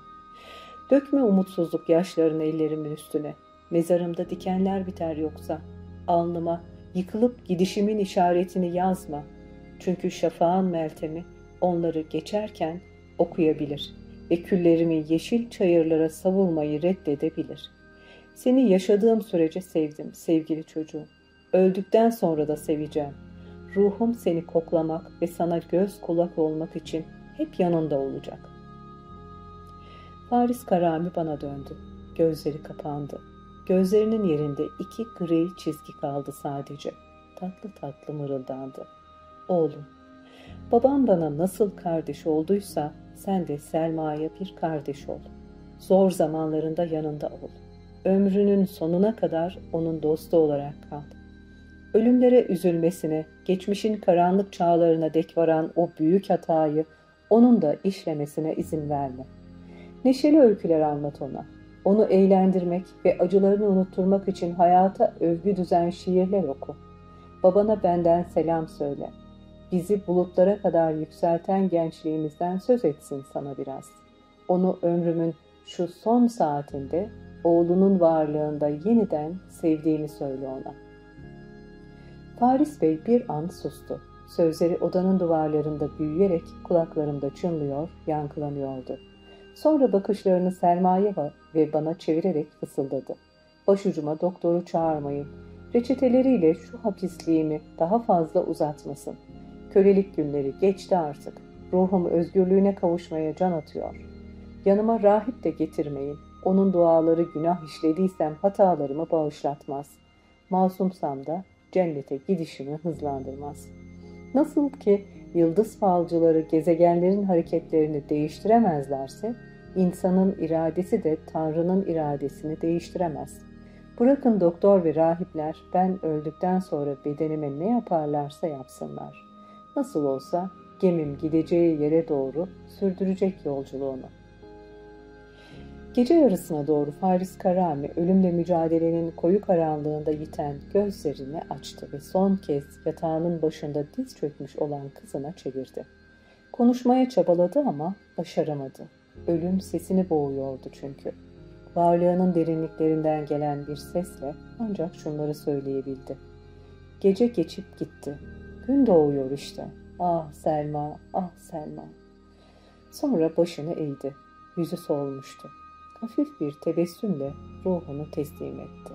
Dökme umutsuzluk yaşlarını ellerimin üstüne. Mezarımda dikenler biter yoksa. Alnıma yıkılıp gidişimin işaretini yazma. Çünkü şafağın meltemi onları geçerken okuyabilir ve küllerimi yeşil çayırlara savurmayı reddedebilir. Seni yaşadığım sürece sevdim sevgili çocuğum. Öldükten sonra da seveceğim. Ruhum seni koklamak ve sana göz kulak olmak için hep yanında olacak. Paris Karami bana döndü. Gözleri kapandı. Gözlerinin yerinde iki gri çizgi kaldı sadece. Tatlı tatlı mırıldandı. Oğlum, babam bana nasıl kardeş olduysa sen de Selma'ya bir kardeş ol. Zor zamanlarında yanında ol. Ömrünün sonuna kadar onun dostu olarak kal. Ölümlere üzülmesine, geçmişin karanlık çağlarına dek varan o büyük hatayı onun da işlemesine izin verme. Neşeli öyküler anlat ona. Onu eğlendirmek ve acılarını unutturmak için hayata övgü düzen şiirler oku. Babana benden selam söyle. Bizi bulutlara kadar yükselten gençliğimizden söz etsin sana biraz. Onu ömrümün şu son saatinde oğlunun varlığında yeniden sevdiğimi söyle ona. Paris Bey bir an sustu. Sözleri odanın duvarlarında büyüyerek kulaklarımda çınlıyor, yankılanıyordu. Sonra bakışlarını Selma'ya ve bana çevirerek fısıldadı. Başucuma doktoru çağırmayın. Reçeteleriyle şu hapisliğimi daha fazla uzatmasın. Kölelik günleri geçti artık. Ruhum özgürlüğüne kavuşmaya can atıyor. Yanıma rahip de getirmeyin. Onun duaları günah işlediysem hatalarımı bağışlatmaz. Masumsam da cennete gidişimi hızlandırmaz. Nasıl ki yıldız falcıları gezegenlerin hareketlerini değiştiremezlerse, insanın iradesi de Tanrı'nın iradesini değiştiremez. Bırakın doktor ve rahipler ben öldükten sonra bedenime ne yaparlarsa yapsınlar. Nasıl olsa gemim gideceği yere doğru sürdürecek yolculuğunu. Gece yarısına doğru Faris Karami ölümle mücadelenin koyu karanlığında yiten gözlerini açtı ve son kez yatağının başında diz çökmüş olan kızına çevirdi. Konuşmaya çabaladı ama başaramadı. Ölüm sesini boğuyordu çünkü. Varlığının derinliklerinden gelen bir sesle ancak şunları söyleyebildi. Gece geçip gitti. Gün doğuyor işte. Ah Selma, ah Selma. Sonra başını eğdi. Yüzü solmuştu hafif bir tebessümle ruhunu teslim etti.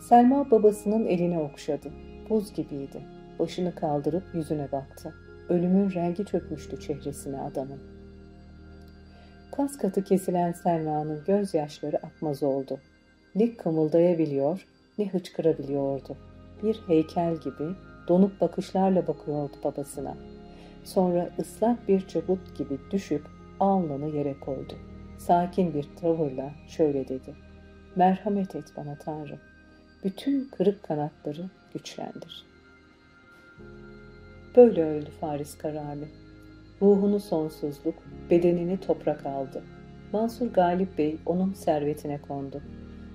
Selma babasının elini okşadı. Buz gibiydi. Başını kaldırıp yüzüne baktı. Ölümün rengi çökmüştü çehresine adamın. Kas katı kesilen Selma'nın gözyaşları akmaz oldu. Ne kımıldayabiliyor ne hıçkırabiliyordu. Bir heykel gibi donup bakışlarla bakıyordu babasına. Sonra ıslak bir çabut gibi düşüp alnını yere koydu sakin bir tavırla şöyle dedi. Merhamet et bana Tanrım. Bütün kırık kanatları güçlendir. Böyle öldü Faris Karami. Ruhunu sonsuzluk, bedenini toprak aldı. Mansur Galip Bey onun servetine kondu.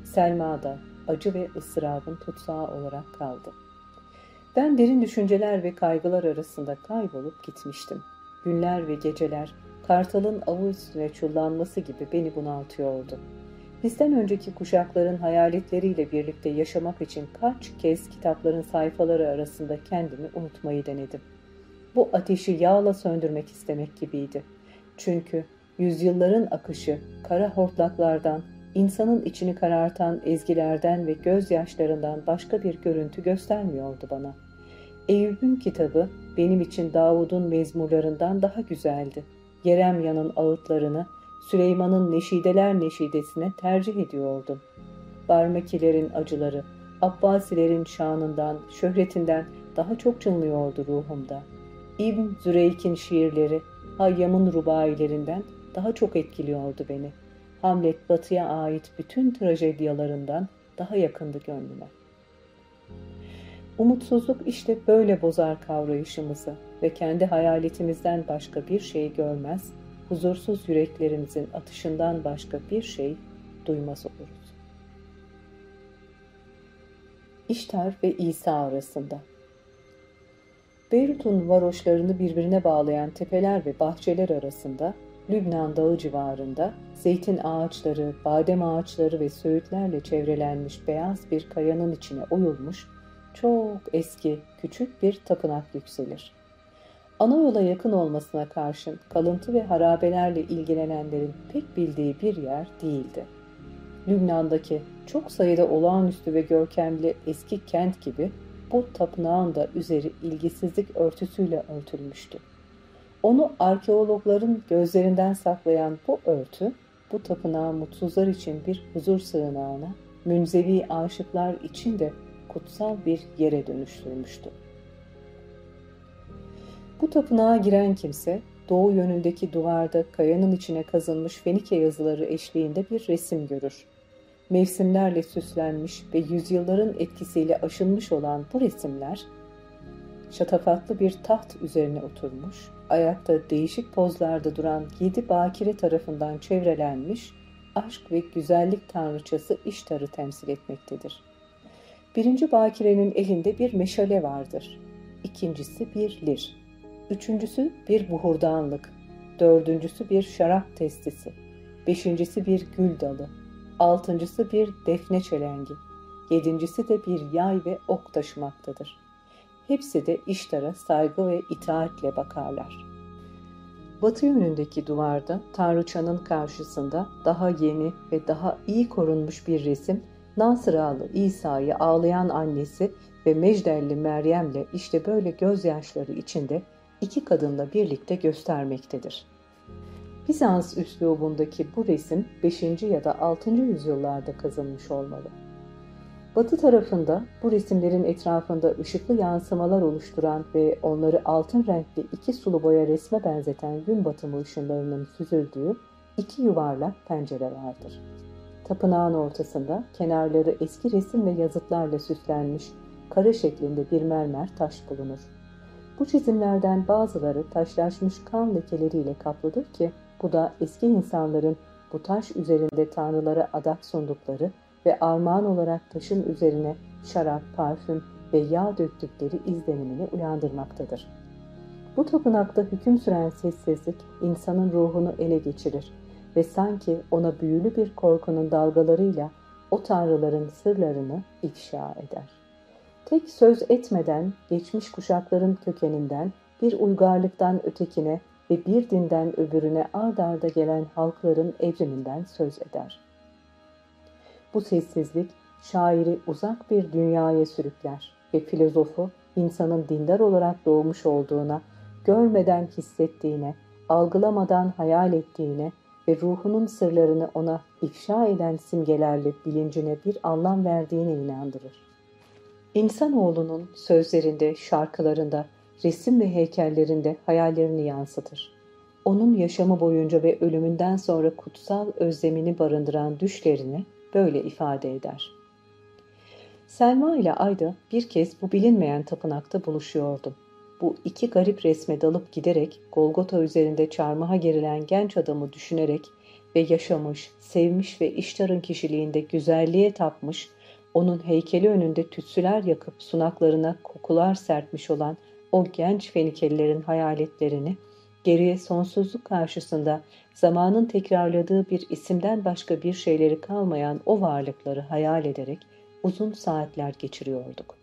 Selma da acı ve ıstırabın tutsağı olarak kaldı. Ben derin düşünceler ve kaygılar arasında kaybolup gitmiştim. Günler ve geceler kartalın avı üstüne çullanması gibi beni bunaltıyordu. Bizden önceki kuşakların hayaletleriyle birlikte yaşamak için kaç kez kitapların sayfaları arasında kendimi unutmayı denedim. Bu ateşi yağla söndürmek istemek gibiydi. Çünkü yüzyılların akışı kara hortlaklardan insanın içini karartan ezgilerden ve gözyaşlarından başka bir görüntü göstermiyordu bana. Eyüp'ün kitabı benim için Davud'un mezmurlarından daha güzeldi. Yeremya'nın ağıtlarını Süleyman'ın neşideler neşidesine tercih ediyordum. Barmekilerin acıları, Abbasilerin şanından, şöhretinden daha çok çınlıyordu ruhumda. İbn Züreyk'in şiirleri, Hayyam'ın rubailerinden daha çok etkiliyordu beni. Hamlet batıya ait bütün trajedyalarından daha yakındı gönlüme. Umutsuzluk işte böyle bozar kavrayışımızı ve kendi hayaletimizden başka bir şey görmez, huzursuz yüreklerimizin atışından başka bir şey duymaz oluruz. İştar ve İsa arasında Beyrut'un varoşlarını birbirine bağlayan tepeler ve bahçeler arasında, Lübnan dağı civarında, zeytin ağaçları, badem ağaçları ve söğütlerle çevrelenmiş beyaz bir kayanın içine oyulmuş, çok eski, küçük bir tapınak yükselir. Ana yola yakın olmasına karşın kalıntı ve harabelerle ilgilenenlerin pek bildiği bir yer değildi. Lübnan'daki çok sayıda olağanüstü ve görkemli eski kent gibi bu tapınağın da üzeri ilgisizlik örtüsüyle örtülmüştü. Onu arkeologların gözlerinden saklayan bu örtü, bu tapınağı mutsuzlar için bir huzur sığınağına, münzevi aşıklar için de kutsal bir yere dönüştürmüştü. Bu tapınağa giren kimse, doğu yönündeki duvarda kayanın içine kazınmış Fenike yazıları eşliğinde bir resim görür mevsimlerle süslenmiş ve yüzyılların etkisiyle aşınmış olan bu resimler, şatafatlı bir taht üzerine oturmuş, ayakta değişik pozlarda duran yedi bakire tarafından çevrelenmiş, aşk ve güzellik tanrıçası İştar'ı temsil etmektedir. Birinci bakirenin elinde bir meşale vardır. İkincisi bir lir. Üçüncüsü bir buhurdanlık. Dördüncüsü bir şarap testisi. Beşincisi bir gül dalı altıncısı bir defne çelengi, yedincisi de bir yay ve ok taşımaktadır. Hepsi de iştara saygı ve itaatle bakarlar. Batı yönündeki duvarda Tanrıçanın karşısında daha yeni ve daha iyi korunmuş bir resim Nasıralı İsa'yı ağlayan annesi ve Mecdelli Meryem'le işte böyle gözyaşları içinde iki kadınla birlikte göstermektedir. Bizans üslubundaki bu resim 5. ya da 6. yüzyıllarda kazınmış olmalı. Batı tarafında bu resimlerin etrafında ışıklı yansımalar oluşturan ve onları altın renkli iki sulu boya resme benzeten gün batımı ışınlarının süzüldüğü iki yuvarlak pencere vardır. Tapınağın ortasında kenarları eski resim ve yazıtlarla süslenmiş kare şeklinde bir mermer taş bulunur. Bu çizimlerden bazıları taşlaşmış kan lekeleriyle kaplıdır ki bu da eski insanların bu taş üzerinde tanrılara adak sundukları ve armağan olarak taşın üzerine şarap, parfüm ve yağ döktükleri izlenimini uyandırmaktadır. Bu tapınakta hüküm süren sessizlik insanın ruhunu ele geçirir ve sanki ona büyülü bir korkunun dalgalarıyla o tanrıların sırlarını ifşa eder. Tek söz etmeden geçmiş kuşakların kökeninden bir uygarlıktan ötekine ve bir dinden öbürüne ard arda gelen halkların evriminden söz eder. Bu sessizlik şairi uzak bir dünyaya sürükler ve filozofu insanın dindar olarak doğmuş olduğuna, görmeden hissettiğine, algılamadan hayal ettiğine ve ruhunun sırlarını ona ifşa eden simgelerle bilincine bir anlam verdiğine inandırır. İnsanoğlunun sözlerinde, şarkılarında, resim ve heykellerinde hayallerini yansıtır. Onun yaşamı boyunca ve ölümünden sonra kutsal özlemini barındıran düşlerini böyle ifade eder. Selma ile Ayda bir kez bu bilinmeyen tapınakta buluşuyordum. Bu iki garip resme dalıp giderek Golgota üzerinde çarmıha gerilen genç adamı düşünerek ve yaşamış, sevmiş ve iştarın kişiliğinde güzelliğe tapmış, onun heykeli önünde tütsüler yakıp sunaklarına kokular serpmiş olan o genç Fenikelilerin hayaletlerini, geriye sonsuzluk karşısında zamanın tekrarladığı bir isimden başka bir şeyleri kalmayan o varlıkları hayal ederek uzun saatler geçiriyorduk.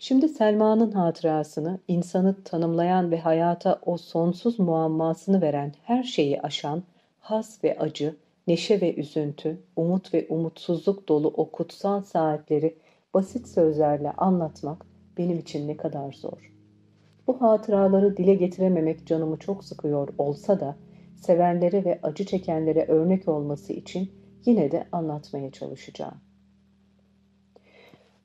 Şimdi Selma'nın hatırasını, insanı tanımlayan ve hayata o sonsuz muammasını veren her şeyi aşan, has ve acı, neşe ve üzüntü, umut ve umutsuzluk dolu o kutsal saatleri basit sözlerle anlatmak benim için ne kadar zor. Bu hatıraları dile getirememek canımı çok sıkıyor olsa da sevenlere ve acı çekenlere örnek olması için yine de anlatmaya çalışacağım.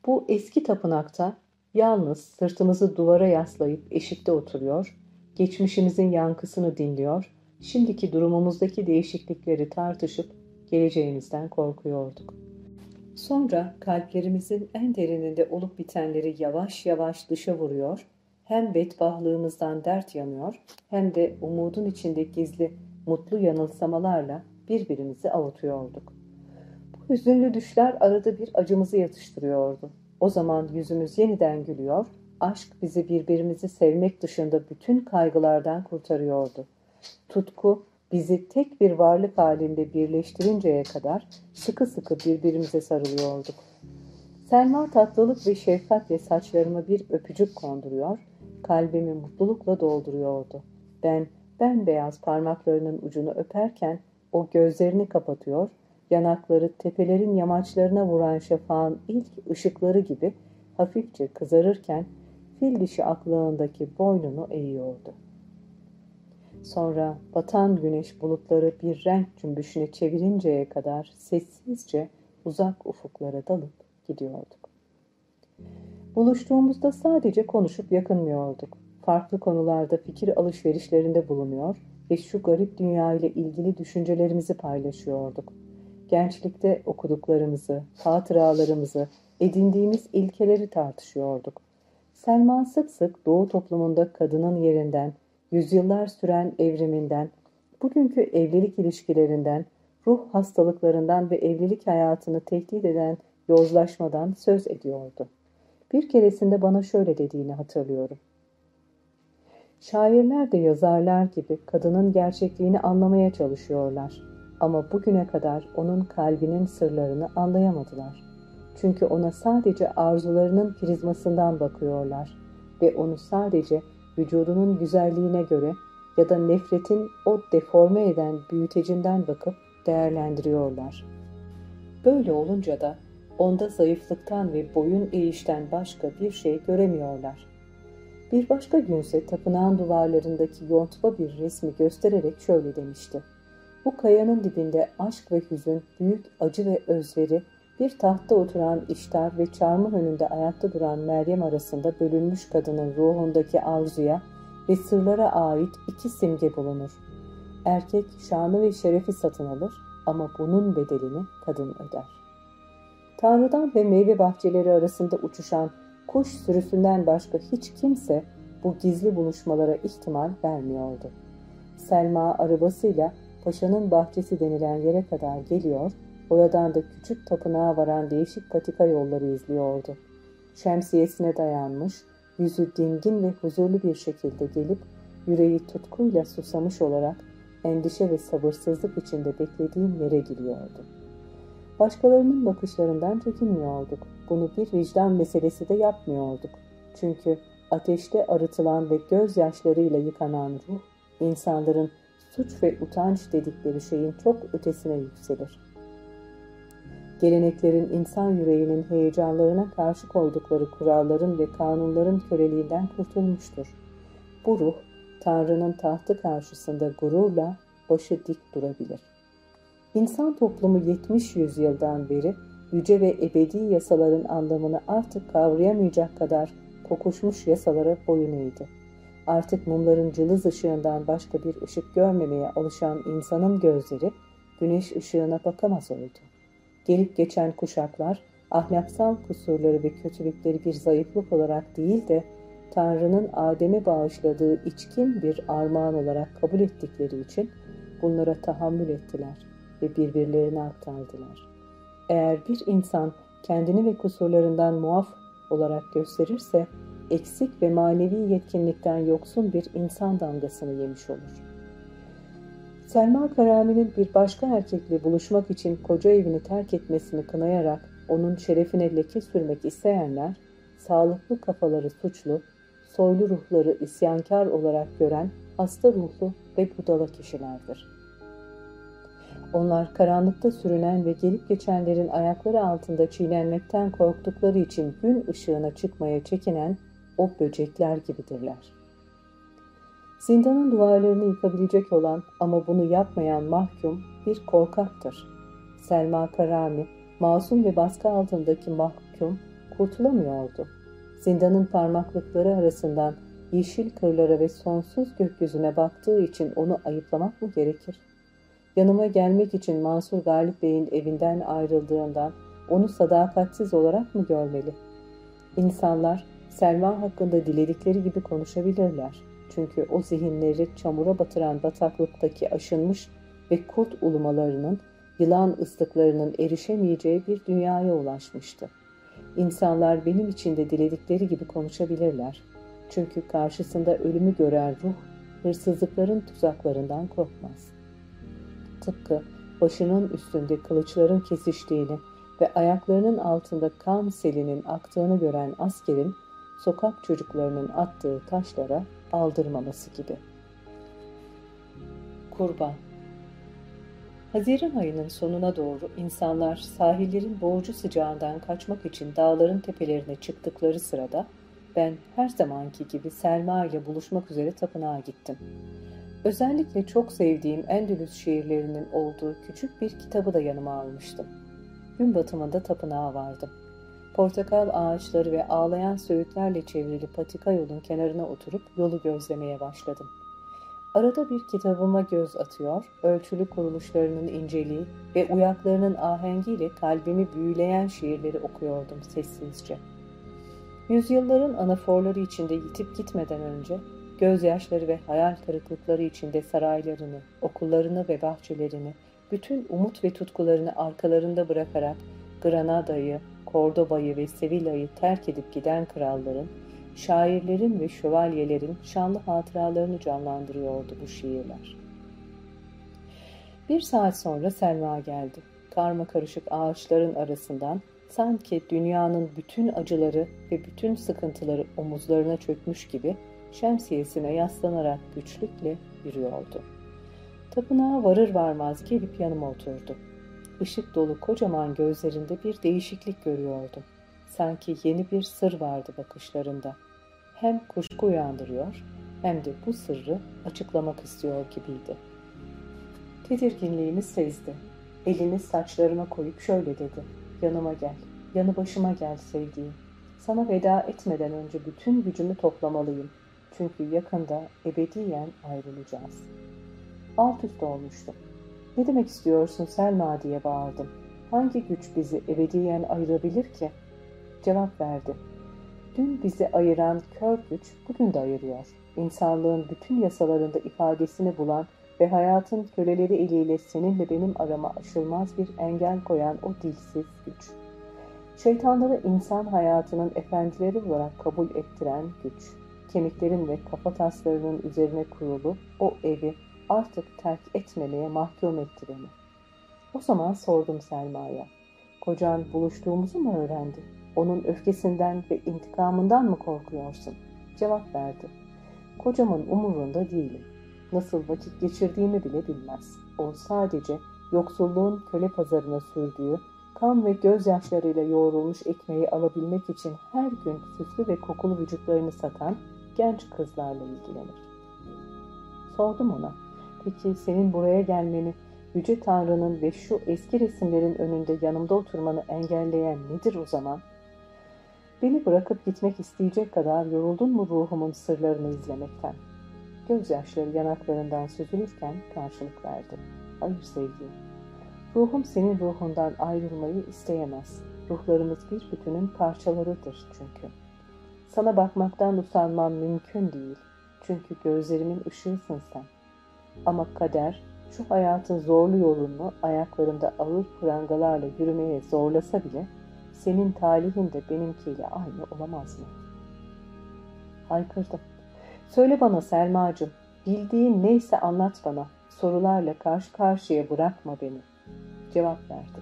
Bu eski tapınakta yalnız sırtımızı duvara yaslayıp eşikte oturuyor, geçmişimizin yankısını dinliyor, şimdiki durumumuzdaki değişiklikleri tartışıp geleceğimizden korkuyorduk. Sonra kalplerimizin en derininde olup bitenleri yavaş yavaş dışa vuruyor, hem bedbahlığımızdan dert yanıyor hem de umudun içinde gizli mutlu yanılsamalarla birbirimizi avutuyorduk. Bu hüzünlü düşler arada bir acımızı yatıştırıyordu. O zaman yüzümüz yeniden gülüyor, aşk bizi birbirimizi sevmek dışında bütün kaygılardan kurtarıyordu. Tutku bizi tek bir varlık halinde birleştirinceye kadar sıkı sıkı birbirimize sarılıyorduk. Selma tatlılık ve şefkatle saçlarıma bir öpücük konduruyor, kalbimi mutlulukla dolduruyordu. Ben bembeyaz parmaklarının ucunu öperken o gözlerini kapatıyor, yanakları tepelerin yamaçlarına vuran şafağın ilk ışıkları gibi hafifçe kızarırken fil dişi aklığındaki boynunu eğiyordu. Sonra batan güneş bulutları bir renk cümbüşüne çevirinceye kadar sessizce uzak ufuklara dalıp gidiyorduk. Buluştuğumuzda sadece konuşup yakınmıyorduk. Farklı konularda fikir alışverişlerinde bulunuyor ve şu garip dünya ile ilgili düşüncelerimizi paylaşıyorduk. Gençlikte okuduklarımızı, hatıralarımızı, edindiğimiz ilkeleri tartışıyorduk. Selma sık sık Doğu toplumunda kadının yerinden, yüzyıllar süren evriminden, bugünkü evlilik ilişkilerinden, ruh hastalıklarından ve evlilik hayatını tehdit eden yozlaşmadan söz ediyordu. Bir keresinde bana şöyle dediğini hatırlıyorum. Şairler de yazarlar gibi kadının gerçekliğini anlamaya çalışıyorlar. Ama bugüne kadar onun kalbinin sırlarını anlayamadılar. Çünkü ona sadece arzularının prizmasından bakıyorlar ve onu sadece vücudunun güzelliğine göre ya da nefretin o deforme eden büyütecinden bakıp değerlendiriyorlar. Böyle olunca da onda zayıflıktan ve boyun eğişten başka bir şey göremiyorlar. Bir başka günse tapınağın duvarlarındaki yontma bir resmi göstererek şöyle demişti. Bu kayanın dibinde aşk ve hüzün, büyük acı ve özveri, bir tahtta oturan iştar ve çarmıh önünde ayakta duran Meryem arasında bölünmüş kadının ruhundaki arzuya ve sırlara ait iki simge bulunur. Erkek şanı ve şerefi satın alır ama bunun bedelini kadın öder. Tanrı'dan ve meyve bahçeleri arasında uçuşan kuş sürüsünden başka hiç kimse bu gizli buluşmalara ihtimal vermiyordu. Selma arabasıyla paşanın bahçesi denilen yere kadar geliyor, oradan da küçük tapınağa varan değişik patika yolları izliyordu. Şemsiyesine dayanmış, yüzü dingin ve huzurlu bir şekilde gelip, yüreği tutkuyla susamış olarak endişe ve sabırsızlık içinde beklediğim yere giriyordu. Başkalarının bakışlarından çekinmiyorduk. Bunu bir vicdan meselesi de yapmıyorduk. Çünkü ateşte arıtılan ve gözyaşlarıyla yıkanan ruh, insanların suç ve utanç dedikleri şeyin çok ötesine yükselir. Geleneklerin insan yüreğinin heyecanlarına karşı koydukları kuralların ve kanunların köleliğinden kurtulmuştur. Bu ruh, Tanrı'nın tahtı karşısında gururla başı dik durabilir. İnsan toplumu 70 yüzyıldan beri yüce ve ebedi yasaların anlamını artık kavrayamayacak kadar kokuşmuş yasalara boyun eğdi. Artık mumların cılız ışığından başka bir ışık görmemeye alışan insanın gözleri güneş ışığına bakamaz oldu. Gelip geçen kuşaklar ahlaksal kusurları ve kötülükleri bir zayıflık olarak değil de Tanrı'nın Adem'e bağışladığı içkin bir armağan olarak kabul ettikleri için bunlara tahammül ettiler ve birbirlerine aktardılar. Eğer bir insan kendini ve kusurlarından muaf olarak gösterirse, eksik ve manevi yetkinlikten yoksun bir insan damgasını yemiş olur. Selma Karami'nin bir başka erkekle buluşmak için koca evini terk etmesini kınayarak onun şerefine leke sürmek isteyenler, sağlıklı kafaları suçlu, soylu ruhları isyankar olarak gören hasta ruhlu ve budala kişilerdir. Onlar karanlıkta sürünen ve gelip geçenlerin ayakları altında çiğnenmekten korktukları için gün ışığına çıkmaya çekinen o böcekler gibidirler. Zindanın duvarlarını yıkabilecek olan ama bunu yapmayan mahkum bir korkaktır. Selma Karami, masum ve baskı altındaki mahkum kurtulamıyordu. Zindanın parmaklıkları arasından yeşil kırlara ve sonsuz gökyüzüne baktığı için onu ayıplamak mı gerekir? Yanıma gelmek için Mansur Galip Bey'in evinden ayrıldığından onu sadakatsiz olarak mı görmeli? İnsanlar Selma hakkında diledikleri gibi konuşabilirler. Çünkü o zihinleri çamura batıran bataklıktaki aşınmış ve kurt ulumalarının, yılan ıslıklarının erişemeyeceği bir dünyaya ulaşmıştı. İnsanlar benim için de diledikleri gibi konuşabilirler. Çünkü karşısında ölümü gören ruh, hırsızlıkların tuzaklarından korkmaz. Tıpkı başının üstünde kılıçların kesiştiğini ve ayaklarının altında kan selinin aktığını gören askerin, sokak çocuklarının attığı taşlara aldırmaması gibi. Kurban Haziran ayının sonuna doğru insanlar sahillerin boğucu sıcağından kaçmak için dağların tepelerine çıktıkları sırada ben her zamanki gibi Selma ile buluşmak üzere tapınağa gittim. Özellikle çok sevdiğim Endülüs şiirlerinin olduğu küçük bir kitabı da yanıma almıştım. Gün batımında tapınağa vardım. Portakal ağaçları ve ağlayan söğütlerle çevrili patika yolun kenarına oturup yolu gözlemeye başladım. Arada bir kitabıma göz atıyor, ölçülü kuruluşlarının inceliği ve uyaklarının ahengiyle kalbimi büyüleyen şiirleri okuyordum sessizce. Yüzyılların anaforları içinde yitip gitmeden önce, gözyaşları ve hayal kırıklıkları içinde saraylarını, okullarını ve bahçelerini, bütün umut ve tutkularını arkalarında bırakarak Granada'yı, Kordoba'yı ve Sevilla'yı terk edip giden kralların, şairlerin ve şövalyelerin şanlı hatıralarını canlandırıyordu bu şiirler. Bir saat sonra Selma geldi. Karma karışık ağaçların arasından sanki dünyanın bütün acıları ve bütün sıkıntıları omuzlarına çökmüş gibi şemsiyesine yaslanarak güçlükle yürüyordu. Tapınağa varır varmaz gelip yanıma oturdu. Işık dolu kocaman gözlerinde bir değişiklik görüyordum. Sanki yeni bir sır vardı bakışlarında. Hem kuşku uyandırıyor hem de bu sırrı açıklamak istiyor gibiydi. Tedirginliğimi sezdi. Elini saçlarıma koyup şöyle dedi. Yanıma gel, yanı başıma gel sevdiğim. Sana veda etmeden önce bütün gücümü toplamalıyım. Çünkü yakında ebediyen ayrılacağız. Alt üst olmuştum. Ne demek istiyorsun Selma diye bağırdım. Hangi güç bizi ebediyen ayırabilir ki? Cevap verdi. Dün bizi ayıran kör güç bugün de ayırıyor. İnsanlığın bütün yasalarında ifadesini bulan ve hayatın köleleri eliyle seninle benim arama aşılmaz bir engel koyan o dilsiz güç. Şeytanları insan hayatının efendileri olarak kabul ettiren güç. Kemiklerin ve kafa taslarının üzerine kurulu o evi artık terk etmemeye mahkum etti beni. O zaman sordum Selma'ya. Kocan buluştuğumuzu mu öğrendi? Onun öfkesinden ve intikamından mı korkuyorsun? Cevap verdi. Kocamın umurunda değilim. Nasıl vakit geçirdiğimi bile bilmez. O sadece yoksulluğun köle pazarına sürdüğü, kan ve gözyaşlarıyla yoğrulmuş ekmeği alabilmek için her gün süslü ve kokulu vücutlarını satan genç kızlarla ilgilenir. Sordum ona, peki senin buraya gelmeni, Yüce Tanrı'nın ve şu eski resimlerin önünde yanımda oturmanı engelleyen nedir o zaman?'' Beni bırakıp gitmek isteyecek kadar yoruldun mu ruhumun sırlarını izlemekten? Gözyaşları yanaklarından süzülürken karşılık verdi. Hayır sevgilim. Ruhum senin ruhundan ayrılmayı isteyemez. Ruhlarımız bir bütünün parçalarıdır çünkü. Sana bakmaktan usanmam mümkün değil. Çünkü gözlerimin ışığısın sen. Ama kader şu hayatın zorlu yolunu ayaklarında ağır prangalarla yürümeye zorlasa bile senin talihin de benimkiyle aynı olamaz mı? Haykırdım. Söyle bana Selma'cığım, bildiğin neyse anlat bana. Sorularla karşı karşıya bırakma beni. Cevap verdi.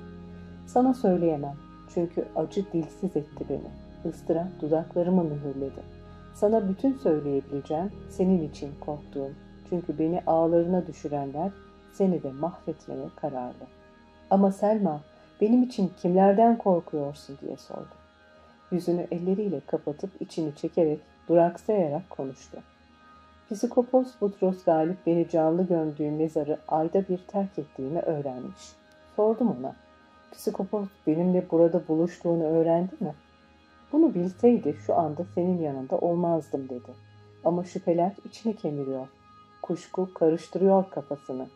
Sana söyleyemem. Çünkü acı dilsiz etti beni. Istırap dudaklarımı mühürledi. Sana bütün söyleyebileceğim senin için korktuğum. Çünkü beni ağlarına düşürenler seni de mahvetmeye kararlı. Ama Selma, benim için kimlerden korkuyorsun diye sordu. Yüzünü elleriyle kapatıp içini çekerek, duraksayarak konuştu. Psikopos Butros Galip beni canlı gömdüğü mezarı ayda bir terk ettiğimi öğrenmiş. Sordum ona. Psikopos benimle burada buluştuğunu öğrendi mi? Bunu bilseydi şu anda senin yanında olmazdım dedi. Ama şüpheler içini kemiriyor. Kuşku karıştırıyor kafasını.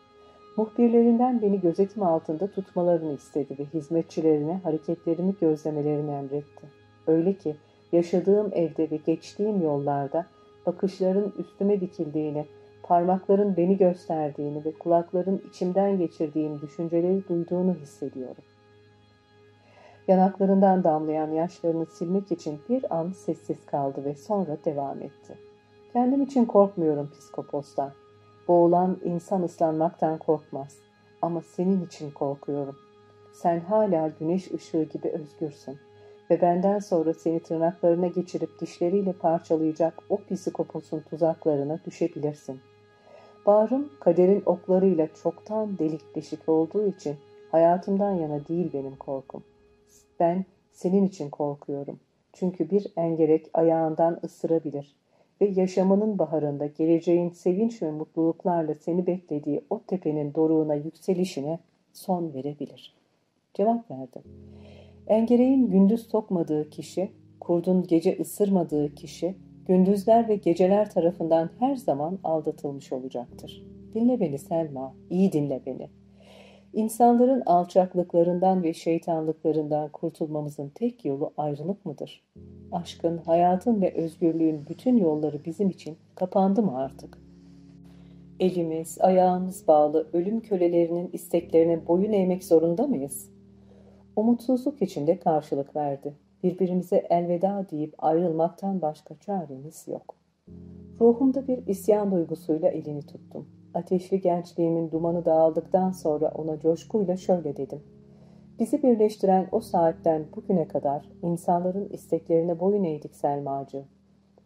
Muhbirlerinden beni gözetim altında tutmalarını istedi ve hizmetçilerine hareketlerimi gözlemelerini emretti. Öyle ki yaşadığım evde ve geçtiğim yollarda bakışların üstüme dikildiğini, parmakların beni gösterdiğini ve kulakların içimden geçirdiğim düşünceleri duyduğunu hissediyorum. Yanaklarından damlayan yaşlarını silmek için bir an sessiz kaldı ve sonra devam etti. Kendim için korkmuyorum psikopostan. Boğulan insan ıslanmaktan korkmaz. Ama senin için korkuyorum. Sen hala güneş ışığı gibi özgürsün. Ve benden sonra seni tırnaklarına geçirip dişleriyle parçalayacak o psikoposun tuzaklarına düşebilirsin. Bağrım kaderin oklarıyla çoktan delik deşik olduğu için hayatımdan yana değil benim korkum. Ben senin için korkuyorum. Çünkü bir engerek ayağından ısırabilir ve yaşamının baharında geleceğin sevinç ve mutluluklarla seni beklediği o tepenin doruğuna yükselişine son verebilir. Cevap verdim. Engereğin gündüz sokmadığı kişi, kurdun gece ısırmadığı kişi, gündüzler ve geceler tarafından her zaman aldatılmış olacaktır. Dinle beni Selma, iyi dinle beni. İnsanların alçaklıklarından ve şeytanlıklarından kurtulmamızın tek yolu ayrılık mıdır? Aşkın, hayatın ve özgürlüğün bütün yolları bizim için kapandı mı artık? Elimiz, ayağımız bağlı ölüm kölelerinin isteklerine boyun eğmek zorunda mıyız? Umutsuzluk içinde karşılık verdi. Birbirimize elveda deyip ayrılmaktan başka çaremiz yok. Ruhumda bir isyan duygusuyla elini tuttum. Ateşli gençliğimin dumanı dağıldıktan sonra ona coşkuyla şöyle dedim. Bizi birleştiren o saatten bugüne kadar insanların isteklerine boyun eğdik Selmacı.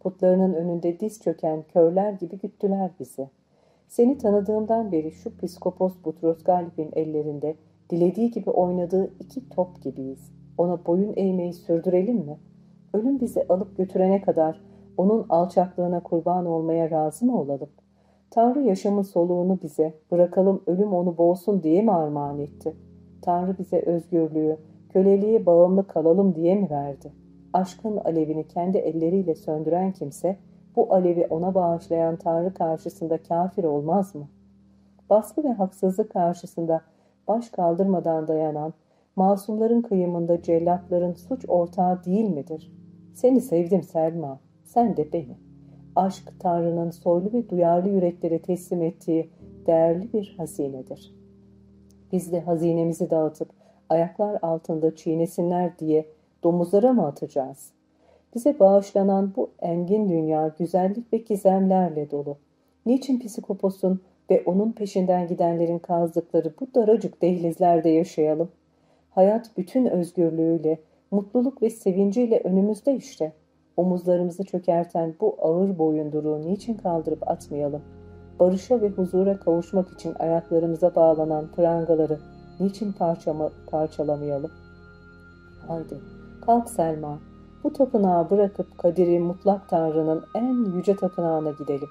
Putlarının önünde diz çöken körler gibi güttüler bizi. Seni tanıdığımdan beri şu psikopos Butros Galip'in ellerinde dilediği gibi oynadığı iki top gibiyiz. Ona boyun eğmeyi sürdürelim mi? Ölüm bizi alıp götürene kadar onun alçaklığına kurban olmaya razı mı olalım? Tanrı yaşamın soluğunu bize, bırakalım ölüm onu boğsun diye mi armağan etti? Tanrı bize özgürlüğü, köleliğe bağımlı kalalım diye mi verdi? Aşkın alevini kendi elleriyle söndüren kimse, bu alevi ona bağışlayan Tanrı karşısında kafir olmaz mı? Baskı ve haksızlık karşısında baş kaldırmadan dayanan, masumların kıyımında cellatların suç ortağı değil midir? Seni sevdim Selma, sen de beni. Aşk Tanrı'nın soylu ve duyarlı yüreklere teslim ettiği değerli bir hazinedir. Biz de hazinemizi dağıtıp ayaklar altında çiğnesinler diye domuzlara mı atacağız? Bize bağışlanan bu engin dünya güzellik ve gizemlerle dolu. Niçin psikoposun ve onun peşinden gidenlerin kazdıkları bu daracık dehlizlerde yaşayalım. Hayat bütün özgürlüğüyle, mutluluk ve sevinciyle önümüzde işte. Omuzlarımızı çökerten bu ağır boyunduruğu niçin kaldırıp atmayalım? Barışa ve huzura kavuşmak için ayaklarımıza bağlanan prangaları niçin parçama, parçalamayalım? Haydi, kalk Selma, bu tapınağı bırakıp Kadir'i mutlak Tanrı'nın en yüce tapınağına gidelim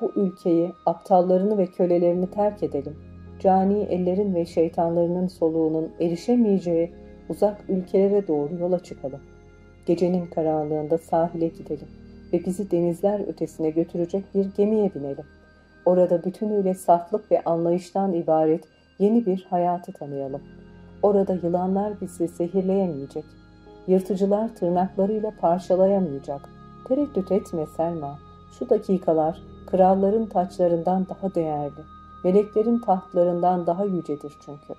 bu ülkeyi, aptallarını ve kölelerini terk edelim. Cani ellerin ve şeytanlarının soluğunun erişemeyeceği uzak ülkelere doğru yola çıkalım. Gecenin karanlığında sahile gidelim ve bizi denizler ötesine götürecek bir gemiye binelim. Orada bütünüyle saflık ve anlayıştan ibaret yeni bir hayatı tanıyalım. Orada yılanlar bizi zehirleyemeyecek. Yırtıcılar tırnaklarıyla parçalayamayacak. Tereddüt etme Selma. Şu dakikalar kralların taçlarından daha değerli, meleklerin tahtlarından daha yücedir çünkü.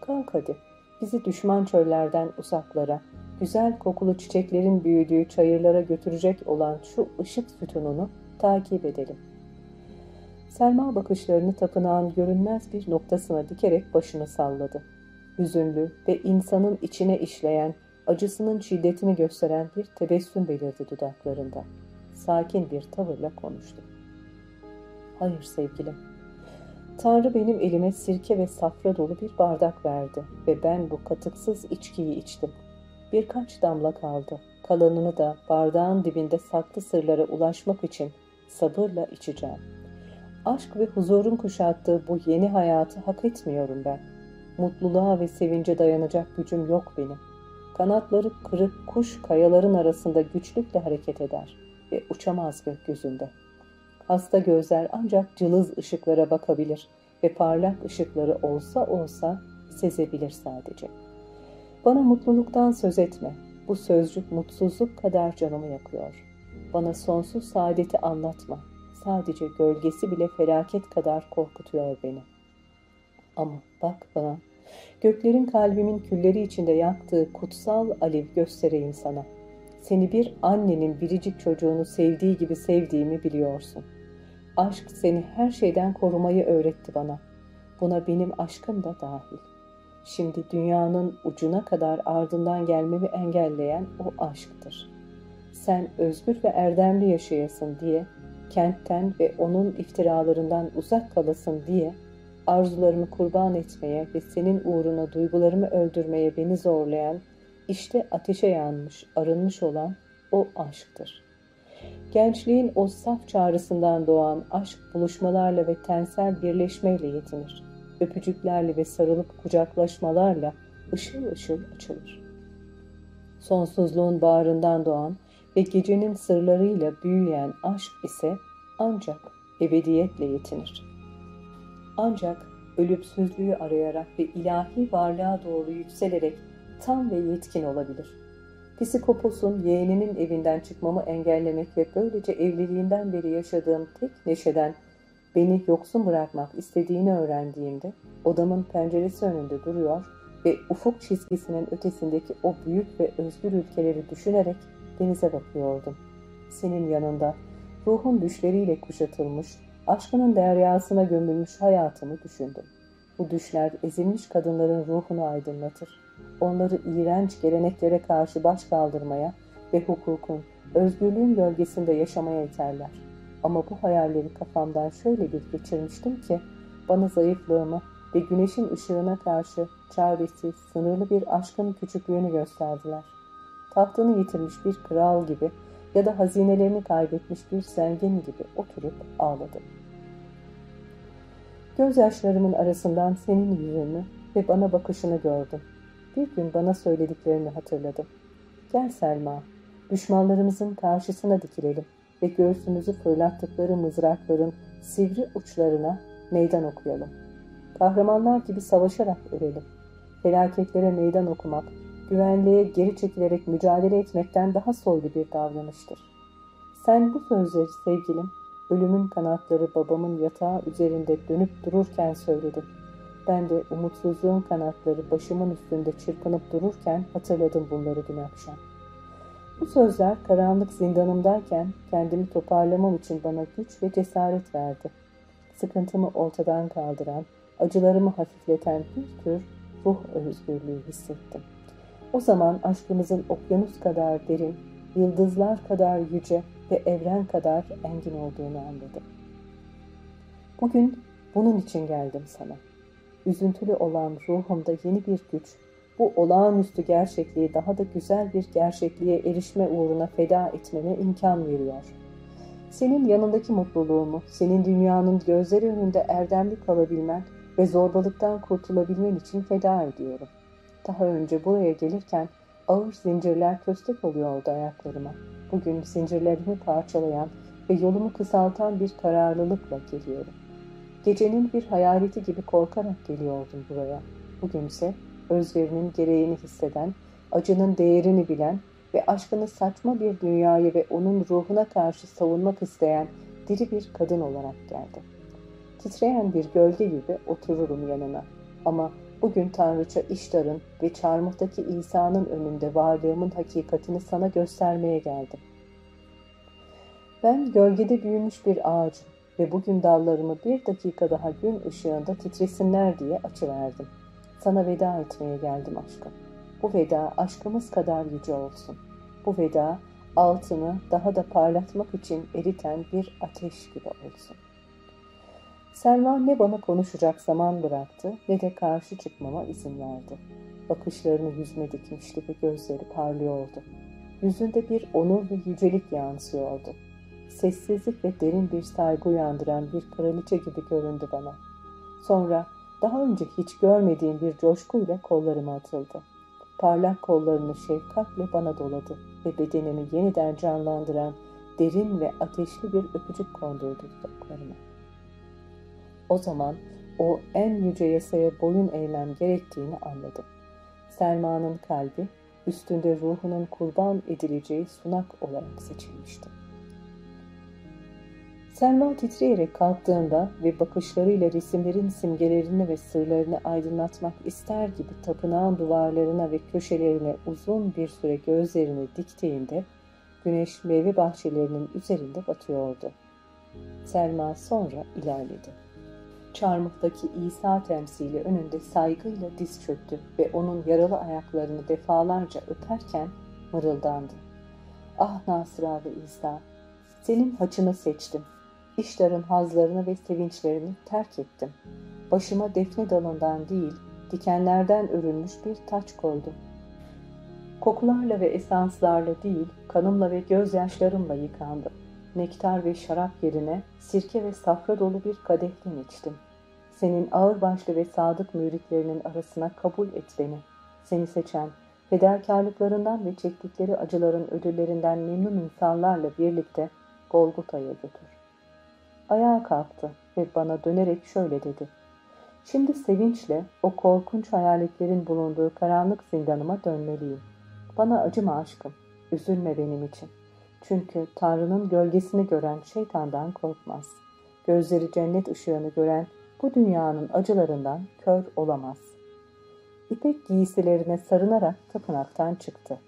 Kalk hadi, bizi düşman çöllerden uzaklara, güzel kokulu çiçeklerin büyüdüğü çayırlara götürecek olan şu ışık sütununu takip edelim. Selma bakışlarını tapınağın görünmez bir noktasına dikerek başını salladı. Hüzünlü ve insanın içine işleyen, acısının şiddetini gösteren bir tebessüm belirdi dudaklarında. Sakin bir tavırla konuştu. Hayır sevgilim. Tanrı benim elime sirke ve safra dolu bir bardak verdi ve ben bu katıksız içkiyi içtim. Birkaç damla kaldı. Kalanını da bardağın dibinde saklı sırlara ulaşmak için sabırla içeceğim. Aşk ve huzurun kuşattığı bu yeni hayatı hak etmiyorum ben. Mutluluğa ve sevince dayanacak gücüm yok benim. Kanatları kırık kuş kayaların arasında güçlükle hareket eder ve uçamaz gökyüzünde. Hasta gözler ancak cılız ışıklara bakabilir ve parlak ışıkları olsa olsa sezebilir sadece. Bana mutluluktan söz etme. Bu sözcük mutsuzluk kadar canımı yakıyor. Bana sonsuz saadeti anlatma. Sadece gölgesi bile felaket kadar korkutuyor beni. Ama bak bana, göklerin kalbimin külleri içinde yaktığı kutsal alev göstereyim sana. Seni bir annenin biricik çocuğunu sevdiği gibi sevdiğimi biliyorsun. Aşk seni her şeyden korumayı öğretti bana. Buna benim aşkım da dahil. Şimdi dünyanın ucuna kadar ardından gelmemi engelleyen o aşktır. Sen özgür ve erdemli yaşayasın diye, kentten ve onun iftiralarından uzak kalasın diye, arzularımı kurban etmeye ve senin uğruna duygularımı öldürmeye beni zorlayan, işte ateşe yanmış, arınmış olan o aşktır. Gençliğin o saf çağrısından doğan aşk buluşmalarla ve tensel birleşmeyle yetinir. Öpücüklerle ve sarılıp kucaklaşmalarla ışıl ışıl açılır. Sonsuzluğun bağrından doğan ve gecenin sırlarıyla büyüyen aşk ise ancak ebediyetle yetinir. Ancak ölümsüzlüğü arayarak ve ilahi varlığa doğru yükselerek tam ve yetkin olabilir. Psikopos'un yeğenimin evinden çıkmamı engellemek ve böylece evliliğinden beri yaşadığım tek neşeden beni yoksun bırakmak istediğini öğrendiğimde odamın penceresi önünde duruyor ve ufuk çizgisinin ötesindeki o büyük ve özgür ülkeleri düşünerek denize bakıyordum. Senin yanında ruhun düşleriyle kuşatılmış, aşkının deryasına gömülmüş hayatımı düşündüm. Bu düşler ezilmiş kadınların ruhunu aydınlatır. Onları iğrenç geleneklere karşı baş kaldırmaya ve hukukun, özgürlüğün gölgesinde yaşamaya iterler. Ama bu hayalleri kafamdan şöyle bir geçirmiştim ki, bana zayıflığımı ve güneşin ışığına karşı çaresiz, sınırlı bir aşkın küçüklüğünü gösterdiler. Tahtını yitirmiş bir kral gibi ya da hazinelerini kaybetmiş bir zengin gibi oturup ağladım. Gözyaşlarımın arasından senin yüzünü ve bana bakışını gördüm. Bir gün bana söylediklerini hatırladım. Gel Selma, düşmanlarımızın karşısına dikilelim ve göğsümüzü fırlattıkları mızrakların sivri uçlarına meydan okuyalım. Kahramanlar gibi savaşarak ölelim. Felaketlere meydan okumak, güvenliğe geri çekilerek mücadele etmekten daha soylu bir davranıştır. Sen bu sözleri sevgilim, ölümün kanatları babamın yatağı üzerinde dönüp dururken söyledin. Ben de umutsuzluğun kanatları başımın üstünde çırpınıp dururken hatırladım bunları dün akşam. Bu sözler karanlık zindanımdayken kendimi toparlamam için bana güç ve cesaret verdi. Sıkıntımı ortadan kaldıran, acılarımı hafifleten bir tür ruh özgürlüğü hissettim. O zaman aşkımızın okyanus kadar derin, yıldızlar kadar yüce ve evren kadar engin olduğunu anladım. Bugün bunun için geldim sana. Üzüntülü olan ruhumda yeni bir güç, bu olağanüstü gerçekliği daha da güzel bir gerçekliğe erişme uğruna feda etmeme imkan veriyor. Senin yanındaki mutluluğumu, senin dünyanın gözleri önünde erdemli kalabilmen ve zorbalıktan kurtulabilmen için feda ediyorum. Daha önce buraya gelirken ağır zincirler köstek oluyordu ayaklarıma. Bugün zincirlerimi parçalayan ve yolumu kısaltan bir kararlılıkla geliyorum. Gecenin bir hayaleti gibi korkarak geliyordum buraya. Bugünse özverinin gereğini hisseden, acının değerini bilen ve aşkını saçma bir dünyayı ve onun ruhuna karşı savunmak isteyen diri bir kadın olarak geldim. Titreyen bir gölge gibi otururum yanına. Ama bugün Tanrıça İştar'ın ve çarmıhtaki İsa'nın önünde varlığımın hakikatini sana göstermeye geldim. Ben gölgede büyümüş bir ağacım ve bugün dallarımı bir dakika daha gün ışığında titresinler diye açıverdim. Sana veda etmeye geldim aşkım. Bu veda aşkımız kadar yüce olsun. Bu veda altını daha da parlatmak için eriten bir ateş gibi olsun. Selma ne bana konuşacak zaman bıraktı ne de karşı çıkmama izin verdi. Bakışlarını yüzüme dikmişti ve gözleri parlıyordu. Yüzünde bir onur ve yücelik yansıyordu. Sessizlik ve derin bir saygı uyandıran bir kraliçe gibi göründü bana. Sonra daha önce hiç görmediğim bir coşkuyla kollarıma atıldı. Parlak kollarını şefkatle bana doladı ve bedenimi yeniden canlandıran derin ve ateşli bir öpücük kondurdu dudaklarıma. O zaman o en yüce yasaya boyun eğmem gerektiğini anladım. Selma'nın kalbi üstünde ruhunun kurban edileceği sunak olarak seçilmişti. Selma titreyerek kalktığında ve bakışlarıyla resimlerin simgelerini ve sırlarını aydınlatmak ister gibi tapınağın duvarlarına ve köşelerine uzun bir süre gözlerini diktiğinde güneş meyve bahçelerinin üzerinde batıyordu. Selma sonra ilerledi. Çarmıhtaki İsa temsili önünde saygıyla diz çöktü ve onun yaralı ayaklarını defalarca öperken mırıldandı. Ah Nasıralı İsa, senin haçını seçtim. İşlerin hazlarını ve sevinçlerini terk ettim. Başıma defne dalından değil, dikenlerden örülmüş bir taç koydum. Kokularla ve esanslarla değil, kanımla ve gözyaşlarımla yıkandım. Nektar ve şarap yerine sirke ve safra dolu bir kadehten içtim. Senin ağırbaşlı ve sadık müritlerinin arasına kabul et beni. Seni seçen, fedakarlıklarından ve çektikleri acıların ödüllerinden memnun insanlarla birlikte Golgota'ya götür. Ayağa kalktı ve bana dönerek şöyle dedi. Şimdi sevinçle o korkunç hayaletlerin bulunduğu karanlık zindanıma dönmeliyim. Bana acıma aşkım, üzülme benim için. Çünkü Tanrı'nın gölgesini gören şeytandan korkmaz. Gözleri cennet ışığını gören bu dünyanın acılarından kör olamaz. İpek giysilerine sarınarak tapınaktan çıktı.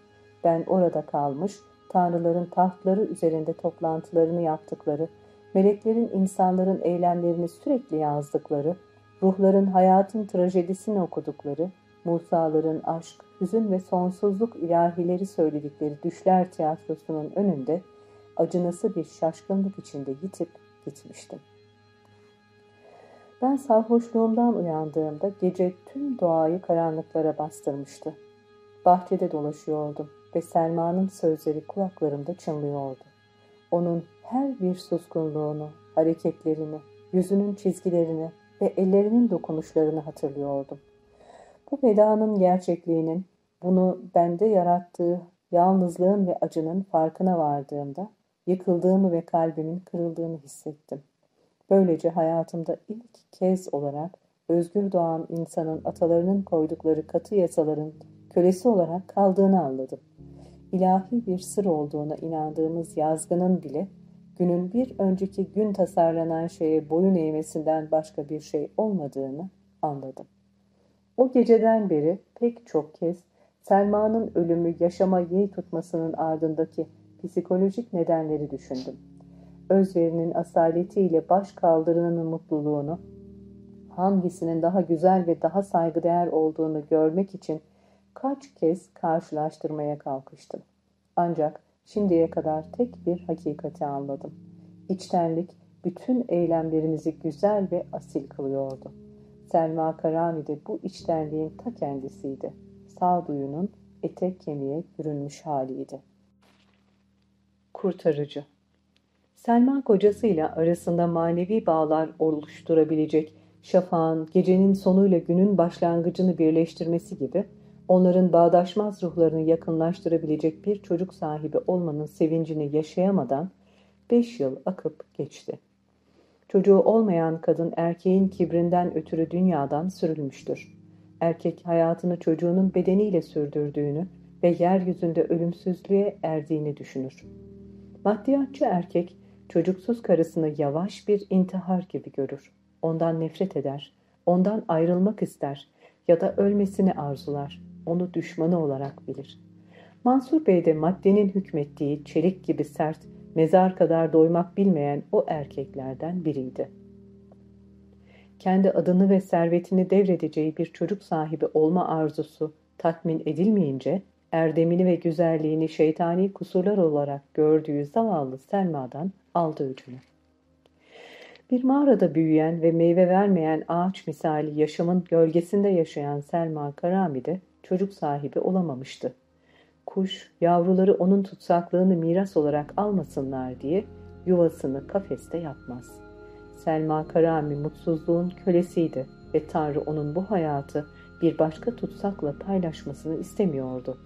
Ben orada kalmış, tanrıların tahtları üzerinde toplantılarını yaptıkları, meleklerin insanların eylemlerini sürekli yazdıkları, ruhların hayatın trajedisini okudukları, Musa'ların aşk, hüzün ve sonsuzluk ilahileri söyledikleri düşler tiyatrosunun önünde acınası bir şaşkınlık içinde yitip gitmiştim. Ben sarhoşluğumdan uyandığımda gece tüm doğayı karanlıklara bastırmıştı. Bahçede dolaşıyordum ve Selma'nın sözleri kulaklarımda çınlıyordu. Onun her bir suskunluğunu, hareketlerini, yüzünün çizgilerini ve ellerinin dokunuşlarını hatırlıyordum. Bu vedanın gerçekliğinin, bunu bende yarattığı yalnızlığın ve acının farkına vardığımda yıkıldığımı ve kalbimin kırıldığını hissettim. Böylece hayatımda ilk kez olarak özgür doğan insanın atalarının koydukları katı yasaların kölesi olarak kaldığını anladım. İlahi bir sır olduğuna inandığımız yazgının bile günün bir önceki gün tasarlanan şeye boyun eğmesinden başka bir şey olmadığını anladım. O geceden beri pek çok kez Selma'nın ölümü yaşama yeğ tutmasının ardındaki psikolojik nedenleri düşündüm özverinin asaletiyle baş kaldırının mutluluğunu, hangisinin daha güzel ve daha saygıdeğer olduğunu görmek için kaç kez karşılaştırmaya kalkıştım. Ancak şimdiye kadar tek bir hakikati anladım. İçtenlik bütün eylemlerimizi güzel ve asil kılıyordu. Selma Karami de bu içtenliğin ta kendisiydi. Sağduyunun etek kemiğe bürünmüş haliydi. Kurtarıcı Selma kocasıyla arasında manevi bağlar oluşturabilecek şafağın gecenin sonuyla günün başlangıcını birleştirmesi gibi onların bağdaşmaz ruhlarını yakınlaştırabilecek bir çocuk sahibi olmanın sevincini yaşayamadan beş yıl akıp geçti. Çocuğu olmayan kadın erkeğin kibrinden ötürü dünyadan sürülmüştür. Erkek hayatını çocuğunun bedeniyle sürdürdüğünü ve yeryüzünde ölümsüzlüğe erdiğini düşünür. Maddiyatçı erkek çocuksuz karısını yavaş bir intihar gibi görür. Ondan nefret eder, ondan ayrılmak ister ya da ölmesini arzular. Onu düşmanı olarak bilir. Mansur Bey de maddenin hükmettiği çelik gibi sert, mezar kadar doymak bilmeyen o erkeklerden biriydi. Kendi adını ve servetini devredeceği bir çocuk sahibi olma arzusu tatmin edilmeyince erdemini ve güzelliğini şeytani kusurlar olarak gördüğü zavallı Selma'dan aldı öcünü. Bir mağarada büyüyen ve meyve vermeyen ağaç misali yaşamın gölgesinde yaşayan Selma Karami de çocuk sahibi olamamıştı. Kuş, yavruları onun tutsaklığını miras olarak almasınlar diye yuvasını kafeste yapmaz. Selma Karami mutsuzluğun kölesiydi ve Tanrı onun bu hayatı bir başka tutsakla paylaşmasını istemiyordu.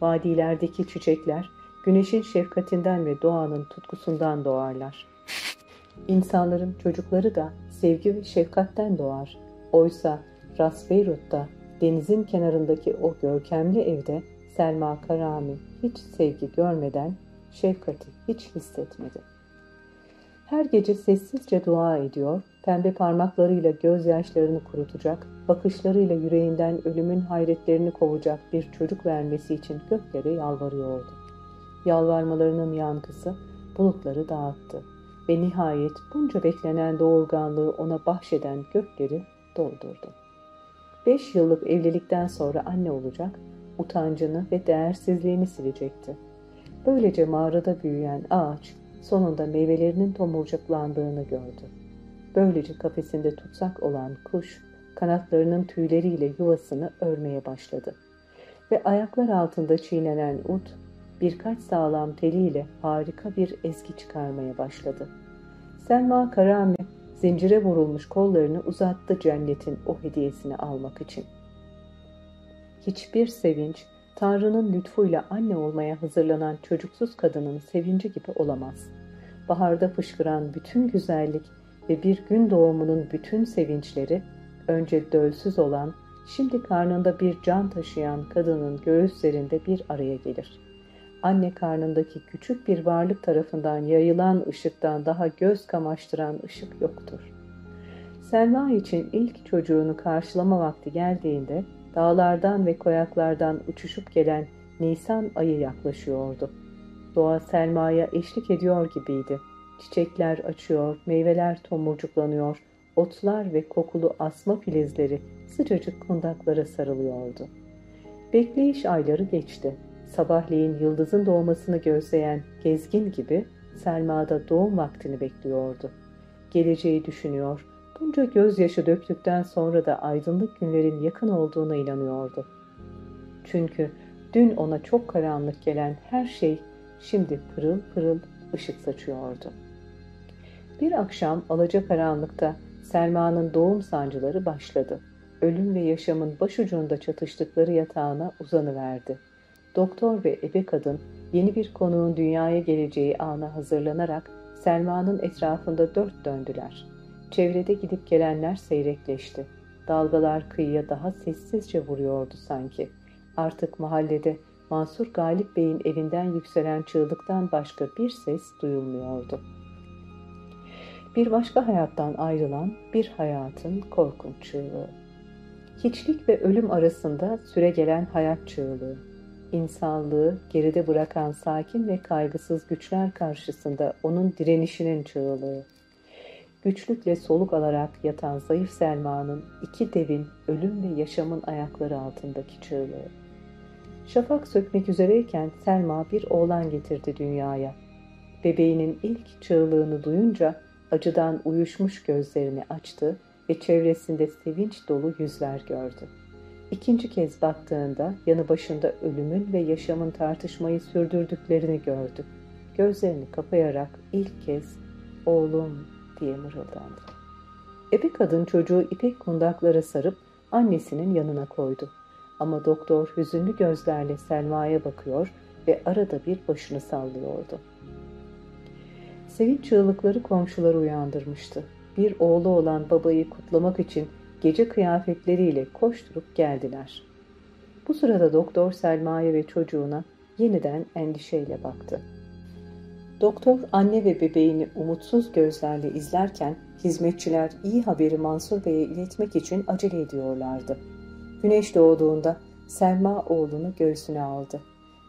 Vadilerdeki çiçekler güneşin şefkatinden ve doğanın tutkusundan doğarlar. İnsanların çocukları da sevgi ve şefkatten doğar. Oysa Rasbeyrut'ta denizin kenarındaki o görkemli evde Selma Karami hiç sevgi görmeden şefkati hiç hissetmedi. Her gece sessizce dua ediyor, pembe parmaklarıyla gözyaşlarını kurutacak, bakışlarıyla yüreğinden ölümün hayretlerini kovacak bir çocuk vermesi için göklere yalvarıyordu. Yalvarmalarının yankısı bulutları dağıttı ve nihayet bunca beklenen doğurganlığı ona bahşeden gökleri doldurdu. Beş yıllık evlilikten sonra anne olacak, utancını ve değersizliğini silecekti. Böylece mağarada büyüyen ağaç sonunda meyvelerinin tomurcuklandığını gördü. Böylece kafesinde tutsak olan kuş kanatlarının tüyleriyle yuvasını örmeye başladı. Ve ayaklar altında çiğnenen ut birkaç sağlam teliyle harika bir ezgi çıkarmaya başladı. Selma Karami zincire vurulmuş kollarını uzattı cennetin o hediyesini almak için. Hiçbir sevinç Tanrı'nın lütfuyla anne olmaya hazırlanan çocuksuz kadının sevinci gibi olamaz. Baharda fışkıran bütün güzellik ve bir gün doğumunun bütün sevinçleri önce dölsüz olan, şimdi karnında bir can taşıyan kadının göğüslerinde bir araya gelir. Anne karnındaki küçük bir varlık tarafından yayılan ışıktan daha göz kamaştıran ışık yoktur. Selma için ilk çocuğunu karşılama vakti geldiğinde dağlardan ve koyaklardan uçuşup gelen Nisan ayı yaklaşıyordu. Doğa Selma'ya eşlik ediyor gibiydi. Çiçekler açıyor, meyveler tomurcuklanıyor, otlar ve kokulu asma filizleri sıcacık kundaklara sarılıyordu. Bekleyiş ayları geçti. Sabahleyin yıldızın doğmasını gözleyen gezgin gibi Selma'da doğum vaktini bekliyordu. Geleceği düşünüyor, bunca gözyaşı döktükten sonra da aydınlık günlerin yakın olduğuna inanıyordu. Çünkü dün ona çok karanlık gelen her şey şimdi pırıl pırıl ışık saçıyordu. Bir akşam alacakaranlıkta Selma'nın doğum sancıları başladı. Ölüm ve yaşamın başucunda çatıştıkları yatağına uzanıverdi. Doktor ve ebe kadın yeni bir konuğun dünyaya geleceği ana hazırlanarak Selma'nın etrafında dört döndüler. Çevrede gidip gelenler seyrekleşti. Dalgalar kıyıya daha sessizce vuruyordu sanki. Artık mahallede Mansur Galip Bey'in evinden yükselen çığlıktan başka bir ses duyulmuyordu. Bir başka hayattan ayrılan bir hayatın korkunç çığlığı. Hiçlik ve ölüm arasında süre gelen hayat çığlığı. İnsanlığı geride bırakan sakin ve kaygısız güçler karşısında onun direnişinin çığlığı güçlükle soluk alarak yatan zayıf Selma'nın iki devin ölüm ve yaşamın ayakları altındaki çığlığı. Şafak sökmek üzereyken Selma bir oğlan getirdi dünyaya. Bebeğinin ilk çığlığını duyunca acıdan uyuşmuş gözlerini açtı ve çevresinde sevinç dolu yüzler gördü. İkinci kez baktığında yanı başında ölümün ve yaşamın tartışmayı sürdürdüklerini gördü. Gözlerini kapayarak ilk kez oğlum diye mırıldandı. Ebe kadın çocuğu ipek kundaklara sarıp annesinin yanına koydu. Ama doktor hüzünlü gözlerle Selma'ya bakıyor ve arada bir başını sallıyordu. Sevinç çığlıkları komşuları uyandırmıştı. Bir oğlu olan babayı kutlamak için gece kıyafetleriyle koşturup geldiler. Bu sırada doktor Selma'ya ve çocuğuna yeniden endişeyle baktı. Doktor anne ve bebeğini umutsuz gözlerle izlerken hizmetçiler iyi haberi Mansur Bey'e iletmek için acele ediyorlardı. Güneş doğduğunda Selma oğlunu göğsüne aldı.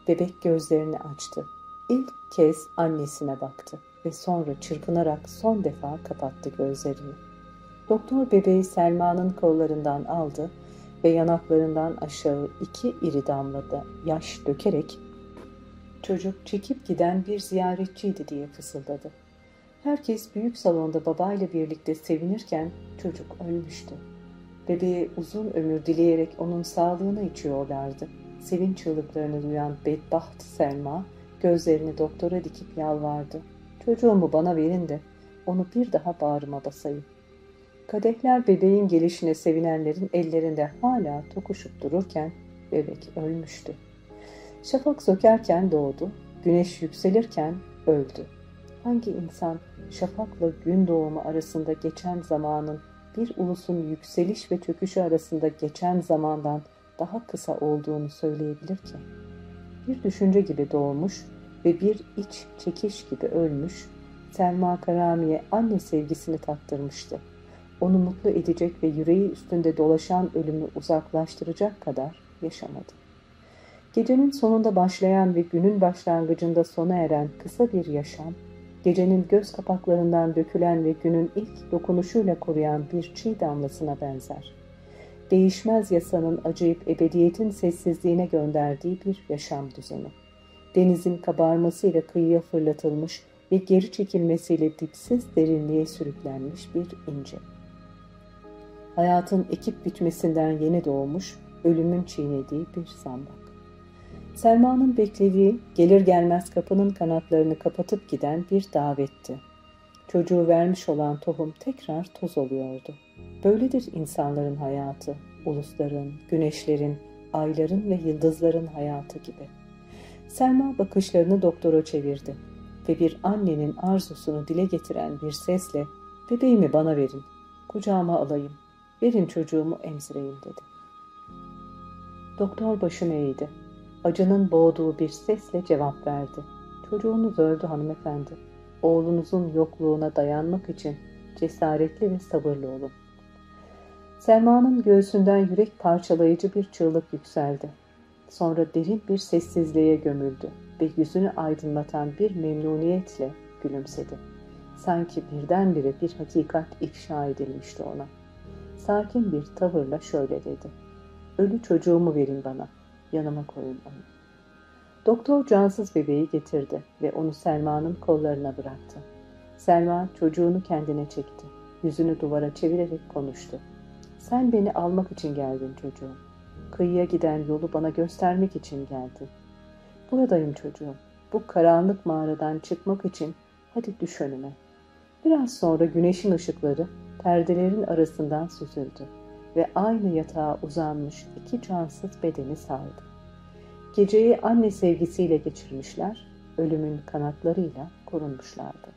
Bebek gözlerini açtı. İlk kez annesine baktı ve sonra çırpınarak son defa kapattı gözlerini. Doktor bebeği Selma'nın kollarından aldı ve yanaklarından aşağı iki iri damlada yaş dökerek Çocuk çekip giden bir ziyaretçiydi diye fısıldadı. Herkes büyük salonda babayla birlikte sevinirken çocuk ölmüştü. Bebeğe uzun ömür dileyerek onun sağlığına içiyorlardı. Sevinç çığlıklarını duyan bedbaht Selma gözlerini doktora dikip yalvardı. Çocuğumu bana verin de onu bir daha bağrıma basayım. Kadehler bebeğin gelişine sevinenlerin ellerinde hala tokuşup dururken bebek ölmüştü. Şafak sökerken doğdu, güneş yükselirken öldü. Hangi insan şafakla gün doğumu arasında geçen zamanın bir ulusun yükseliş ve çöküşü arasında geçen zamandan daha kısa olduğunu söyleyebilir ki? Bir düşünce gibi doğmuş ve bir iç çekiş gibi ölmüş, Selma Karami'ye anne sevgisini tattırmıştı. Onu mutlu edecek ve yüreği üstünde dolaşan ölümü uzaklaştıracak kadar yaşamadı. Gecenin sonunda başlayan ve günün başlangıcında sona eren kısa bir yaşam, gecenin göz kapaklarından dökülen ve günün ilk dokunuşuyla koruyan bir çiğ damlasına benzer. Değişmez yasanın acıyıp ebediyetin sessizliğine gönderdiği bir yaşam düzeni. Denizin kabarmasıyla kıyıya fırlatılmış ve geri çekilmesiyle dipsiz derinliğe sürüklenmiş bir ince. Hayatın ekip bitmesinden yeni doğmuş, ölümün çiğnediği bir zambak. Selma'nın beklediği gelir gelmez kapının kanatlarını kapatıp giden bir davetti. Çocuğu vermiş olan tohum tekrar toz oluyordu. Böyledir insanların hayatı, ulusların, güneşlerin, ayların ve yıldızların hayatı gibi. Selma bakışlarını doktora çevirdi ve bir annenin arzusunu dile getiren bir sesle ''Bebeğimi bana verin, kucağıma alayım, verin çocuğumu emzireyim.'' dedi. Doktor başını eğdi. Acının boğduğu bir sesle cevap verdi. Çocuğunuz öldü hanımefendi. Oğlunuzun yokluğuna dayanmak için cesaretli ve sabırlı olun. Selma'nın göğsünden yürek parçalayıcı bir çığlık yükseldi. Sonra derin bir sessizliğe gömüldü ve yüzünü aydınlatan bir memnuniyetle gülümsedi. Sanki birdenbire bir hakikat ifşa edilmişti ona. Sakin bir tavırla şöyle dedi. Ölü çocuğumu verin bana, yanıma koyun onu. Doktor cansız bebeği getirdi ve onu Selma'nın kollarına bıraktı. Selma çocuğunu kendine çekti. Yüzünü duvara çevirerek konuştu. Sen beni almak için geldin çocuğum. Kıyıya giden yolu bana göstermek için geldin. Buradayım çocuğum. Bu karanlık mağaradan çıkmak için hadi düş önüme. Biraz sonra güneşin ışıkları perdelerin arasından süzüldü ve aynı yatağa uzanmış iki cansız bedeni sardı. Geceyi anne sevgisiyle geçirmişler, ölümün kanatlarıyla korunmuşlardı.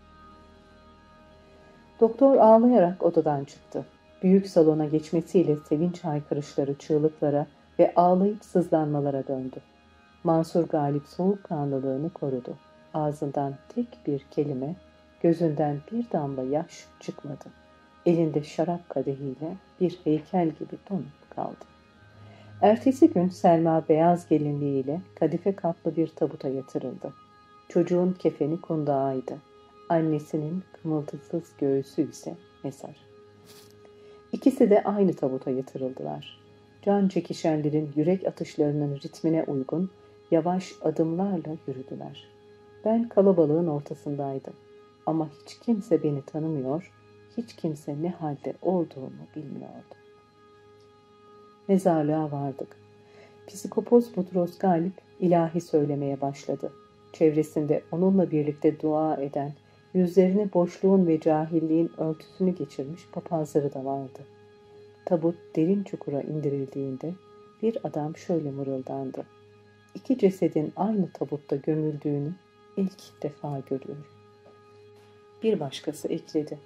Doktor ağlayarak odadan çıktı. Büyük salona geçmesiyle sevinç haykırışları çığlıklara ve ağlayıp sızlanmalara döndü. Mansur Galip soğukkanlılığını korudu. Ağzından tek bir kelime, gözünden bir damla yaş çıkmadı. Elinde şarap kadehiyle bir heykel gibi donup kaldı. Ertesi gün Selma beyaz gelinliğiyle kadife kaplı bir tabuta yatırıldı. Çocuğun kefeni kundağıydı. Annesinin kımıltısız göğsü ise mezar. İkisi de aynı tabuta yatırıldılar. Can çekişenlerin yürek atışlarının ritmine uygun yavaş adımlarla yürüdüler. Ben kalabalığın ortasındaydım. Ama hiç kimse beni tanımıyor, hiç kimse ne halde olduğumu bilmiyordu. Mezarlığa vardık. Psikopos Butros Galip ilahi söylemeye başladı. Çevresinde onunla birlikte dua eden, yüzlerine boşluğun ve cahilliğin örtüsünü geçirmiş papazları da vardı. Tabut derin çukura indirildiğinde bir adam şöyle mırıldandı. İki cesedin aynı tabutta gömüldüğünü ilk defa görüyorum. Bir başkası ekledi.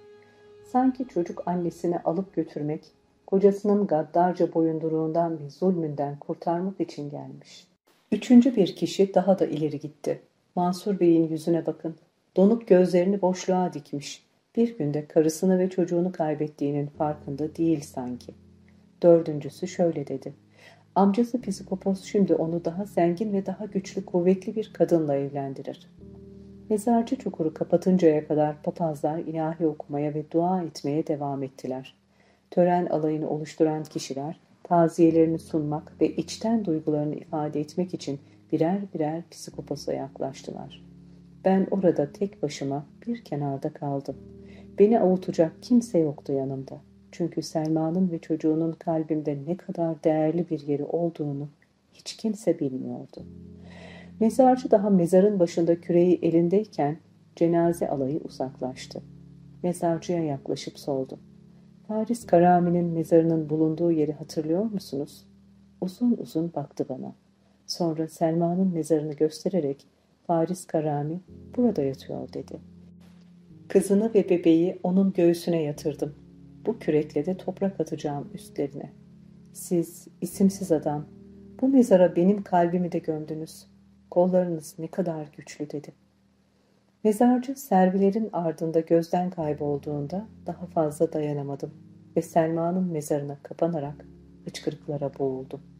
Sanki çocuk annesini alıp götürmek, kocasının gaddarca boyunduruğundan ve zulmünden kurtarmak için gelmiş. Üçüncü bir kişi daha da ileri gitti. Mansur Bey'in yüzüne bakın. Donup gözlerini boşluğa dikmiş. Bir günde karısını ve çocuğunu kaybettiğinin farkında değil sanki. Dördüncüsü şöyle dedi. Amcası psikopos şimdi onu daha zengin ve daha güçlü kuvvetli bir kadınla evlendirir. Mezarcı çukuru kapatıncaya kadar papazlar ilahi okumaya ve dua etmeye devam ettiler. Tören alayını oluşturan kişiler taziyelerini sunmak ve içten duygularını ifade etmek için birer birer psikoposa yaklaştılar. Ben orada tek başıma bir kenarda kaldım. Beni avutacak kimse yoktu yanımda. Çünkü Selma'nın ve çocuğunun kalbimde ne kadar değerli bir yeri olduğunu hiç kimse bilmiyordu. Mezarcı daha mezarın başında küreği elindeyken cenaze alayı uzaklaştı. Mezarcıya yaklaşıp sordu. Paris Karami'nin mezarının bulunduğu yeri hatırlıyor musunuz? Uzun uzun baktı bana. Sonra Selma'nın mezarını göstererek Paris Karami burada yatıyor dedi. Kızını ve bebeği onun göğsüne yatırdım. Bu kürekle de toprak atacağım üstlerine. Siz, isimsiz adam, bu mezara benim kalbimi de gömdünüz. Kollarınız ne kadar güçlü dedi. Mezarcı servilerin ardında gözden kaybolduğunda daha fazla dayanamadım ve Selma'nın mezarına kapanarak hıçkırıklara boğuldum.